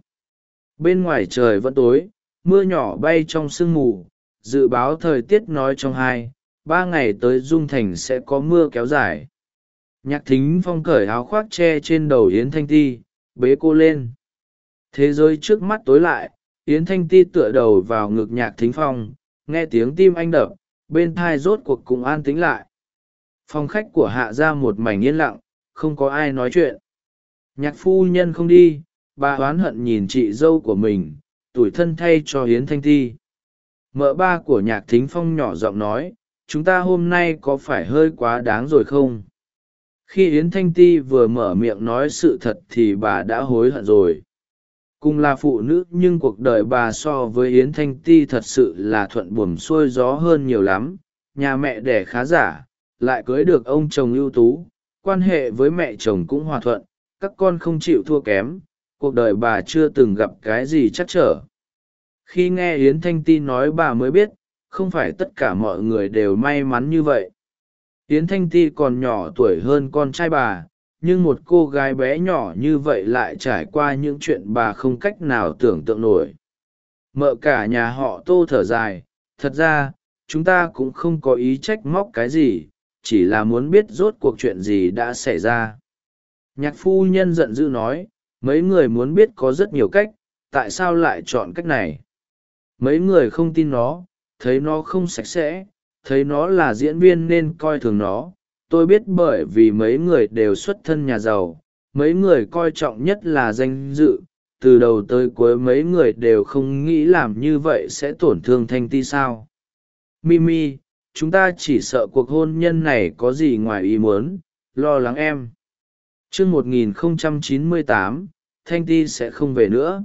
Bên ngoài trời vẫn tối, mưa nhỏ bay trong sương mù, dự báo thời tiết nói trong hai, ba ngày tới dung thành sẽ có mưa kéo dài. Nhạc thính phong cởi áo khoác che trên đầu yến thanh ti bế cô lên. Thế giới trước mắt tối lại, yến thanh ti tựa đầu vào ngực nhạc thính phong, nghe tiếng tim anh đập, bên thai rốt cuộc cũng an tĩnh lại. Phòng khách của hạ ra một mảnh yên lặng, không có ai nói chuyện. Nhạc phu nhân không đi, bà oán hận nhìn chị dâu của mình, tủi thân thay cho hiến thanh ti. Mợ ba của nhạc thính phong nhỏ giọng nói, chúng ta hôm nay có phải hơi quá đáng rồi không? Khi yến thanh ti vừa mở miệng nói sự thật thì bà đã hối hận rồi. Cùng là phụ nữ nhưng cuộc đời bà so với yến thanh ti thật sự là thuận buồm xuôi gió hơn nhiều lắm. Nhà mẹ đẻ khá giả, lại cưới được ông chồng ưu tú. Quan hệ với mẹ chồng cũng hòa thuận, các con không chịu thua kém. Cuộc đời bà chưa từng gặp cái gì chắc trở. Khi nghe yến thanh ti nói bà mới biết, không phải tất cả mọi người đều may mắn như vậy yến thanh ti còn nhỏ tuổi hơn con trai bà, nhưng một cô gái bé nhỏ như vậy lại trải qua những chuyện bà không cách nào tưởng tượng nổi. Mợ cả nhà họ tô thở dài, thật ra, chúng ta cũng không có ý trách móc cái gì, chỉ là muốn biết rốt cuộc chuyện gì đã xảy ra. Nhạc phu nhân giận dữ nói, mấy người muốn biết có rất nhiều cách, tại sao lại chọn cách này? Mấy người không tin nó, thấy nó không sạch sẽ thấy nó là diễn viên nên coi thường nó. Tôi biết bởi vì mấy người đều xuất thân nhà giàu, mấy người coi trọng nhất là danh dự. Từ đầu tới cuối mấy người đều không nghĩ làm như vậy sẽ tổn thương thanh ti sao. Mimi, chúng ta chỉ sợ cuộc hôn nhân này có gì ngoài ý muốn, lo lắng em. Chương một nghìn không trăm chín mươi tám, thanh ti sẽ không về nữa.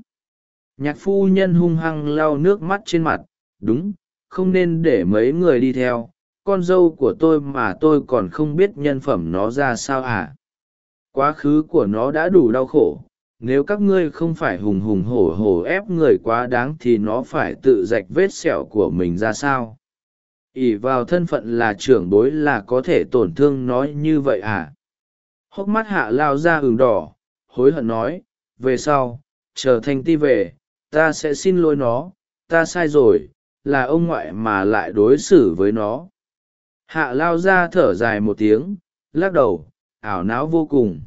Nhạc phu nhân hung hăng lau nước mắt trên mặt, đúng không nên để mấy người đi theo, con dâu của tôi mà tôi còn không biết nhân phẩm nó ra sao à quá khứ của nó đã đủ đau khổ, nếu các ngươi không phải hùng hùng hổ hổ ép người quá đáng thì nó phải tự rạch vết sẹo của mình ra sao? Ỉ vào thân phận là trưởng bối là có thể tổn thương nó như vậy à hốc mắt hạ lao ra ửng đỏ, hối hận nói, về sau, chờ thanh ti về, ta sẽ xin lỗi nó, ta sai rồi là ông ngoại mà lại đối xử với nó. Hạ lao ra thở dài một tiếng, lắc đầu, ảo não vô cùng.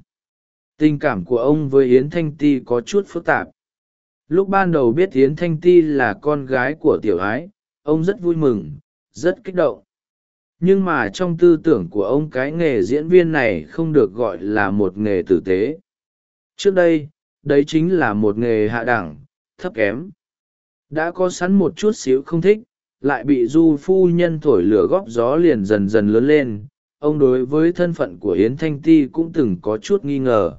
Tình cảm của ông với yến thanh ti có chút phức tạp. Lúc ban đầu biết yến thanh ti là con gái của tiểu ái, ông rất vui mừng, rất kích động. Nhưng mà trong tư tưởng của ông cái nghề diễn viên này không được gọi là một nghề tử tế. Trước đây, đấy chính là một nghề hạ đẳng, thấp kém đã có sẵn một chút xíu không thích, lại bị du phu nhân thổi lửa góp gió liền dần dần lớn lên. Ông đối với thân phận của yến thanh ti cũng từng có chút nghi ngờ.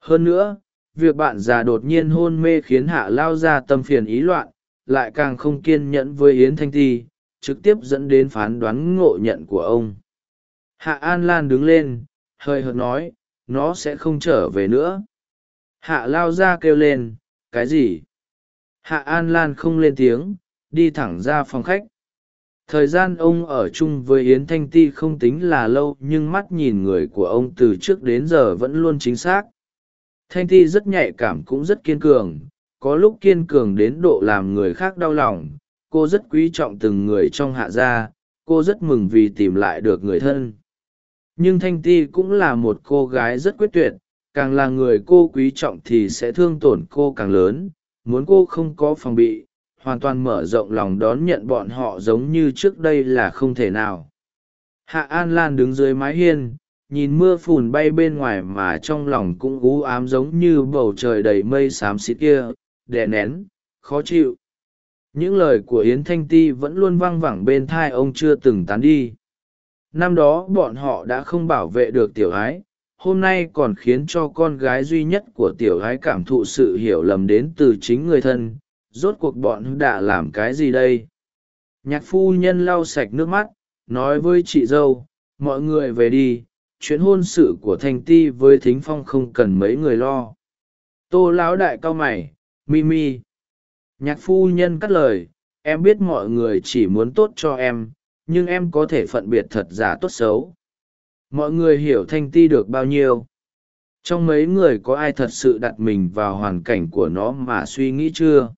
Hơn nữa, việc bạn già đột nhiên hôn mê khiến hạ lao ra tâm phiền ý loạn, lại càng không kiên nhẫn với yến thanh ti, trực tiếp dẫn đến phán đoán ngộ nhận của ông. Hạ an lan đứng lên, hơi hợt nói, nó sẽ không trở về nữa. Hạ lao ra kêu lên, cái gì? Hạ an lan không lên tiếng, đi thẳng ra phòng khách. Thời gian ông ở chung với yến thanh ti không tính là lâu, nhưng mắt nhìn người của ông từ trước đến giờ vẫn luôn chính xác. Thanh ti rất nhạy cảm cũng rất kiên cường, có lúc kiên cường đến độ làm người khác đau lòng. Cô rất quý trọng từng người trong hạ gia, cô rất mừng vì tìm lại được người thân. Nhưng thanh ti cũng là một cô gái rất quyết tuyệt, càng là người cô quý trọng thì sẽ thương tổn cô càng lớn muốn cô không có phòng bị, hoàn toàn mở rộng lòng đón nhận bọn họ giống như trước đây là không thể nào. Hạ an lan đứng dưới mái hiên, nhìn mưa phùn bay bên ngoài mà trong lòng cũng ú ám giống như bầu trời đầy mây xám xịt kia, đè nén, khó chịu. Những lời của yến thanh ti vẫn luôn văng vẳng bên thai ông chưa từng tán đi. Năm đó bọn họ đã không bảo vệ được tiểu ái hôm nay còn khiến cho con gái duy nhất của tiểu gái cảm thụ sự hiểu lầm đến từ chính người thân, rốt cuộc bọn đã làm cái gì đây? Nhạc phu nhân lau sạch nước mắt, nói với chị dâu, mọi người về đi, chuyện hôn sự của thanh ti với thính phong không cần mấy người lo. Tô lão đại cao mày mimi nhạc phu nhân cắt lời, em biết mọi người chỉ muốn tốt cho em, nhưng em có thể phận biệt thật giả tốt xấu mọi người hiểu thanh ti được bao nhiêu. Trong mấy người có ai thật sự đặt mình vào hoàn cảnh của nó mà suy nghĩ chưa?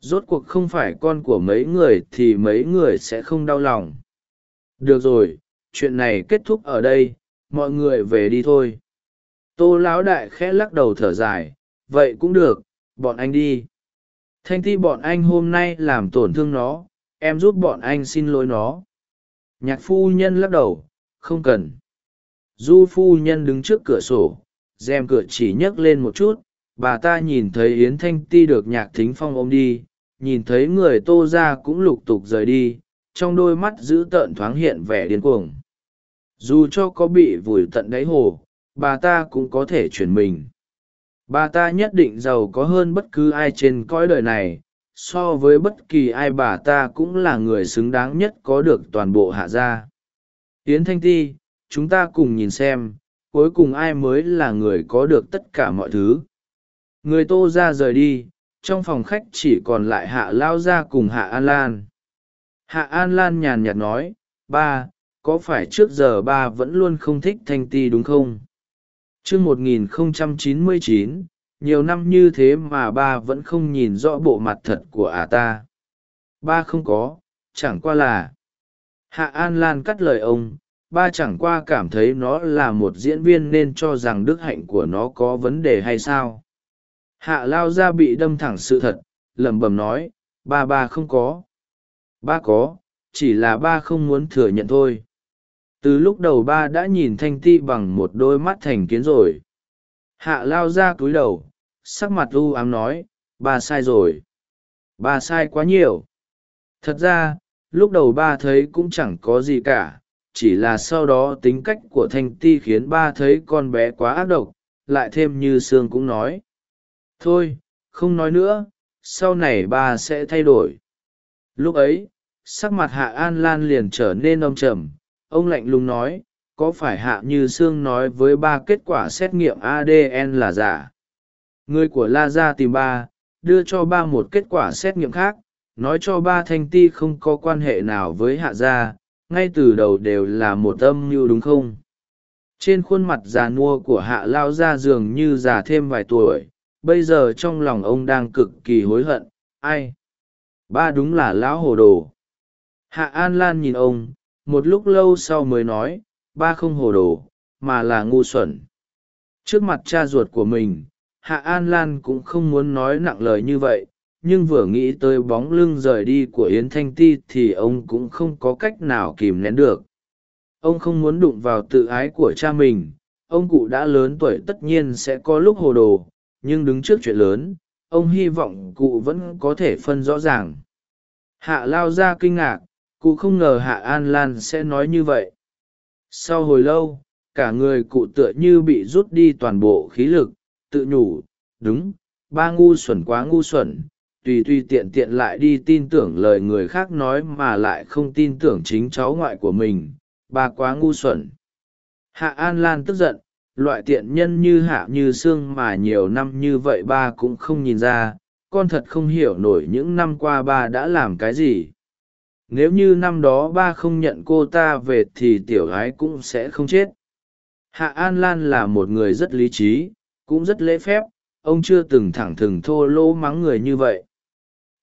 Rốt cuộc không phải con của mấy người thì mấy người sẽ không đau lòng. Được rồi, chuyện này kết thúc ở đây, mọi người về đi thôi. Tô lão đại khẽ lắc đầu thở dài, vậy cũng được, bọn anh đi. Thanh ti bọn anh hôm nay làm tổn thương nó, em giúp bọn anh xin lỗi nó. Nhạc phu nhân lắc đầu, không cần du phu nhân đứng trước cửa sổ, rèm cửa chỉ nhấc lên một chút, bà ta nhìn thấy yến thanh ti được nhạc thính phong ôm đi, nhìn thấy người tô ra cũng lục tục rời đi, trong đôi mắt dữ tợn thoáng hiện vẻ điên cuồng. Dù cho có bị vùi tận đáy hồ, bà ta cũng có thể chuyển mình. Bà ta nhất định giàu có hơn bất cứ ai trên cõi đời này, so với bất kỳ ai bà ta cũng là người xứng đáng nhất có được toàn bộ hạ gia. Yến thanh ti chúng ta cùng nhìn xem, cuối cùng ai mới là người có được tất cả mọi thứ. Người tô ra rời đi, trong phòng khách chỉ còn lại hạ lao ra cùng hạ an lan. Hạ an lan nhàn nhạt nói, ba, có phải trước giờ ba vẫn luôn không thích thanh ti đúng không? T r ư một nghìn không trăm chín mươi chín, nhiều năm như thế mà ba vẫn không nhìn rõ bộ mặt thật của ả ta. Ba không có, chẳng qua là hạ an lan cắt lời ông ba chẳng qua cảm thấy nó là một diễn viên nên cho rằng đức hạnh của nó có vấn đề hay sao? Hạ lao ra bị đâm thẳng sự thật, lẩm bẩm nói, ba ba không có. Ba có, chỉ là ba không muốn thừa nhận thôi. Từ lúc đầu ba đã nhìn thanh ti bằng một đôi mắt thành kiến rồi. Hạ lao ra cúi đầu, sắc mặt u ám nói, ba sai rồi. Ba sai quá nhiều. Thật ra, lúc đầu ba thấy cũng chẳng có gì cả chỉ là sau đó tính cách của thanh ti khiến ba thấy con bé quá ác độc, lại thêm như sương cũng nói. Thôi, không nói nữa, sau này ba sẽ thay đổi. Lúc ấy, sắc mặt hạ an lan liền trở nên ông trầm. Ông lạnh lùng nói, có phải hạ như sương nói với ba kết quả xét nghiệm adn là giả? Người của la gia tìm ba, đưa cho ba một kết quả xét nghiệm khác. Nói cho ba thanh ti không có quan hệ nào với hạ gia ngay từ đầu đều là một âm mưu đúng không? Trên khuôn mặt già nua của hạ lao ra dường như già thêm vài tuổi, bây giờ trong lòng ông đang cực kỳ hối hận, ai? Ba đúng là lão hồ đồ. Hạ an lan nhìn ông, một lúc lâu sau mới nói, ba không hồ đồ, mà là ngu xuẩn. Trước mặt cha ruột của mình, hạ an lan cũng không muốn nói nặng lời như vậy nhưng vừa nghĩ tới bóng lưng rời đi của yến thanh ti thì ông cũng không có cách nào kìm nén được. Ông không muốn đụng vào tự ái của cha mình, ông cụ đã lớn tuổi tất nhiên sẽ có lúc hồ đồ, nhưng đứng trước chuyện lớn, ông hy vọng cụ vẫn có thể phân rõ ràng. Hạ lao ra kinh ngạc, cụ không ngờ hạ an lan sẽ nói như vậy. Sau hồi lâu, cả người cụ tựa như bị rút đi toàn bộ khí lực, tự nhủ, đúng, ba ngu xuẩn quá ngu xuẩn tùy tùy tiện tiện lại đi tin tưởng lời người khác nói mà lại không tin tưởng chính cháu ngoại của mình, bà quá ngu xuẩn. Hạ an lan tức giận, loại tiện nhân như hạ như xương mà nhiều năm như vậy ba cũng không nhìn ra, con thật không hiểu nổi những năm qua ba đã làm cái gì. Nếu như năm đó ba không nhận cô ta về thì tiểu gái cũng sẽ không chết. Hạ an lan là một người rất lý trí, cũng rất lễ phép, ông chưa từng thẳng thừng thô lỗ mắng người như vậy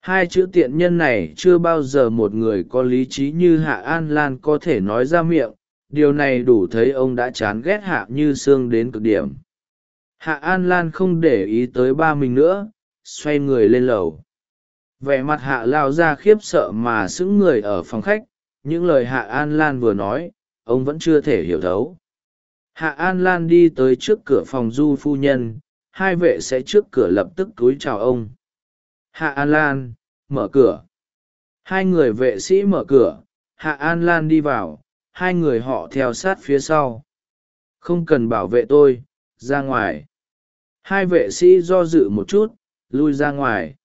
hai chữ tiện nhân này chưa bao giờ một người có lý trí như hạ an lan có thể nói ra miệng, điều này đủ thấy ông đã chán ghét hạ như sương đến cực điểm. Hạ an lan không để ý tới ba mình nữa, xoay người lên lầu. Vẻ mặt hạ lao ra khiếp sợ mà sững người ở phòng khách, những lời hạ an lan vừa nói, ông vẫn chưa thể hiểu thấu. Hạ an lan đi tới trước cửa phòng du phu nhân, hai vệ sẽ trước cửa lập tức túi chào ông hạ an lan, mở cửa. Hai người vệ sĩ mở cửa, hạ an lan đi vào, hai người họ theo sát phía sau. Không cần bảo vệ tôi, ra ngoài. Hai vệ sĩ do dự một chút, lui ra ngoài.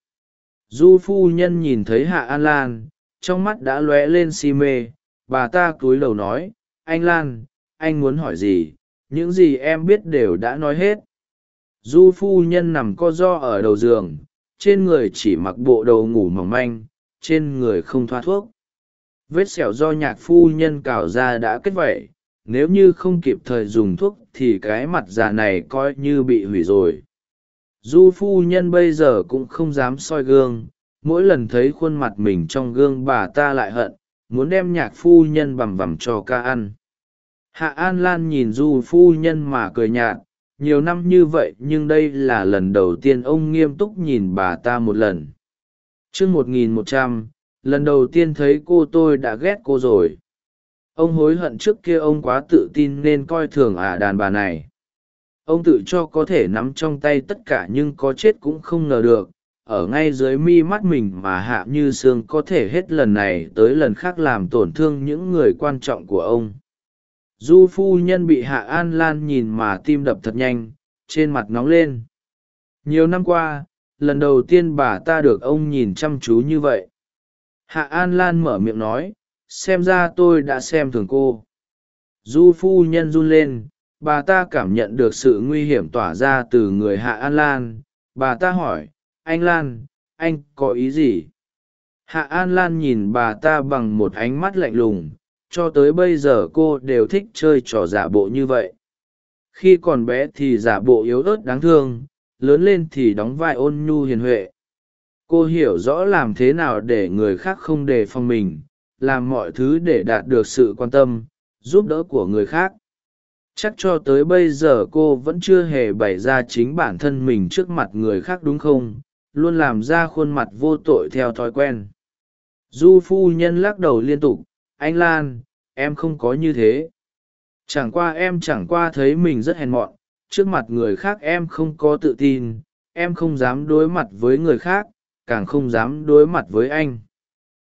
Du phu nhân nhìn thấy hạ an lan, trong mắt đã lóe lên si mê. Bà ta cúi đầu nói, anh lan, anh muốn hỏi gì? Những gì em biết đều đã nói hết. Du phu nhân nằm co do ở đầu giường trên người chỉ mặc bộ đầu ngủ mỏng manh, trên người không thoa thuốc. Vết sẹo do nhạc phu nhân cào ra đã kết vẩy nếu như không kịp thời dùng thuốc thì cái mặt già này coi như bị hủy rồi. Du phu nhân bây giờ cũng không dám soi gương, mỗi lần thấy khuôn mặt mình trong gương bà ta lại hận, muốn đem nhạc phu nhân bằm vằm cho ca ăn. Hạ an lan nhìn du phu nhân mà cười nhạt nhiều năm như vậy nhưng đây là lần đầu tiên ông nghiêm túc nhìn bà ta một lần. T r ư ớ c một nghìn một trăm, lần đầu tiên thấy cô tôi đã ghét cô rồi. Ông hối hận trước kia ông quá tự tin nên coi thường ả đàn bà này. Ông tự cho có thể nắm trong tay tất cả nhưng có chết cũng không ngờ được. Ở ngay dưới mi mắt mình mà hạ như sương có thể hết lần này tới lần khác làm tổn thương những người quan trọng của ông du phu nhân bị hạ an lan nhìn mà tim đập thật nhanh, trên mặt nóng lên. Nhiều năm qua, lần đầu tiên bà ta được ông nhìn chăm chú như vậy. Hạ an lan mở miệng nói, xem ra tôi đã xem thường cô. Du phu nhân run lên, bà ta cảm nhận được sự nguy hiểm tỏa ra từ người hạ an lan. Bà ta hỏi, anh lan, anh có ý gì? Hạ an lan nhìn bà ta bằng một ánh mắt lạnh lùng cho tới bây giờ cô đều thích chơi trò giả bộ như vậy. Khi còn bé thì giả bộ yếu ớt đáng thương, lớn lên thì đóng vai ôn nhu hiền huệ. Cô hiểu rõ làm thế nào để người khác không đề phòng mình, làm mọi thứ để đạt được sự quan tâm, giúp đỡ của người khác. Chắc cho tới bây giờ cô vẫn chưa hề bày ra chính bản thân mình trước mặt người khác đúng không? Luôn làm ra khuôn mặt vô tội theo thói quen. Du phu nhân lắc đầu liên tục anh lan, em không có như thế. Chẳng qua em chẳng qua thấy mình rất hèn mọn, trước mặt người khác em không có tự tin, em không dám đối mặt với người khác, càng không dám đối mặt với anh.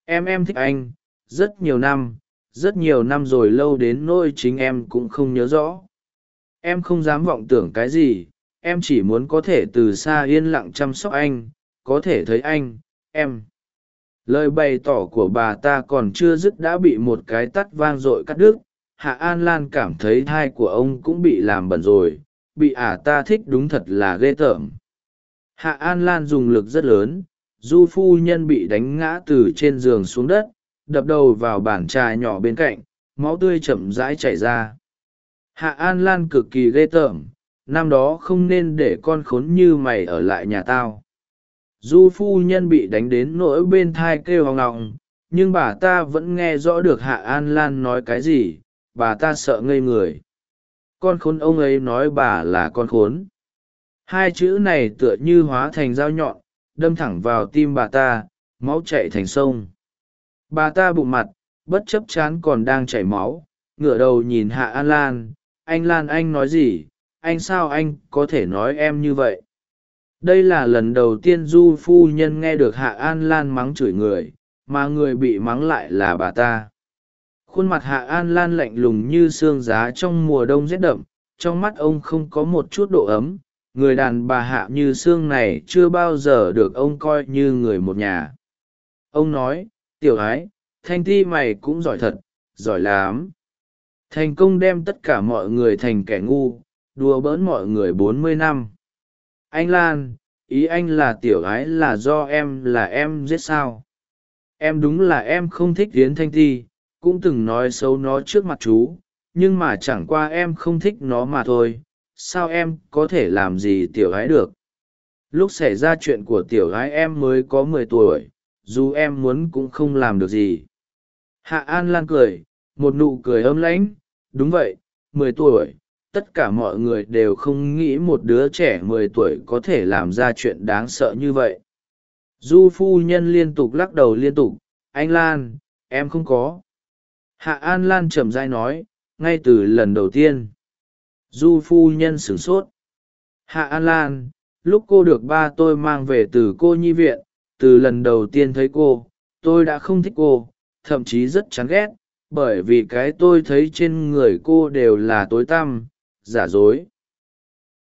Em em thích anh, rất nhiều năm, rất nhiều năm rồi lâu đến nỗi chính em cũng không nhớ rõ. Em không dám vọng tưởng cái gì, em chỉ muốn có thể từ xa yên lặng chăm sóc anh, có thể thấy anh, em lời bày tỏ của bà ta còn chưa dứt đã bị một cái tắt vang r ộ i cắt đứt. Hạ an lan cảm thấy thai của ông cũng bị làm bẩn rồi. Bị ả ta thích đúng thật là ghê tởm. Hạ an lan dùng lực rất lớn. Du phu nhân bị đánh ngã từ trên giường xuống đất, đập đầu vào bàn trà nhỏ bên cạnh, máu tươi chậm rãi chảy ra. Hạ an lan cực kỳ ghê tởm. Năm đó không nên để con khốn như mày ở lại nhà tao du phu nhân bị đánh đến nỗi bên thai kêu hoang ngọng nhưng bà ta vẫn nghe rõ được hạ an lan nói cái gì, bà ta sợ ngây người. Con khốn, ông ấy nói bà là con khốn. Hai chữ này tựa như hóa thành dao nhọn, đâm thẳng vào tim bà ta, máu chạy thành sông. Bà ta bụng mặt, bất chấp chán còn đang chảy máu, ngửa đầu nhìn hạ an lan. Anh lan, anh nói gì? Anh sao anh có thể nói em như vậy? Đây là lần đầu tiên du phu nhân nghe được hạ an lan mắng chửi người, mà người bị mắng lại là bà ta. Khuôn mặt hạ an lan lạnh lùng như xương giá trong mùa đông rét đậm, trong mắt ông không có một chút độ ấm. Người đàn bà hạ như xương này chưa bao giờ được ông coi như người một nhà. Ông nói, tiểu ái, thanh ti mày cũng giỏi thật, giỏi lắm. Thành công đem tất cả mọi người thành kẻ ngu, đùa bỡn mọi người bốn mươi năm anh lan, ý anh là tiểu ái là do em là em giết sao? Em đúng là em không thích Yến thanh ti, cũng từng nói xấu nó trước mặt chú, nhưng mà chẳng qua em không thích nó mà thôi, sao em có thể làm gì tiểu gái được? Lúc xảy ra chuyện của tiểu gái em mới có mười tuổi, dù em muốn cũng không làm được gì. Hạ an lan cười, một nụ cười ấm lãnh, đúng vậy, mười tuổi tất cả mọi người đều không nghĩ một đứa trẻ mười tuổi có thể làm ra chuyện đáng sợ như vậy. Du phu nhân liên tục lắc đầu liên tục, anh lan, em không có. Hạ an lan chậm dai nói, ngay từ lần đầu tiên. Du phu nhân sửng sốt. Hạ an lan, lúc cô được ba tôi mang về từ cô nhi viện, từ lần đầu tiên thấy cô, tôi đã không thích cô, thậm chí rất chán ghét, bởi vì cái tôi thấy trên người cô đều là tối tăm giả dối.